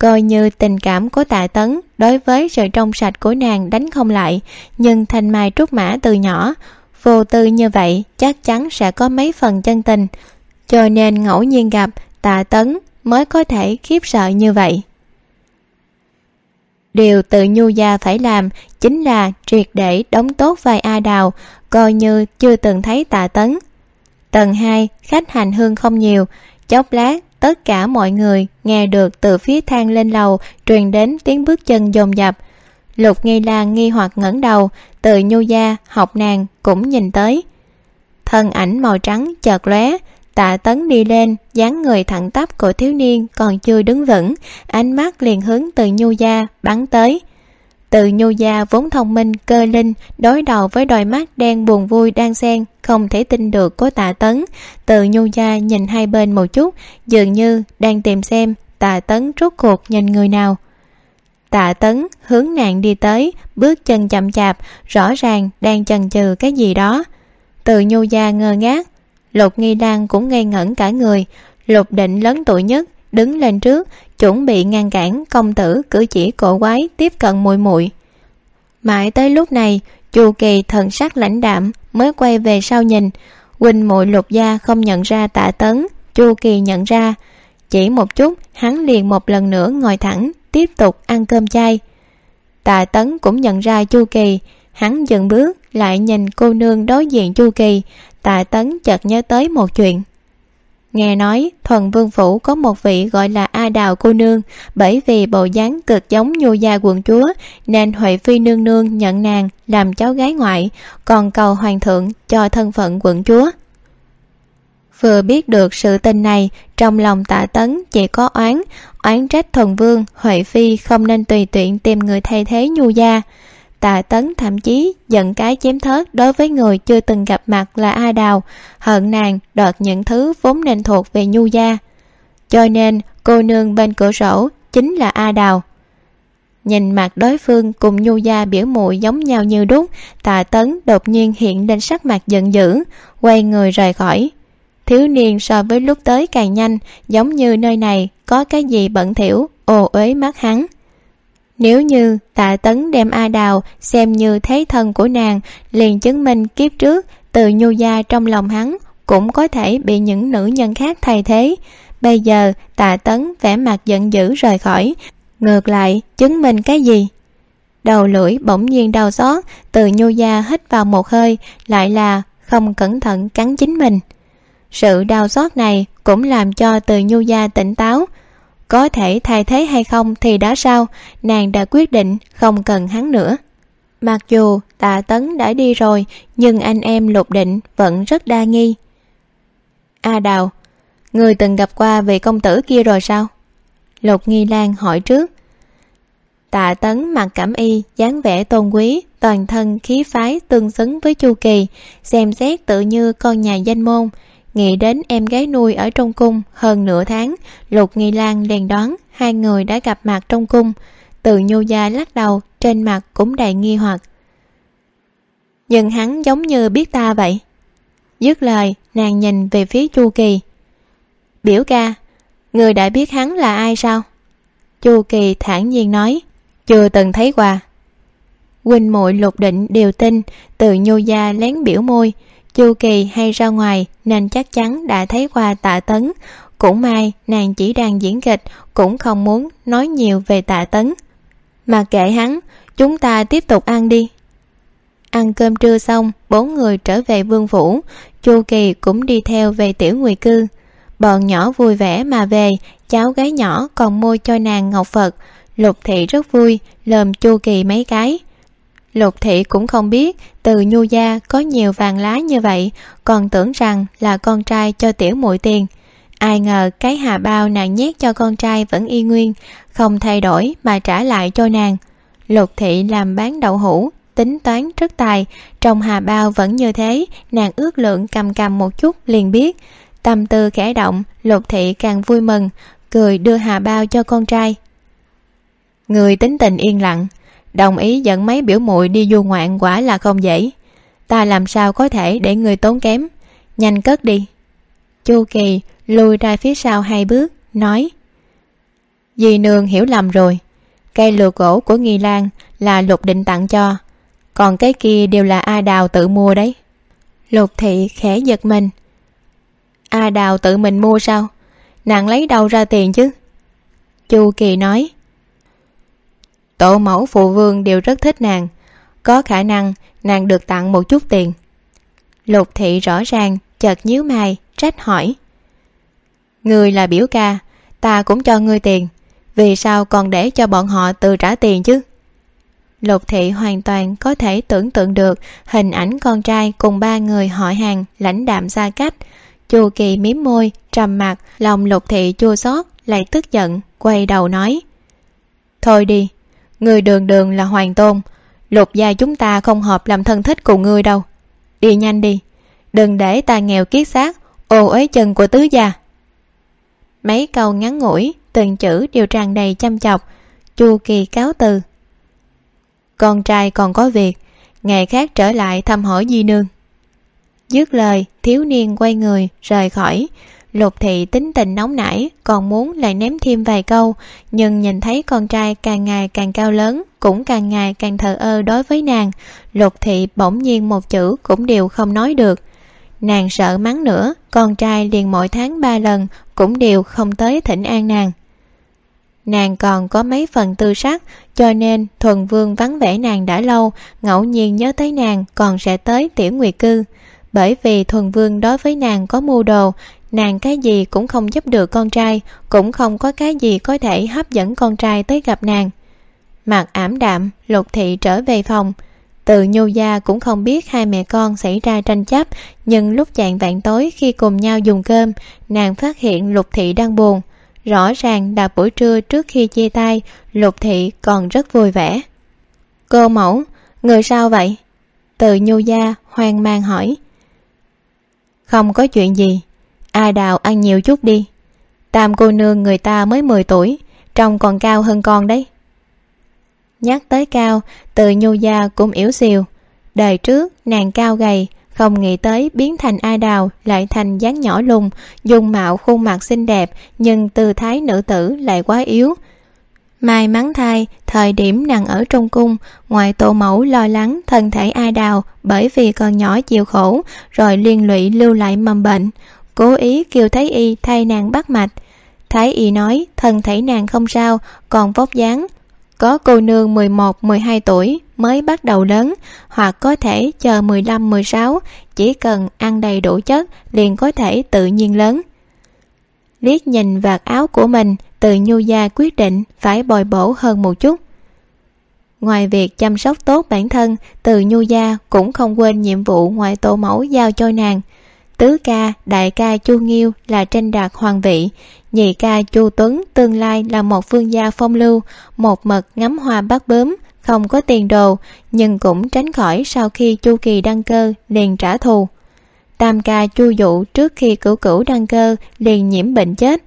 coi như tình cảm của tạ tấn đối với sự trong sạch của nàng đánh không lại, nhưng thanh mai trúc mã từ nhỏ, vô tư như vậy chắc chắn sẽ có mấy phần chân tình. Cho nên ngẫu nhiên gặp tạ tấn mới có thể khiếp sợ như vậy. Điều tự nhu gia phải làm chính là triệt để đóng tốt vai a đào, coi như chưa từng thấy tạ tấn. Tầng hai, khách hành hương không nhiều, chốc lát tất cả mọi người nghe được từ phía thang lên lầu, truyền đến tiếng bước chân dồn dập. Lục nghi lan nghi hoặc ngẩng đầu, từ nhu gia, học nàng cũng nhìn tới. Thân ảnh màu trắng chợt lóe, tạ tấn đi lên, dáng người thẳng tắp của thiếu niên còn chưa đứng vững, ánh mắt liền hướng từ nhu gia bắn tới từ nhu gia vốn thông minh, cơ linh, đối đầu với đôi mắt đen buồn vui đang xen, không thể tin được của tạ tấn. Từ nhu gia nhìn hai bên một chút, dường như đang tìm xem tạ tấn rốt cuộc nhìn người nào. Tạ tấn hướng nạn đi tới, bước chân chậm chạp, rõ ràng đang chần chừ cái gì đó. Từ nhu gia ngơ ngác, lục nghi lan cũng ngây ngẩn cả người. Lục định lớn tuổi nhất, đứng lên trước chuẩn bị ngăn cản, công tử, cử chỉ cổ quái, tiếp cận muội muội. Mãi tới lúc này, chu kỳ thần sắc lãnh đạm mới quay về sau nhìn. Huynh muội lục gia không nhận ra tạ tấn, chu kỳ nhận ra. Chỉ một chút, hắn liền một lần nữa ngồi thẳng, tiếp tục ăn cơm chay. Tạ tấn cũng nhận ra chu kỳ. Hắn dừng bước, lại nhìn cô nương đối diện chu kỳ. Tạ tấn chợt nhớ tới một chuyện nghe nói thuần vương phủ có một vị gọi là a đào cô nương, bởi vì bộ dáng cực giống nhu gia quận chúa, nên huệ phi nương nương nhận nàng làm cháu gái ngoại, còn cầu hoàng thượng cho thân phận quận chúa. Vừa biết được sự tình này, trong lòng tạ tấn chỉ có oán oán trách thuần vương huệ phi không nên tùy tiện tìm người thay thế nhu gia tạ tấn thậm chí giận cái chém thớt đối với người chưa từng gặp mặt là a đào, hận nàng đoạt những thứ vốn nên thuộc về nhu gia. Cho nên, cô nương bên cửa sổ chính là a đào. Nhìn mặt đối phương cùng nhu gia biểu muội giống nhau như đúc tạ tấn đột nhiên hiện lên sắc mặt giận dữ, quay người rời khỏi. Thiếu niên so với lúc tới càng nhanh, giống như nơi này có cái gì bẩn thỉu ồ uế mắt hắn nếu như tạ tấn đem a đào xem như thế thân của nàng, liền chứng minh kiếp trước từ nhu gia trong lòng hắn cũng có thể bị những nữ nhân khác thay thế. Bây giờ tạ tấn vẻ mặt giận dữ rời khỏi, ngược lại chứng minh cái gì? Đầu lưỡi bỗng nhiên đau xót, từ nhu gia hít vào một hơi, lại là không cẩn thận cắn chính mình. Sự đau xót này cũng làm cho từ nhu gia tỉnh táo có thể thay thế hay không thì đã sao, nàng đã quyết định, không cần hắn nữa. Mặc dù tạ tấn đã đi rồi, nhưng anh em lục định vẫn rất đa nghi. A đào, người từng gặp qua vị công tử kia rồi sao? Lục nghi lan hỏi trước. Tạ tấn mặc cảm y, dáng vẻ tôn quý, toàn thân khí phái tương xứng với chu kỳ, xem xét tự như con nhà danh môn nghĩ đến em gái nuôi ở trong cung hơn nửa tháng, lục nghi lan liền đoán hai người đã gặp mặt trong cung. Từ nhu gia lắc đầu, trên mặt cũng đầy nghi hoặc. Nhưng hắn giống như biết ta vậy. Dứt lời, nàng nhìn về phía chu kỳ. Biểu ca, người đã biết hắn là ai sao? Chu kỳ thản nhiên nói, chưa từng thấy qua huynh muội lục định đều tin, từ nhu gia lén biểu môi chu kỳ hay ra ngoài, nên chắc chắn đã thấy qua tạ tấn. Cũng may, nàng chỉ đang diễn kịch, cũng không muốn nói nhiều về tạ tấn. Mà kệ hắn, chúng ta tiếp tục ăn đi. Ăn cơm trưa xong, bốn người trở về vương phủ. Chu kỳ cũng đi theo về tiểu nguy cư. Bọn nhỏ vui vẻ mà về, cháu gái nhỏ còn mua cho nàng ngọc phật. Lục thị rất vui lồm chu kỳ mấy cái lục thị cũng không biết từ nhu gia có nhiều vàng lá như vậy, còn tưởng rằng là con trai cho tiểu muội tiền. Ai ngờ cái hà bao nàng nhét cho con trai vẫn y nguyên, không thay đổi mà trả lại cho nàng. Lục thị làm bán đậu hũ, tính toán rất tài, trong hà bao vẫn như thế, nàng ước lượng cầm cầm một chút liền biết. Tâm tư khẽ động, lục thị càng vui mừng, cười đưa hà bao cho con trai. Người tính tình yên lặng đồng ý dẫn mấy biểu muội đi du ngoạn quả là không dễ. Ta làm sao có thể để người tốn kém? Nhanh cất đi. Chu kỳ lùi ra phía sau hai bước, nói, dì nương hiểu lầm rồi. Cây lược gỗ của nghi lan là lục định tặng cho, còn cái kia đều là a đào tự mua đấy. Lục thị khẽ giật mình. A đào tự mình mua sao? Nàng lấy đâu ra tiền chứ? Chu kỳ nói tổ mẫu phụ vương đều rất thích nàng. Có khả năng, nàng được tặng một chút tiền. Lục thị rõ ràng, chợt nhíu mày, trách hỏi. Người là biểu ca, ta cũng cho ngươi tiền. Vì sao còn để cho bọn họ tự trả tiền chứ? Lục thị hoàn toàn có thể tưởng tượng được hình ảnh con trai cùng ba người họ hàng lãnh đạm xa cách. Chu kỳ mím môi, trầm mặc, lòng lục thị chua xót, lại tức giận, quay đầu nói. Thôi đi người đường đường là hoàng tôn. Lục gia chúng ta không hợp làm thân thích cùng ngươi đâu. Đi nhanh đi. Đừng để ta nghèo kiết xác, ô uế chân của tứ gia. Mấy câu ngắn ngủi, từng chữ đều tràn đầy chăm chọc, chu kỳ cáo từ. Con trai còn có việc, ngày khác trở lại thăm hỏi di nương. Dứt lời, thiếu niên quay người, rời khỏi lục thị tính tình nóng nảy, còn muốn lại ném thêm vài câu, nhưng nhìn thấy con trai càng ngày càng cao lớn, cũng càng ngày càng thờ ơ đối với nàng, lục thị bỗng nhiên một chữ cũng đều không nói được. Nàng sợ mắng nữa, con trai liền mỗi tháng ba lần cũng đều không tới thỉnh an nàng. Nàng còn có mấy phần tư sắc, cho nên thuần vương vắng vẻ nàng đã lâu, ngẫu nhiên nhớ tới nàng còn sẽ tới tiểu nguyệt cư. Bởi vì thuần vương đối với nàng có mưu đồ nàng cái gì cũng không giúp được con trai, cũng không có cái gì có thể hấp dẫn con trai tới gặp nàng. Mặt ảm đạm, lục thị trở về phòng. Từ nhu gia cũng không biết hai mẹ con xảy ra tranh chấp, nhưng lúc chạng vạn tối khi cùng nhau dùng cơm, nàng phát hiện lục thị đang buồn. Rõ ràng là buổi trưa trước khi chia tay, lục thị còn rất vui vẻ. Cô mẫu, người sao vậy? Từ nhu gia hoang mang hỏi. Không có chuyện gì a đào ăn nhiều chút đi. Tam cô nương người ta mới mười tuổi, trông còn cao hơn con đấy. Nhắc tới cao, từ nhu gia cũng yếu xìu. Đời trước, nàng cao gầy, không nghĩ tới biến thành a đào lại thành dáng nhỏ lùn dùng mạo khuôn mặt xinh đẹp, nhưng tư thái nữ tử lại quá yếu. May mắn thay, thời điểm nàng ở trong cung, ngoài tổ mẫu lo lắng thân thể a đào bởi vì còn nhỏ chịu khổ, rồi liên lụy lưu lại mầm bệnh cố ý kêu thái y thay nàng bắt mạch. Thái y nói, thân thể nàng không sao, còn vóc dáng. Có cô nương mười một, mười hai tuổi, mới bắt đầu lớn, hoặc có thể chờ mười lăm, mười sáu, chỉ cần ăn đầy đủ chất, liền có thể tự nhiên lớn. Liếc nhìn vạt áo của mình, từ nhu gia quyết định phải bồi bổ hơn một chút. Ngoài việc chăm sóc tốt bản thân, từ nhu gia cũng không quên nhiệm vụ ngoại tổ mẫu giao cho nàng tứ ca, đại ca chu nghiêu là tranh đạt hoàng vị. Nhị ca chu tuấn tương lai là một phương gia phong lưu, một mật ngắm hoa bắt bướm, không có tiền đồ, nhưng cũng tránh khỏi sau khi chu kỳ đăng cơ, liền trả thù. Tam ca chu dụ trước khi cửu cửu đăng cơ, liền nhiễm bệnh chết.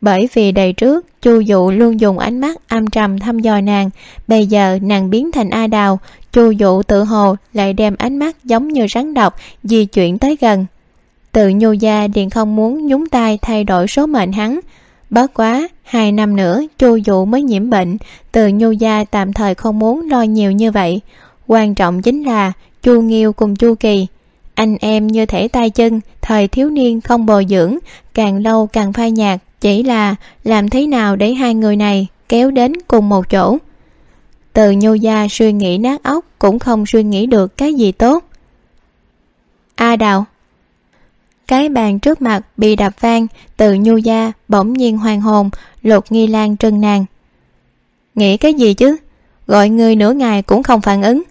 Bởi vì đời trước, chu dụ luôn dùng ánh mắt âm trầm thăm dò nàng, bây giờ nàng biến thành a đào, chu dụ tự hồ lại đem ánh mắt giống như rắn độc di chuyển tới gần tự nhu gia liền không muốn nhúng tay thay đổi số mệnh hắn. Bất quá, hai năm nữa chu dụ mới nhiễm bệnh. Từ nhu gia tạm thời không muốn lo nhiều như vậy. Quan trọng chính là chu nghiêu cùng chu kỳ. Anh em như thể tay chân, thời thiếu niên không bồi dưỡng, càng lâu càng phai nhạt. Chỉ là làm thế nào để hai người này kéo đến cùng một chỗ? Từ nhu gia suy nghĩ nát óc cũng không suy nghĩ được cái gì tốt. A đào cái bàn trước mặt bị đập vang, từ nhu gia bỗng nhiên hoàng hồn lục nghi lan trừng nàng. Nghĩ cái gì chứ? Gọi người nửa ngày cũng không phản ứng.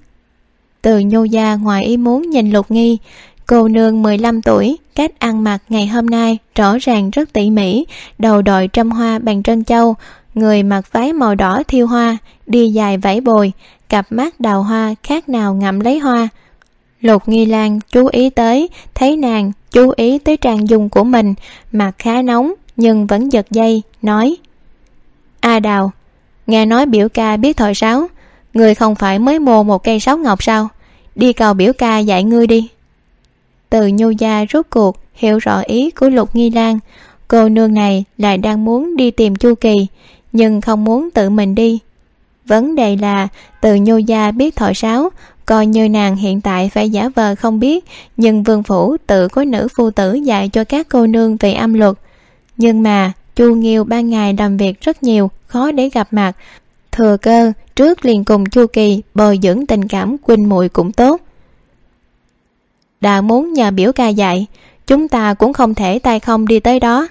Từ nhu gia ngoài ý muốn nhìn lục nghi, cô nương mười lăm tuổi, cách ăn mặc ngày hôm nay rõ ràng rất tỉ mỉ, đầu đội trăm hoa bằng trân châu, người mặc váy màu đỏ thiêu hoa, đi dài vẫy bồi, cặp mắt đào hoa khác nào ngậm lấy hoa lục nghi lan chú ý tới, thấy nàng chú ý tới trang dung của mình mặt khá nóng nhưng vẫn giật dây, nói, a đào, nghe nói biểu ca biết thổi sáo, người không phải mới mua một cây sáo ngọc sao? Đi cầu biểu ca dạy ngươi đi. Từ nhu gia rốt cuộc hiểu rõ ý của lục nghi lan, cô nương này lại đang muốn đi tìm chu kỳ, nhưng không muốn tự mình đi. Vấn đề là, từ nhu gia biết thổi sáo coi như nàng hiện tại phải giả vờ không biết, nhưng vương phủ tự có nữ phu tử dạy cho các cô nương về âm luật. Nhưng mà, chu nghiêu ban ngày làm việc rất nhiều, khó để gặp mặt. Thừa cơ, trước liền cùng chu kỳ bồi dưỡng tình cảm quỳnh muội cũng tốt. Đã muốn nhờ biểu ca dạy, chúng ta cũng không thể tay không đi tới đó.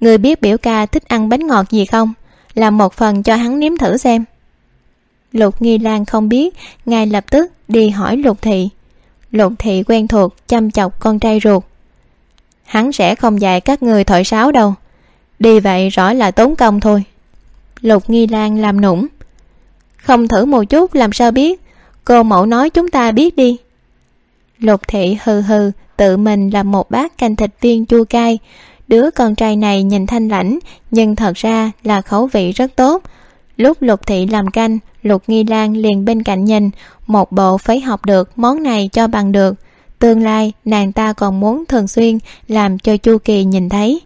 Người biết biểu ca thích ăn bánh ngọt gì không? Làm một phần cho hắn nếm thử xem lục nghi lan không biết, ngay lập tức đi hỏi lục thị. Lục thị quen thuộc, chăm chọc con trai ruột. Hắn sẽ không dạy các người thổi sáo đâu. Đi vậy rõ là tốn công thôi. Lục nghi lan làm nũng. Không thử một chút làm sao biết? Cô mẫu nói chúng ta biết đi. Lục thị hừ hừ, tự mình làm một bát canh thịt viên chua cay. Đứa con trai này nhìn thanh lãnh, nhưng thật ra là khẩu vị rất tốt. Lúc lục thị làm canh lục nghi lan liền bên cạnh nhìn, một bộ phải học được, món này cho bằng được. Tương lai, nàng ta còn muốn thường xuyên làm cho chu kỳ nhìn thấy.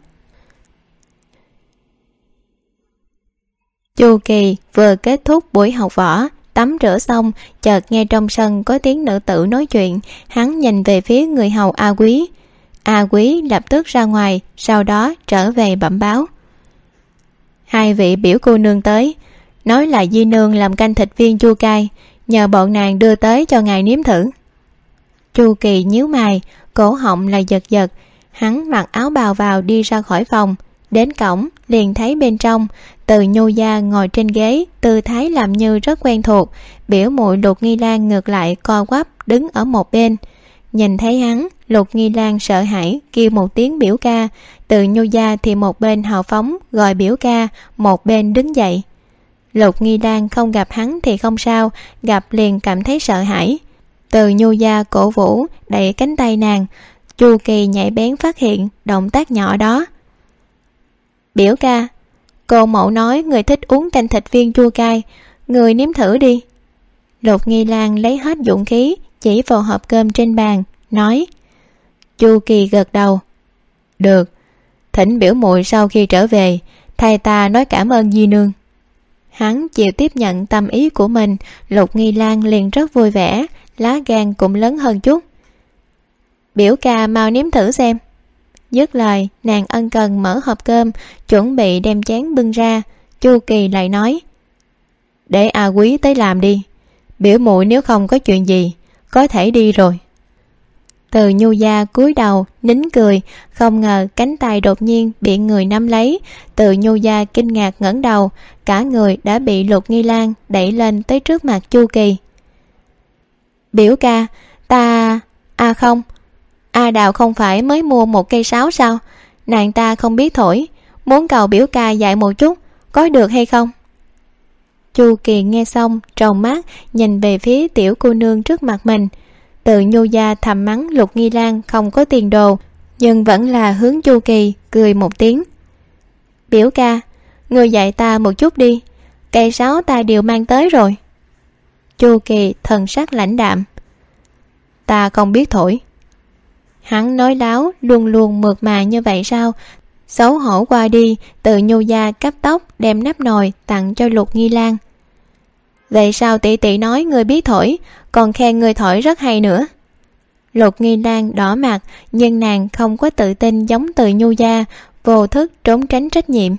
Chu kỳ vừa kết thúc buổi học võ, tắm rửa xong, chợt nghe trong sân có tiếng nữ tử nói chuyện. Hắn nhìn về phía người hầu a quý. A quý lập tức ra ngoài, sau đó trở về bẩm báo. Hai vị biểu cô nương tới nói là di nương làm canh thịt viên chua cay nhờ bọn nàng đưa tới cho ngài nếm thử. Chu kỳ nhíu mày, cổ họng là giật giật, hắn mặc áo bào vào đi ra khỏi phòng, đến cổng, liền thấy bên trong, từ nhô gia ngồi trên ghế, tư thái làm như rất quen thuộc, biểu muội lục nghi lan ngược lại co quắp, đứng ở một bên. Nhìn thấy hắn, lục nghi lan sợ hãi, kêu một tiếng biểu ca, từ nhô gia thì một bên hào phóng, gọi biểu ca, một bên đứng dậy lục nghi lan không gặp hắn thì không sao, gặp liền cảm thấy sợ hãi. Từ nhu gia cổ vũ, đẩy cánh tay nàng, chu kỳ nhảy bén phát hiện động tác nhỏ đó. Biểu ca, cô mẫu nói người thích uống canh thịt viên chua cay, người nếm thử đi. Lục nghi lan lấy hết dũng khí, chỉ vào hộp cơm trên bàn, nói. Chu kỳ gật đầu. Được, thỉnh biểu muội sau khi trở về thầy ta nói cảm ơn di nương hắn chịu tiếp nhận tâm ý của mình, lục nghi lan liền rất vui vẻ, lá gan cũng lớn hơn chút. Biểu ca mau nếm thử xem. Dứt lời, nàng ân cần mở hộp cơm, chuẩn bị đem chén bưng ra. Chu kỳ lại nói, để a quý tới làm đi. Biểu muội nếu không có chuyện gì, có thể đi rồi từ nhu gia cúi đầu, nín cười, không ngờ cánh tay đột nhiên bị người nắm lấy. Từ nhu gia kinh ngạc ngẩng đầu, cả người đã bị lục nghi lan đẩy lên tới trước mặt chu kỳ. Biểu ca, ta à không, a đào không phải mới mua một cây sáo sao? Nàng ta không biết thổi, muốn cầu biểu ca dạy một chút, có được hay không? Chu kỳ nghe xong tròn mắt, nhìn về phía tiểu cô nương trước mặt mình tự nhu gia thầm mắng lục nghi lan không có tiền đồ, nhưng vẫn là hướng chu kỳ cười một tiếng. Biểu ca người dạy ta một chút đi, cây sáo ta đều mang tới rồi. Chu kỳ thần sắc lãnh đạm. Ta không biết thổi. Hắn nói láo, luôn luôn mượt mà như vậy sao? Xấu hổ qua đi tự nhu gia cắp tóc, đem nắp nồi tặng cho lục nghi lan. Vậy sao tỷ tỷ nói người biết thổi? Còn khen người thổi rất hay nữa. Lục nghi lan đỏ mặt, nhưng nàng không có tự tin giống từ nhu gia, vô thức trốn tránh trách nhiệm.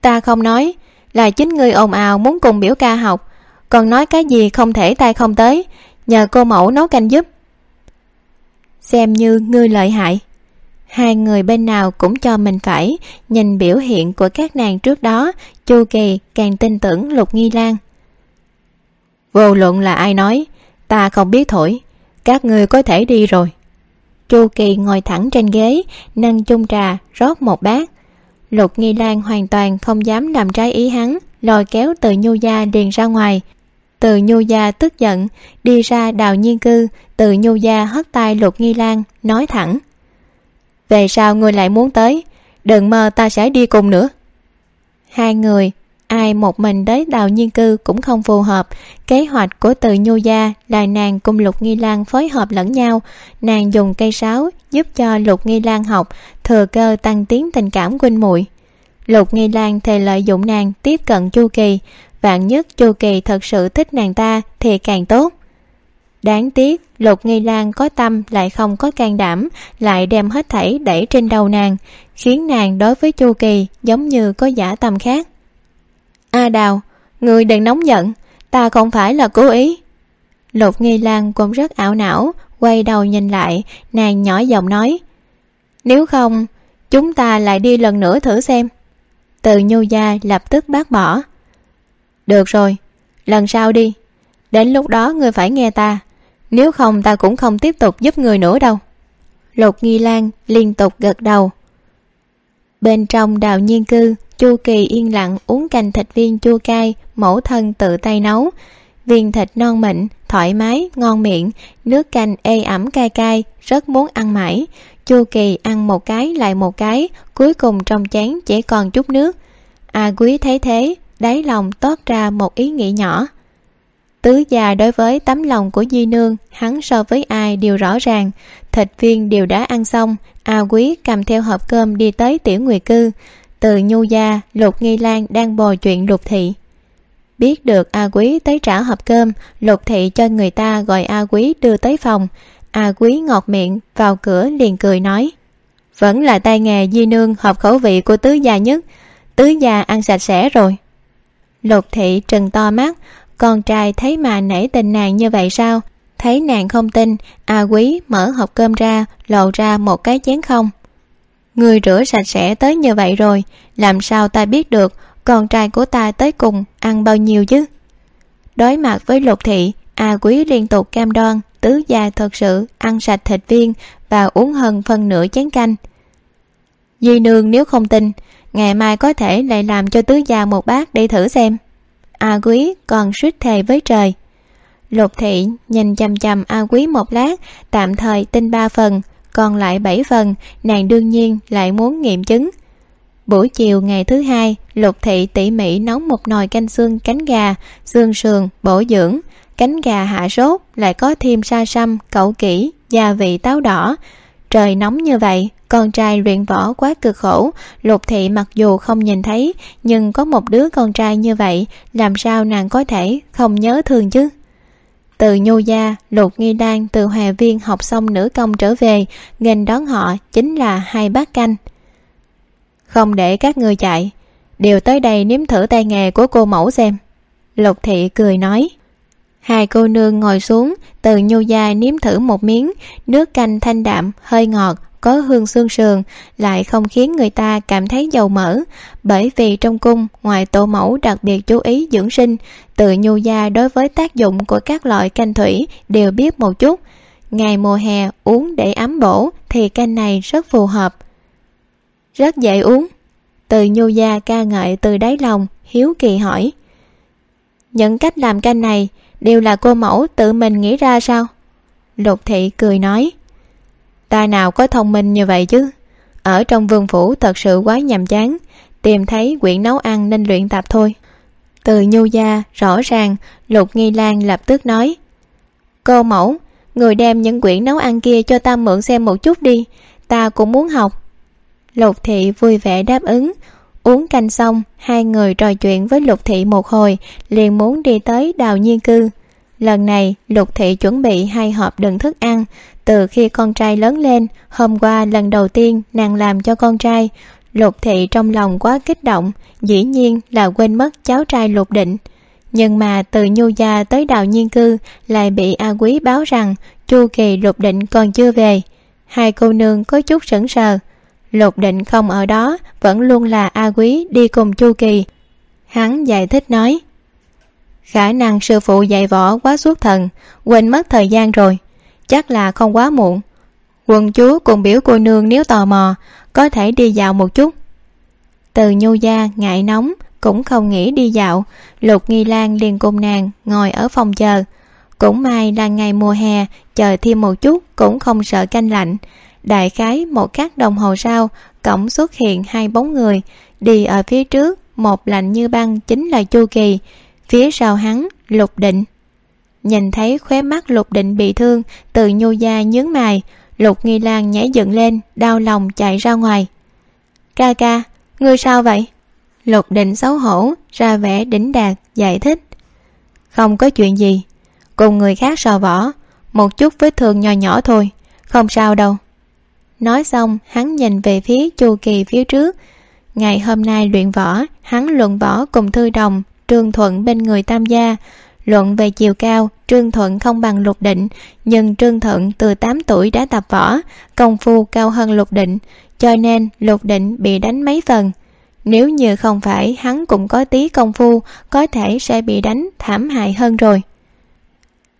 Ta không nói là chính người ồn ào muốn cùng biểu ca học, còn nói cái gì không thể tay không tới, nhờ cô mẫu nấu canh giúp. Xem như ngươi lợi hại. Hai người bên nào cũng cho mình phải, nhìn biểu hiện của các nàng trước đó, chu kỳ càng tin tưởng lục nghi lan vô luận là ai nói, ta không biết thổi. Các ngươi có thể đi rồi. Chu kỳ ngồi thẳng trên ghế, nâng chung trà, rót một bát. Lục nghi lan hoàn toàn không dám làm trái ý hắn, lôi kéo từ nhu gia điền ra ngoài. Từ nhu gia tức giận, đi ra đào nhiên cư, từ nhu gia hất tay lục nghi lan, nói thẳng. Về sao ngươi lại muốn tới, đừng mơ ta sẽ đi cùng nữa. Hai người ai một mình tới đào nhiên cư cũng không phù hợp. Kế hoạch của từ nhu gia là nàng cùng lục nghi lan phối hợp lẫn nhau. Nàng dùng cây sáo giúp cho lục nghi lan học, thừa cơ tăng tiến tình cảm huynh muội. Lục nghi lan thề lợi dụng nàng tiếp cận chu kỳ. Vạn nhất chu kỳ thật sự thích nàng ta thì càng tốt. Đáng tiếc, lục nghi lan có tâm lại không có can đảm, lại đem hết thảy đẩy trên đầu nàng, khiến nàng đối với chu kỳ giống như có giả tâm khác a đào, người đừng nóng giận, ta không phải là cố ý. Lục nghi lan cũng rất ảo não, quay đầu nhìn lại, nàng nhỏ giọng nói, nếu không, chúng ta lại đi lần nữa thử xem. Từ nhu gia lập tức bác bỏ, được rồi, lần sau đi, đến lúc đó ngươi phải nghe ta, nếu không ta cũng không tiếp tục giúp người nữa đâu. Lục nghi lan liên tục gật đầu bên trong đào nhiên cư, chu kỳ yên lặng uống canh thịt viên chua cay, mẫu thân tự tay nấu. Viên thịt non mịn, thoải mái, ngon miệng, nước canh ê ẩm cay cay, rất muốn ăn mãi. Chu kỳ ăn một cái lại một cái, cuối cùng trong chén chỉ còn chút nước. A quý thấy thế, đáy lòng toát ra một ý nghĩ nhỏ tứ già đối với tấm lòng của di nương, hắn so với ai đều rõ ràng. Thịt viên đều đã ăn xong, a quý cầm theo hộp cơm đi tới tiểu nguyệt cư. Từ nhu gia, lục nghi lan đang bồi chuyện lục thị. Biết được a quý tới trả hộp cơm, lục thị cho người ta gọi a quý đưa tới phòng. A quý ngọt miệng, vào cửa liền cười nói, vẫn là tay nghề di nương hợp khẩu vị của tứ gia nhất. Tứ gia ăn sạch sẽ rồi. Lục thị trừng to mắt con trai thấy mà nể tình nàng như vậy sao? Thấy nàng không tin, a quý mở hộp cơm ra, lộ ra một cái chén không. Người rửa sạch sẽ tới như vậy rồi, làm sao ta biết được con trai của ta tới cùng ăn bao nhiêu chứ? Đối mặt với lục thị, a quý liên tục cam đoan, tứ gia thật sự ăn sạch thịt viên và uống hơn phân nửa chén canh. Di nương nếu không tin, ngày mai có thể lại làm cho tứ gia một bát để thử xem a quý còn suýt thề với trời. Lục thị nhìn chăm chăm a quý một lát, tạm thời tin ba phần, còn lại bảy phần, nàng đương nhiên lại muốn nghiệm chứng. Buổi chiều ngày thứ hai, lục thị tỉ mỉ nấu một nồi canh xương cánh gà, xương sườn, bổ dưỡng. Cánh gà hạ sốt, lại có thêm sa sâm, cẩu kỹ gia vị táo đỏ. Trời nóng như vậy con trai luyện võ quá cực khổ. Lục thị mặc dù không nhìn thấy, nhưng có một đứa con trai như vậy, làm sao nàng có thể không nhớ thương chứ? Từ nhu gia, lục nghi đan từ hòa viên học xong nữ công trở về, nghênh đón họ chính là hai bát canh. Không để các ngươi chạy đều tới đây nếm thử tay nghề của cô mẫu xem. Lục thị cười nói. Hai cô nương ngồi xuống, từ nhu gia nếm thử một miếng, nước canh thanh đạm, hơi ngọt có hương xương sườn lại không khiến người ta cảm thấy dầu mỡ. Bởi vì trong cung, ngoài tổ mẫu đặc biệt chú ý dưỡng sinh từ nhu gia đối với tác dụng của các loại canh thủy đều biết một chút. Ngày mùa hè uống để ấm bổ thì canh này rất phù hợp. Rất dễ uống. Từ nhu gia ca ngợi từ đáy lòng, hiếu kỳ hỏi. Những cách làm canh này đều là cô mẫu tự mình nghĩ ra sao? Lục thị cười nói ta nào có thông minh như vậy chứ? Ở trong vương phủ thật sự quá nhàm chán. Tìm thấy quyển nấu ăn nên luyện tập thôi. Từ nhu gia rõ ràng, lục nghi lan lập tức nói, cô mẫu, người đem những quyển nấu ăn kia cho ta mượn xem một chút đi. Ta cũng muốn học. Lục thị vui vẻ đáp ứng. Uống canh xong, hai người trò chuyện với lục thị một hồi, liền muốn đi tới đào nhiên cư. Lần này, lục thị chuẩn bị hai hộp đựng thức ăn từ khi con trai lớn lên, hôm qua lần đầu tiên nàng làm cho con trai, lục thị trong lòng quá kích động, dĩ nhiên là quên mất cháu trai lục định. Nhưng mà từ nhu gia tới đào nhiên cư lại bị a quý báo rằng chu kỳ lục định còn chưa về. Hai cô nương có chút sững sờ. Lục định không ở đó, vẫn luôn là a quý đi cùng chu kỳ. Hắn giải thích nói, khả năng sư phụ dạy võ quá suốt thần, quên mất thời gian rồi chắc là không quá muộn. Quần chúa cùng biểu cô nương nếu tò mò, có thể đi dạo một chút. Từ nhu gia, ngại nóng, cũng không nghĩ đi dạo. Lục nghi lan liền cùng nàng ngồi ở phòng chờ. Cũng may là ngày mùa hè, chờ thêm một chút cũng không sợ canh lạnh. Đại khái một khắc đồng hồ sau, cổng xuất hiện hai bóng người. Đi ở phía trước, một lạnh như băng chính là chu kỳ. Phía sau hắn, lục định nhìn thấy khóe mắt lục định bị thương, từ nhu gia nhướng mày, lục nghi lan nhảy dựng lên, đau lòng chạy ra ngoài. Ca ca, ngươi sao vậy? Lục định xấu hổ, ra vẻ đỉnh đạt giải thích. Không có chuyện gì, cùng người khác sò võ một chút vết thương nhỏ nhỏ thôi, không sao đâu. Nói xong, hắn nhìn về phía chu kỳ phía trước. Ngày hôm nay luyện võ, hắn luận võ cùng thư đồng trương thuận bên người tam gia luận về chiều cao, trương thuận không bằng lục định, nhưng trương thuận từ tám tuổi đã tập võ, công phu cao hơn lục định, cho nên lục định bị đánh mấy phần. Nếu như không phải hắn cũng có tí công phu, có thể sẽ bị đánh thảm hại hơn rồi.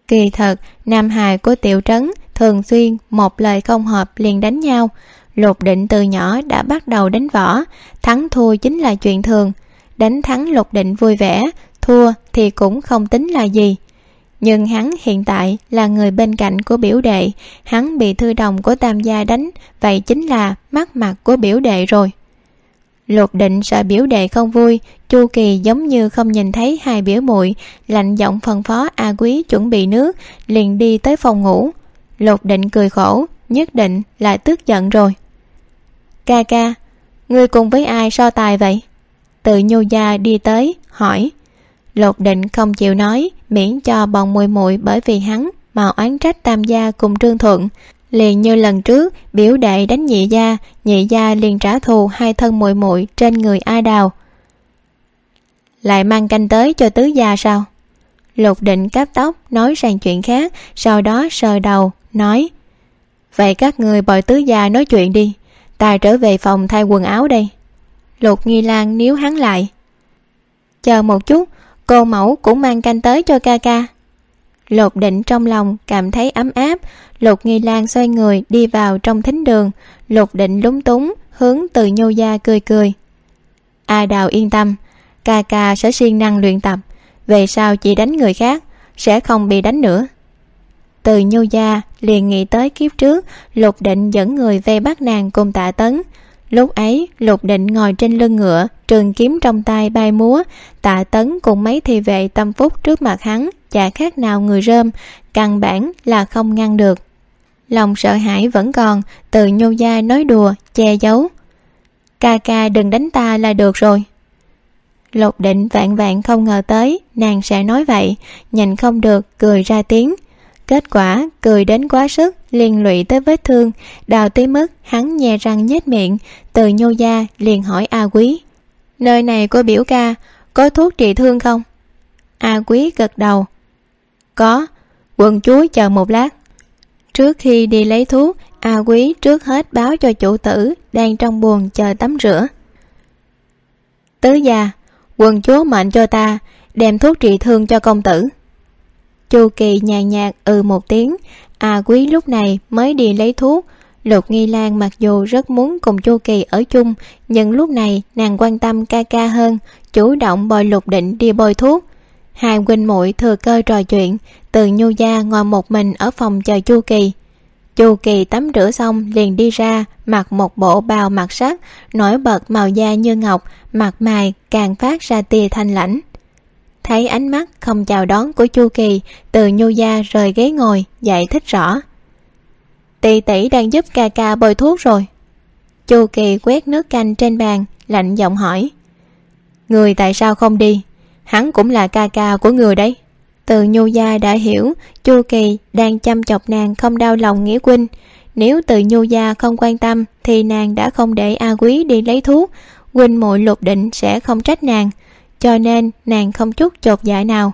Kỳ thật, nam hài của tiểu trấn thường xuyên một lời không hợp liền đánh nhau. Lục định từ nhỏ đã bắt đầu đánh võ, thắng thua chính là chuyện thường. Đánh thắng lục định vui vẻ thua thì cũng không tính là gì. Nhưng hắn hiện tại là người bên cạnh của biểu đệ. Hắn bị thư đồng của tam gia đánh, vậy chính là mắt mặt của biểu đệ rồi. Lục định sợ biểu đệ không vui, chu kỳ giống như không nhìn thấy hai biểu muội, lạnh giọng phân phó a quý chuẩn bị nước, liền đi tới phòng ngủ. Lục định cười khổ, nhất định là tức giận rồi. Ca ca, ngươi cùng với ai so tài vậy? Tự nhu gia đi tới, hỏi lục định không chịu nói, miễn cho bọn mùi muội bởi vì hắn mà oán trách tam gia cùng trương thuận. Liền như lần trước biểu đệ đánh nhị gia nhị gia liền trả thù hai thân muội muội trên người a đào. Lại mang canh tới cho tứ gia sao? Lục định cáp tóc, nói sang chuyện khác, sau đó sờ đầu, nói, vậy các người bồi tứ gia nói chuyện đi, ta trở về phòng thay quần áo đây. Lục nghi lan níu hắn lại. Chờ một chút cô mẫu cũng mang canh tới cho ca ca. Lục định trong lòng, cảm thấy ấm áp. Lục nghi lan xoay người đi vào trong thính đường. Lục định lúng túng, hướng từ nhô gia cười cười. A đào yên tâm, ca ca sẽ siêng năng luyện tập. Về sau chỉ đánh người khác, sẽ không bị đánh nữa. Từ nhô gia liền nghĩ tới kiếp trước, lục định dẫn người vây bắt nàng cùng tạ tấn lúc ấy, lục định ngồi trên lưng ngựa, trường kiếm trong tay bay múa. Tạ tấn cùng mấy thị vệ tâm phúc trước mặt hắn, chả khác nào người rơm, căn bản là không ngăn được. Lòng sợ hãi vẫn còn, từ nhô gia nói đùa, che giấu. Ca ca đừng đánh ta là được rồi. Lục định vạn vạn không ngờ tới, nàng sẽ nói vậy, nhìn không được, cười ra tiếng kết quả, cười đến quá sức liền lụy tới vết thương. Đào tới mức, hắn nhè răng nhếch miệng. Từ nhô gia liền hỏi a quý. Nơi này có biểu ca, có thuốc trị thương không? A quý gật đầu. Có quần chúa chờ một lát. Trước khi đi lấy thuốc, a quý trước hết báo cho chủ tử đang trong buồng chờ tắm rửa. Tứ gia quần chúa mệnh cho ta, đem thuốc trị thương cho công tử chu kỳ nhàn nhạt ừ một tiếng. A quý lúc này mới đi lấy thuốc. Lục nghi lan mặc dù rất muốn cùng chu kỳ ở chung, nhưng lúc này nàng quan tâm ca ca hơn, chủ động bồi lục định đi bôi thuốc. Hai huynh muội thừa cơ trò chuyện, từ nhu gia ngồi một mình ở phòng chờ chu kỳ. Chu kỳ tắm rửa xong liền đi ra, mặc một bộ bào mặt sắt nổi bật màu da như ngọc, mặt mày càng phát ra tia thanh lãnh thấy ánh mắt không chào đón của chu kỳ, từ nhu gia rời ghế ngồi, giải thích rõ. Tỷ tỷ đang giúp ca ca bôi thuốc rồi. Chu kỳ quét nước canh trên bàn, lạnh giọng hỏi. Người tại sao không đi? Hắn cũng là ca ca của người đấy. Từ nhu gia đã hiểu chu kỳ đang chăm chọc nàng không đau lòng nghĩa huynh. Nếu từ nhu gia không quan tâm, thì nàng đã không để a quý đi lấy thuốc. Huynh muội lục định sẽ không trách nàng cho nên nàng không chút chột dạ nào.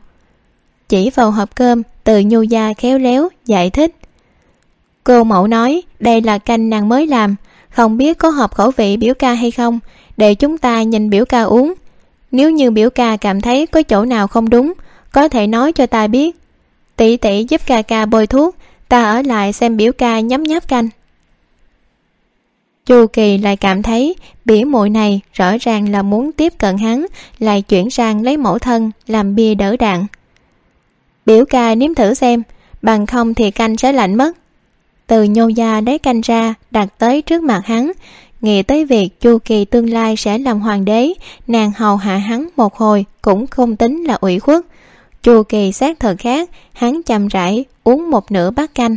Chỉ vào hộp cơm từ nhu gia khéo léo giải thích. Cô mẫu nói đây là canh nàng mới làm, không biết có hợp khẩu vị biểu ca hay không, để chúng ta nhìn biểu ca uống. Nếu như biểu ca cảm thấy có chỗ nào không đúng, có thể nói cho ta biết. Tỷ tỷ giúp ca ca bôi thuốc, ta ở lại xem biểu ca nhấm nháp canh chu kỳ lại cảm thấy bỉ muội này rõ ràng là muốn tiếp cận hắn, lại chuyển sang lấy mẫu thân làm bia đỡ đạn. Biểu ca nếm thử xem, bằng không thì canh sẽ lạnh mất. Từ nhô gia lấy canh ra, đặt tới trước mặt hắn, nghĩ tới việc chu kỳ tương lai sẽ làm hoàng đế, nàng hầu hạ hắn một hồi cũng không tính là ủy khuất. Chu kỳ xác thật khác, hắn chậm rãi uống một nửa bát canh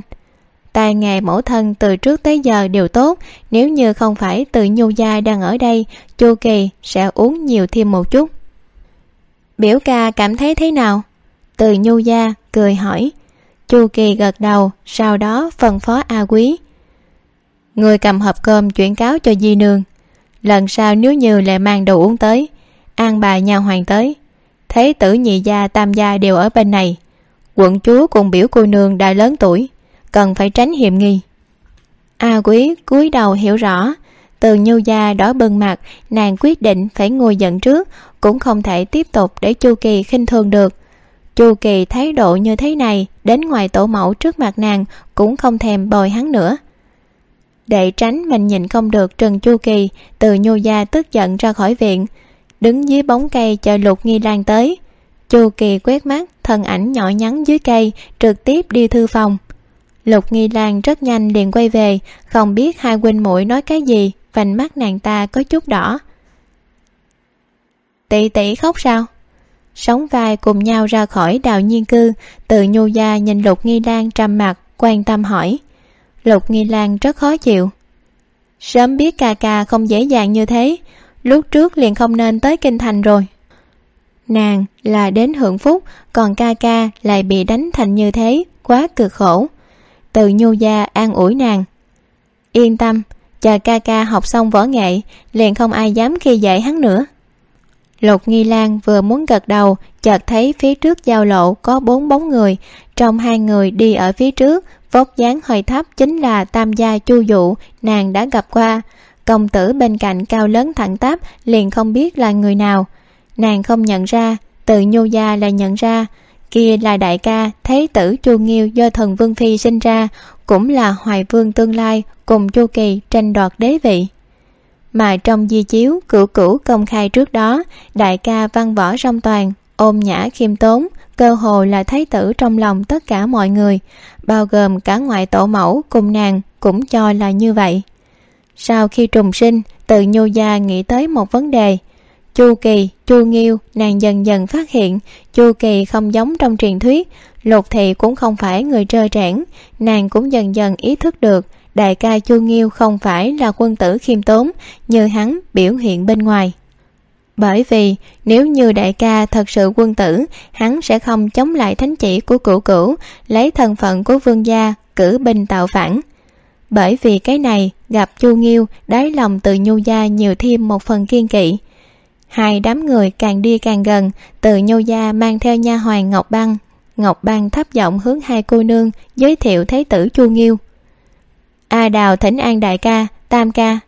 tài nghề mẫu thân từ trước tới giờ đều tốt. Nếu như không phải từ nhu gia đang ở đây, chu kỳ sẽ uống nhiều thêm một chút. Biểu ca cảm thấy thế nào? Từ nhu gia cười hỏi. Chu kỳ gật đầu, sau đó phân phó a quý. Người cầm hộp cơm chuyển cáo cho di nương. Lần sau nếu như lại mang đồ uống tới, an bài nhà hoàng tới. Thấy tử nhị gia, tam gia đều ở bên này. Quận chúa cùng biểu cô nương đã lớn tuổi cần phải tránh hiểm nghi. A quý cúi đầu hiểu rõ, từ nhu gia đỏ bừng mặt, nàng quyết định phải ngồi giận trước, cũng không thể tiếp tục để chu kỳ khinh thường được. Chu kỳ thái độ như thế này, đến ngoài tổ mẫu trước mặt nàng cũng không thèm bồi hắn nữa. Để tránh mình nhìn không được trần chu kỳ, từ nhu gia tức giận ra khỏi viện, đứng dưới bóng cây chờ lục nghi lan tới. Chu kỳ quét mắt, thân ảnh nhỏ nhắn dưới cây, trực tiếp đi thư phòng lục nghi lan rất nhanh liền quay về, không biết hai huynh muội nói cái gì, vành mắt nàng ta có chút đỏ. Tỷ tỷ khóc sao? Sóng vai cùng nhau ra khỏi đào nhiên cư, từ nhu gia nhìn lục nghi lan trầm mặt, quan tâm hỏi. Lục nghi lan rất khó chịu. Sớm biết ca ca không dễ dàng như thế, lúc trước liền không nên tới kinh thành rồi. Nàng là đến hưởng phúc, còn ca ca lại bị đánh thành như thế, quá cực khổ từ nhu gia an ủi nàng. Yên tâm, chờ ca ca học xong võ nghệ, liền không ai dám khi dạy hắn nữa. Lục nghi lan vừa muốn gật đầu, chợt thấy phía trước giao lộ có bốn bóng người. Trong hai người đi ở phía trước, vóc dáng hơi thấp chính là tam gia chu dụ, nàng đã gặp qua. Công tử bên cạnh cao lớn thẳng tắp, liền không biết là người nào. Nàng không nhận ra, tự nhu gia lại nhận ra kia là đại ca thế tử chu nghiêu do thần vương phi sinh ra, cũng là hoài vương tương lai cùng chu kỳ tranh đoạt đế vị. Mà trong di chiếu cửu cửu công khai trước đó, đại ca văn võ song toàn, ôm nhã khiêm tốn, cơ hồ là thái tử trong lòng tất cả mọi người, bao gồm cả ngoại tổ mẫu cùng nàng cũng cho là như vậy. Sau khi trùng sinh, từ nhu gia nghĩ tới một vấn đề chu kỳ, chu nghiêu, nàng dần dần phát hiện chu kỳ không giống trong truyền thuyết, lục thị cũng không phải người trơ trẽn, nàng cũng dần dần ý thức được đại ca chu nghiêu không phải là quân tử khiêm tốn như hắn biểu hiện bên ngoài. Bởi vì nếu như đại ca thật sự quân tử, hắn sẽ không chống lại thánh chỉ của cửu cửu, lấy thân phận của vương gia cử binh tạo phản. Bởi vì cái này gặp chu nghiêu đáy lòng từ nhu gia nhiều thêm một phần kiên kỵ hai đám người càng đi càng gần, từ nhô gia mang theo nha hoàng ngọc băng. Ngọc băng thấp giọng hướng hai cô nương, giới thiệu thế tử chu nghiêu. A đào thỉnh an đại ca, tam ca.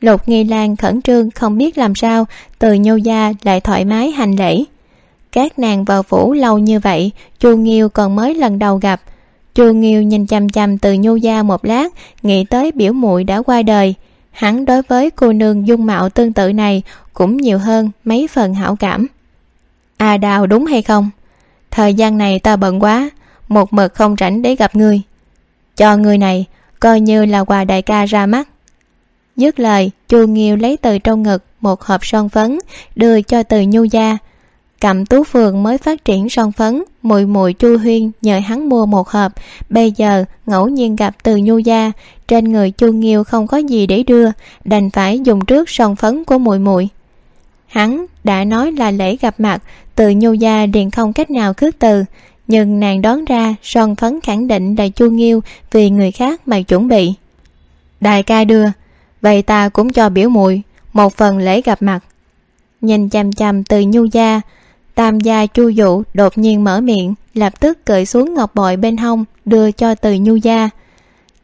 Lục nghi lan khẩn trương, không biết làm sao, từ nhô gia lại thoải mái hành lễ. Các nàng vào phủ lâu như vậy, chu nghiêu còn mới lần đầu gặp. Chu nghiêu nhìn chằm chằm từ nhô gia một lát, nghĩ tới biểu muội đã qua đời hắn đối với cô nương dung mạo tương tự này cũng nhiều hơn mấy phần hảo cảm. À đào đúng hay không? Thời gian này ta bận quá, một mực không rảnh để gặp ngươi cho người này coi như là quà đại ca ra mắt. Dứt lời, chu nghiêu lấy từ trong ngực một hộp son phấn đưa cho từ nhu gia cẩm tú phường mới phát triển son phấn, mùi mùi chu huyên nhờ hắn mua một hộp. Bây giờ, ngẫu nhiên gặp từ nhu gia, trên người chu nghiêu không có gì để đưa, đành phải dùng trước son phấn của mùi mùi. Hắn đã nói là lễ gặp mặt, từ nhu gia liền không cách nào khước từ. Nhưng nàng đoán ra son phấn khẳng định là chu nghiêu vì người khác mà chuẩn bị. Đại ca đưa, vậy ta cũng cho biểu mùi, một phần lễ gặp mặt. Nhìn chằm chằm từ nhu gia tam gia chu dụ đột nhiên mở miệng, lập tức cởi xuống ngọc bội bên hông, đưa cho từ nhu gia.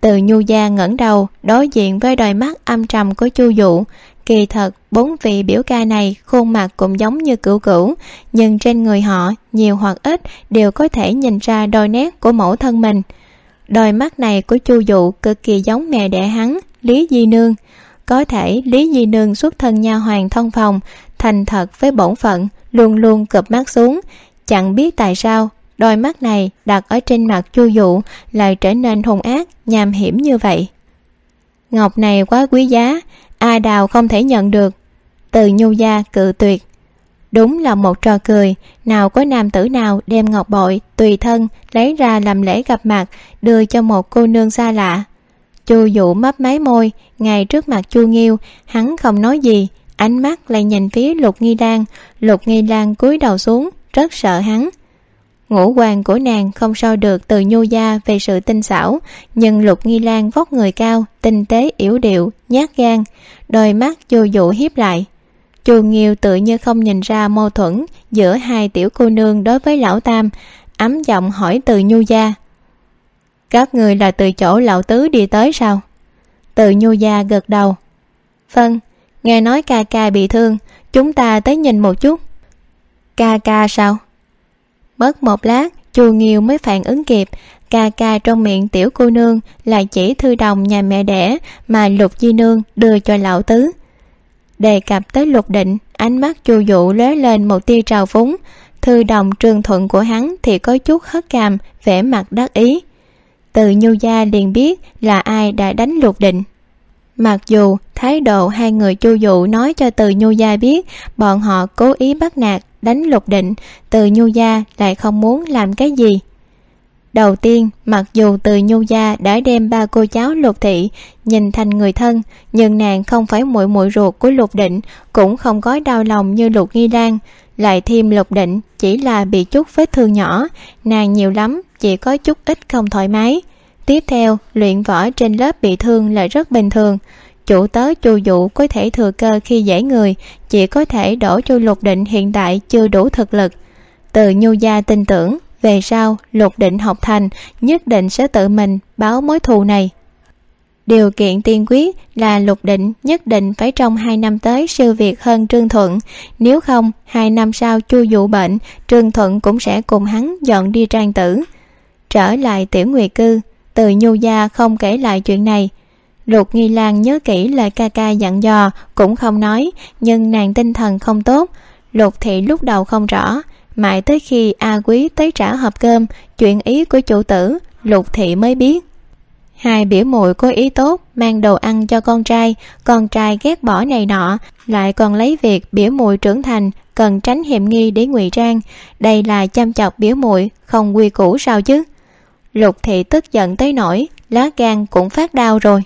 Từ nhu gia ngẩng đầu, đối diện với đôi mắt âm trầm của chu dụ. Kỳ thật, bốn vị biểu ca này khuôn mặt cũng giống như cửu cửu, nhưng trên người họ nhiều hoặc ít đều có thể nhìn ra đôi nét của mẫu thân mình. Đôi mắt này của chu dụ cực kỳ giống mẹ đẻ hắn, lý di nương. Có thể lý di nương xuất thân nha hoàng thông phòng, thành thật với bổn phận luôn luôn cụp mắt xuống. Chẳng biết tại sao, đôi mắt này đặt ở trên mặt chu dụ lại trở nên hung ác, nham hiểm như vậy. Ngọc này quá quý giá a đào không thể nhận được. Từ nhu gia cự tuyệt. Đúng là một trò cười, nào có nam tử nào đem ngọc bội tùy thân lấy ra làm lễ gặp mặt, đưa cho một cô nương xa lạ. Chu dụ mấp máy môi, ngay trước mặt chu nghiêu, hắn không nói gì ánh mắt lại nhìn phía lục nghi lan lục nghi lan cúi đầu xuống, rất sợ hắn. Ngũ quan của nàng không so được từ nhu gia về sự tinh xảo, nhưng lục nghi lan vóc người cao, tinh tế, yểu điệu, nhát gan, đôi mắt chu dụ hiếp lại. Chu nghiêu tự như không nhìn ra mâu thuẫn giữa hai tiểu cô nương đối với lão tam, ấm giọng hỏi từ nhu gia. Các người là từ chỗ lão tứ đi tới sao? Từ nhu gia gật đầu. Vâng nghe nói ca ca bị thương, chúng ta tới nhìn một chút. Ca ca sao? Mất một lát chùa nghiêu mới phản ứng kịp. Ca ca trong miệng tiểu cô nương là chỉ thư đồng nhà mẹ đẻ mà lục di nương đưa cho lão tứ. Đề cập tới lục định, ánh mắt chu dụ lóe lên một tia trào phúng. Thư đồng trường thuận của hắn thì có chút hất cằm, vẻ mặt đắc ý. Từ nhu gia liền biết là ai đã đánh lục định mặc dù thái độ hai người chu dụ nói cho từ nhu gia biết, bọn họ cố ý bắt nạt, đánh lục định, từ nhu gia lại không muốn làm cái gì. Đầu tiên, mặc dù từ nhu gia đã đem ba cô cháu lục thị nhìn thành người thân, nhưng nàng không phải muội muội ruột của lục định, cũng không có đau lòng như lục nghi lan. Lại thêm lục định chỉ là bị chút vết thương nhỏ, nàng nhiều lắm chỉ có chút ít không thoải mái tiếp theo, luyện võ trên lớp bị thương là rất bình thường. Chủ tớ chu dụ có thể thừa cơ khi dễ người, chỉ có thể đổ cho lục định hiện tại chưa đủ thực lực. Từ nhu gia tin tưởng, về sau, lục định học thành, nhất định sẽ tự mình báo mối thù này. Điều kiện tiên quyết là lục định nhất định phải trong hai năm tới siêu việt hơn trương thuận. Nếu không, hai năm sau chu dụ bệnh, trương thuận cũng sẽ cùng hắn dọn đi trang tử. Trở lại tiểu nguyệt cư từ nhu gia không kể lại chuyện này. Lục nghi lan nhớ kỹ lời ca ca dặn dò, cũng không nói, nhưng nàng tinh thần không tốt. Lục thị lúc đầu không rõ, mãi tới khi a quý tới trả hộp cơm, chuyện ý của chủ tử lục thị mới biết. Hai biểu muội có ý tốt, mang đồ ăn cho con trai con trai ghét bỏ này nọ, lại còn lấy việc biểu muội trưởng thành, cần tránh hiểm nghi để ngụy trang. Đây là chăm chọc biểu muội, không quy củ sao chứ? Lục thị tức giận tới nỗi lá gan cũng phát đau rồi.